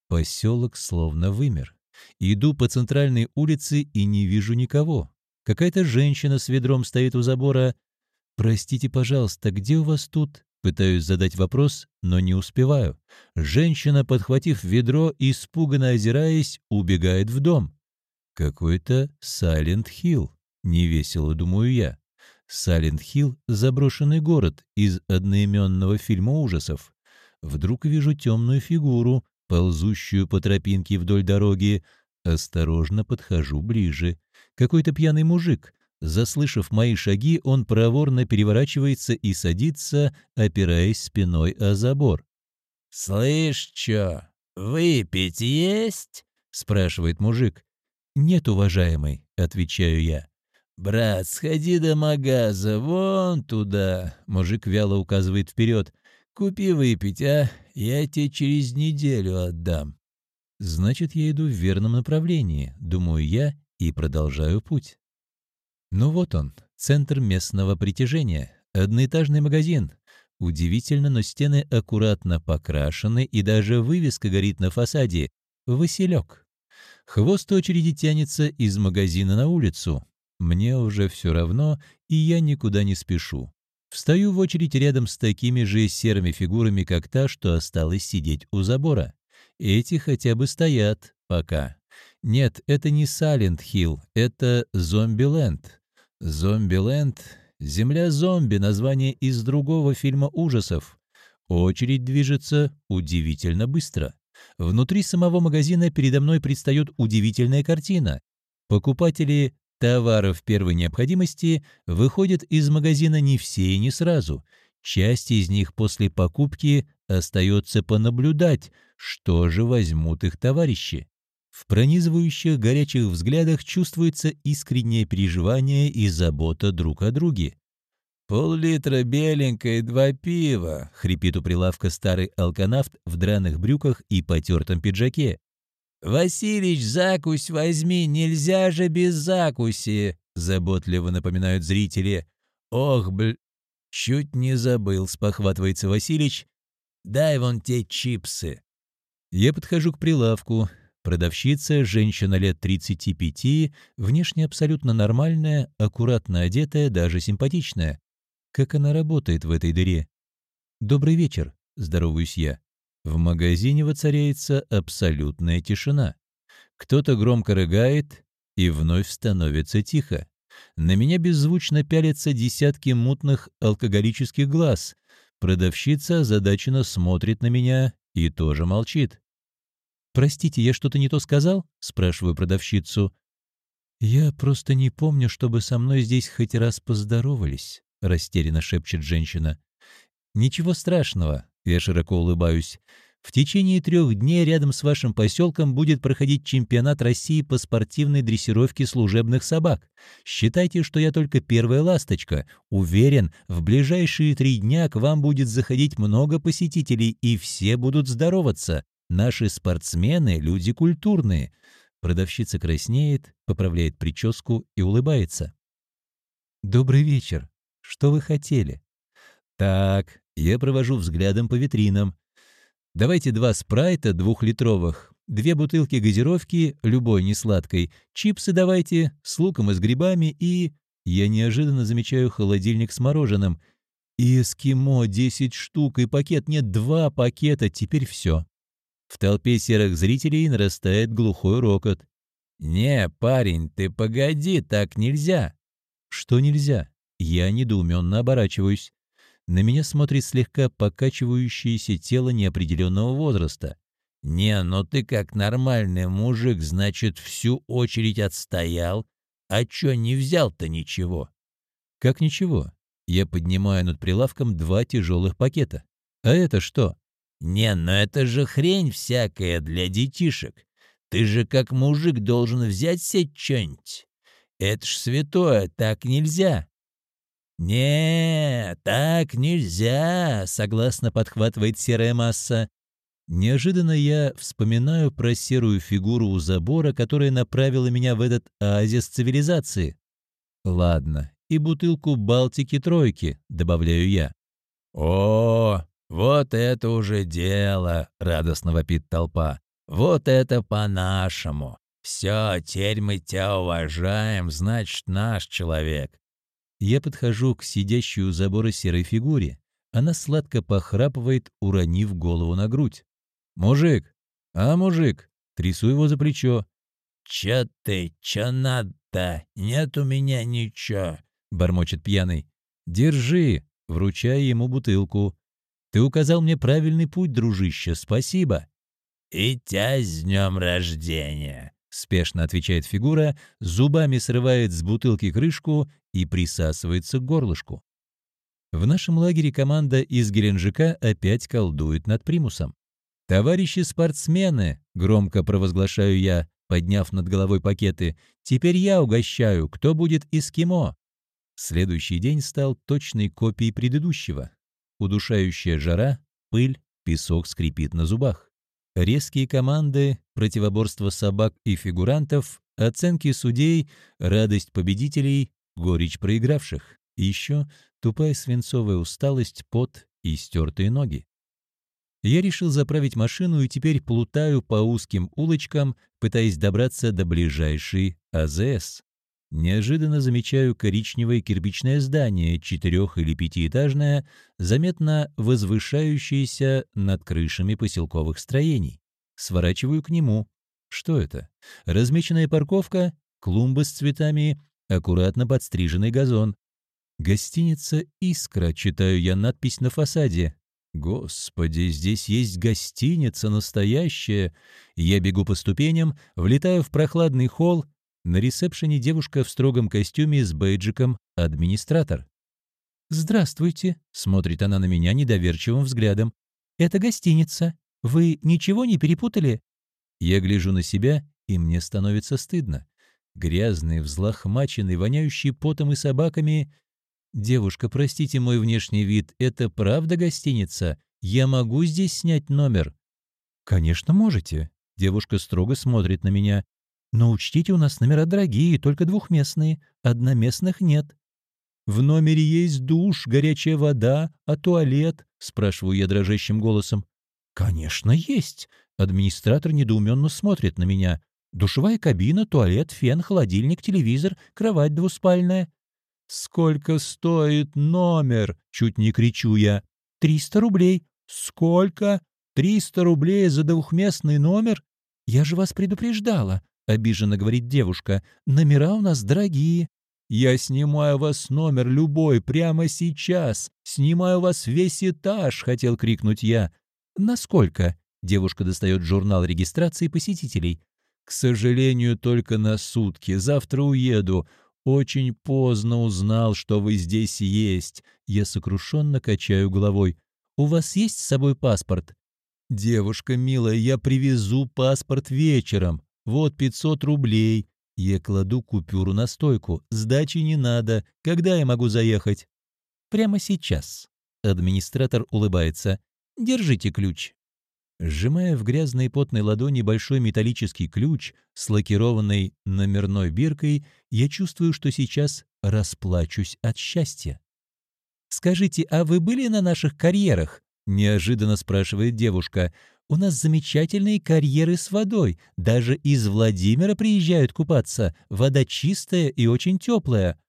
Поселок словно вымер. Иду по центральной улице и не вижу никого. Какая-то женщина с ведром стоит у забора. «Простите, пожалуйста, где у вас тут?» Пытаюсь задать вопрос, но не успеваю. Женщина, подхватив ведро, испуганно озираясь, убегает в дом. Какой-то Сайлент Хилл. Невесело, думаю я. Сайлент-Хилл — заброшенный город из одноименного фильма ужасов. Вдруг вижу темную фигуру, ползущую по тропинке вдоль дороги. Осторожно подхожу ближе. Какой-то пьяный мужик. Заслышав мои шаги, он проворно переворачивается и садится, опираясь спиной о забор. «Слышь, чё, выпить есть?» — спрашивает мужик. «Нет, уважаемый», — отвечаю я. «Брат, сходи до магаза, вон туда!» Мужик вяло указывает вперед. «Купи выпить, а? Я тебе через неделю отдам». Значит, я иду в верном направлении, думаю я, и продолжаю путь. Ну вот он, центр местного притяжения, одноэтажный магазин. Удивительно, но стены аккуратно покрашены, и даже вывеска горит на фасаде «Василек». Хвост очереди тянется из магазина на улицу. Мне уже все равно, и я никуда не спешу. Встаю в очередь рядом с такими же серыми фигурами, как та, что осталась сидеть у забора. Эти хотя бы стоят пока. Нет, это не Салент Хилл, это Зомбиленд. Зомбиленд — земля зомби, название из другого фильма ужасов. Очередь движется удивительно быстро. Внутри самого магазина передо мной предстает удивительная картина. Покупатели товаров первой необходимости выходят из магазина не все и не сразу. Часть из них после покупки остается понаблюдать, что же возьмут их товарищи. В пронизывающих горячих взглядах чувствуется искреннее переживание и забота друг о друге. «Пол-литра беленькой, два пива», — хрипит у прилавка старый алканавт в драных брюках и потертом пиджаке. «Василич, закусь возьми, нельзя же без закуси!» — заботливо напоминают зрители. «Ох, бл... чуть не забыл», — спохватывается Василич. «Дай вон те чипсы». Я подхожу к прилавку. Продавщица, женщина лет 35, внешне абсолютно нормальная, аккуратно одетая, даже симпатичная. Как она работает в этой дыре? «Добрый вечер», — здороваюсь я. В магазине воцаряется абсолютная тишина. Кто-то громко рыгает, и вновь становится тихо. На меня беззвучно пялятся десятки мутных алкоголических глаз. Продавщица озадаченно смотрит на меня и тоже молчит. «Простите, я что-то не то сказал?» — спрашиваю продавщицу. «Я просто не помню, чтобы со мной здесь хоть раз поздоровались», — растерянно шепчет женщина. «Ничего страшного. Я широко улыбаюсь. В течение трех дней рядом с вашим поселком будет проходить чемпионат России по спортивной дрессировке служебных собак. Считайте, что я только первая ласточка. Уверен, в ближайшие три дня к вам будет заходить много посетителей, и все будут здороваться. Наши спортсмены — люди культурные. Продавщица краснеет, поправляет прическу и улыбается. «Добрый вечер. Что вы хотели?» «Так, я провожу взглядом по витринам. Давайте два спрайта двухлитровых, две бутылки газировки, любой несладкой, чипсы давайте с луком и с грибами и... Я неожиданно замечаю холодильник с мороженым. И эскимо 10 штук, и пакет нет, два пакета, теперь все. В толпе серых зрителей нарастает глухой рокот. «Не, парень, ты погоди, так нельзя!» «Что нельзя?» Я недоуменно оборачиваюсь. На меня смотрит слегка покачивающееся тело неопределенного возраста. «Не, но ты как нормальный мужик, значит, всю очередь отстоял. А чё не взял-то ничего?» «Как ничего?» Я поднимаю над прилавком два тяжелых пакета. «А это что?» «Не, но это же хрень всякая для детишек. Ты же как мужик должен взять себе что-нибудь. Это ж святое, так нельзя». «Не, так нельзя», — согласно подхватывает серая масса. Неожиданно я вспоминаю про серую фигуру у забора, которая направила меня в этот оазис цивилизации. Ладно, и бутылку Балтики-тройки, добавляю я. «О, вот это уже дело!» — радостно вопит толпа. «Вот это по-нашему! Все, теперь мы тебя уважаем, значит, наш человек. Я подхожу к сидящей у забора серой фигуре. Она сладко похрапывает, уронив голову на грудь. «Мужик! А, мужик!» Трясу его за плечо. «Чё ты? Чё надо? Нет у меня ничего!» Бормочет пьяный. «Держи!» Вручая ему бутылку. «Ты указал мне правильный путь, дружище, спасибо!» «И тебя с днем рождения!» Спешно отвечает фигура, зубами срывает с бутылки крышку и присасывается к горлышку. В нашем лагере команда из Геленджика опять колдует над примусом. «Товарищи спортсмены!» — громко провозглашаю я, подняв над головой пакеты. «Теперь я угощаю. Кто будет эскимо?» Следующий день стал точной копией предыдущего. Удушающая жара, пыль, песок скрипит на зубах. Резкие команды, противоборство собак и фигурантов, оценки судей, радость победителей, горечь проигравших. И еще тупая свинцовая усталость, пот и стертые ноги. Я решил заправить машину и теперь плутаю по узким улочкам, пытаясь добраться до ближайшей АЗС. Неожиданно замечаю коричневое кирпичное здание, четырех- или пятиэтажное, заметно возвышающееся над крышами поселковых строений. Сворачиваю к нему. Что это? Размеченная парковка, клумбы с цветами, аккуратно подстриженный газон. Гостиница «Искра», читаю я надпись на фасаде. Господи, здесь есть гостиница настоящая. Я бегу по ступеням, влетаю в прохладный холл. На ресепшене девушка в строгом костюме с бейджиком «Администратор». «Здравствуйте», — смотрит она на меня недоверчивым взглядом. «Это гостиница. Вы ничего не перепутали?» Я гляжу на себя, и мне становится стыдно. Грязный, взлохмаченный, воняющий потом и собаками. «Девушка, простите мой внешний вид, это правда гостиница? Я могу здесь снять номер?» «Конечно, можете». Девушка строго смотрит на меня. «Но учтите, у нас номера дорогие, только двухместные. Одноместных нет». «В номере есть душ, горячая вода, а туалет?» — спрашиваю я дрожащим голосом. «Конечно, есть!» Администратор недоуменно смотрит на меня. «Душевая кабина, туалет, фен, холодильник, телевизор, кровать двуспальная». «Сколько стоит номер?» — чуть не кричу я. «Триста рублей». «Сколько? Триста рублей за двухместный номер?» «Я же вас предупреждала», — обиженно говорит девушка. «Номера у нас дорогие». «Я снимаю вас номер любой прямо сейчас. Снимаю вас весь этаж», — хотел крикнуть я. «Насколько?» — девушка достает журнал регистрации посетителей. «К сожалению, только на сутки. Завтра уеду. Очень поздно узнал, что вы здесь есть». Я сокрушенно качаю головой. «У вас есть с собой паспорт?» «Девушка милая, я привезу паспорт вечером. Вот 500 рублей». Я кладу купюру на стойку. «Сдачи не надо. Когда я могу заехать?» «Прямо сейчас». Администратор улыбается. Держите ключ». Сжимая в грязной потной ладони большой металлический ключ с лакированной номерной биркой, я чувствую, что сейчас расплачусь от счастья. «Скажите, а вы были на наших карьерах?» — неожиданно спрашивает девушка. «У нас замечательные карьеры с водой. Даже из Владимира приезжают купаться. Вода чистая и очень теплая».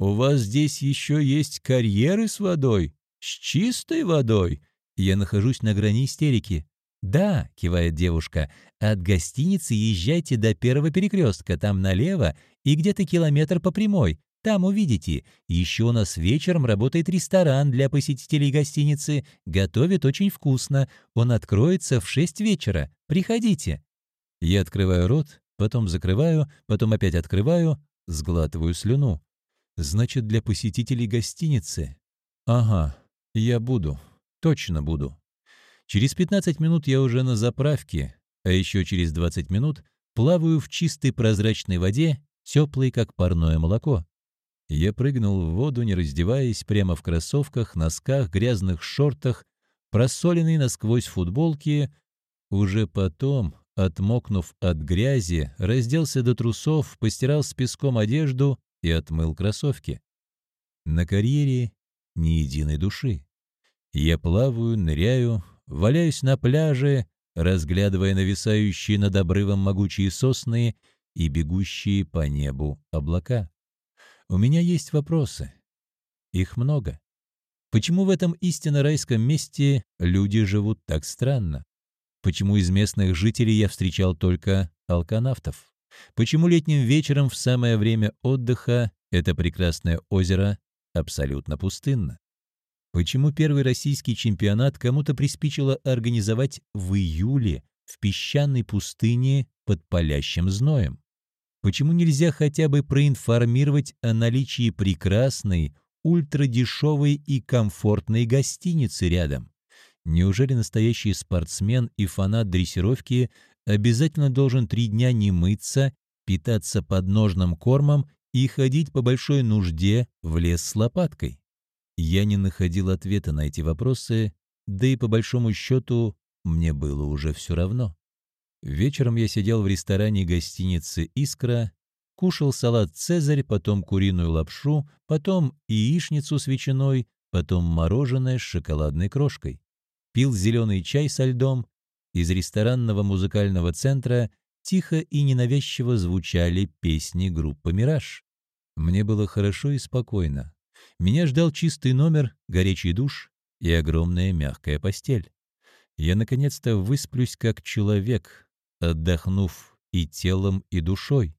«У вас здесь еще есть карьеры с водой? С чистой водой?» Я нахожусь на грани истерики. «Да», — кивает девушка, — «от гостиницы езжайте до первого перекрестка, там налево и где-то километр по прямой. Там увидите. Еще у нас вечером работает ресторан для посетителей гостиницы. Готовит очень вкусно. Он откроется в шесть вечера. Приходите». Я открываю рот, потом закрываю, потом опять открываю, сглатываю слюну. «Значит, для посетителей гостиницы?» «Ага, я буду». Точно буду. Через 15 минут я уже на заправке, а еще через 20 минут плаваю в чистой прозрачной воде, теплой, как парное молоко. Я прыгнул в воду, не раздеваясь, прямо в кроссовках, носках, грязных шортах, просоленной насквозь футболке. Уже потом, отмокнув от грязи, разделся до трусов, постирал с песком одежду и отмыл кроссовки. На карьере ни единой души. Я плаваю, ныряю, валяюсь на пляже, разглядывая нависающие над обрывом могучие сосны и бегущие по небу облака. У меня есть вопросы. Их много. Почему в этом истинно райском месте люди живут так странно? Почему из местных жителей я встречал только алканавтов? Почему летним вечером в самое время отдыха это прекрасное озеро абсолютно пустынно? Почему первый российский чемпионат кому-то приспичило организовать в июле в песчаной пустыне под палящим зноем? Почему нельзя хотя бы проинформировать о наличии прекрасной, ультрадешевой и комфортной гостиницы рядом? Неужели настоящий спортсмен и фанат дрессировки обязательно должен три дня не мыться, питаться подножным кормом и ходить по большой нужде в лес с лопаткой? Я не находил ответа на эти вопросы, да и по большому счету мне было уже все равно. Вечером я сидел в ресторане гостиницы «Искра» Кушал салат «Цезарь», потом куриную лапшу, потом яичницу с ветчиной, потом мороженое с шоколадной крошкой. Пил зеленый чай со льдом. Из ресторанного музыкального центра тихо и ненавязчиво звучали песни группы «Мираж». Мне было хорошо и спокойно. Меня ждал чистый номер, горячий душ и огромная мягкая постель. Я наконец-то высплюсь как человек, отдохнув и телом, и душой.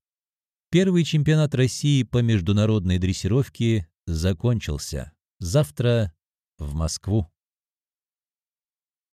Первый чемпионат России по международной дрессировке закончился. Завтра в Москву.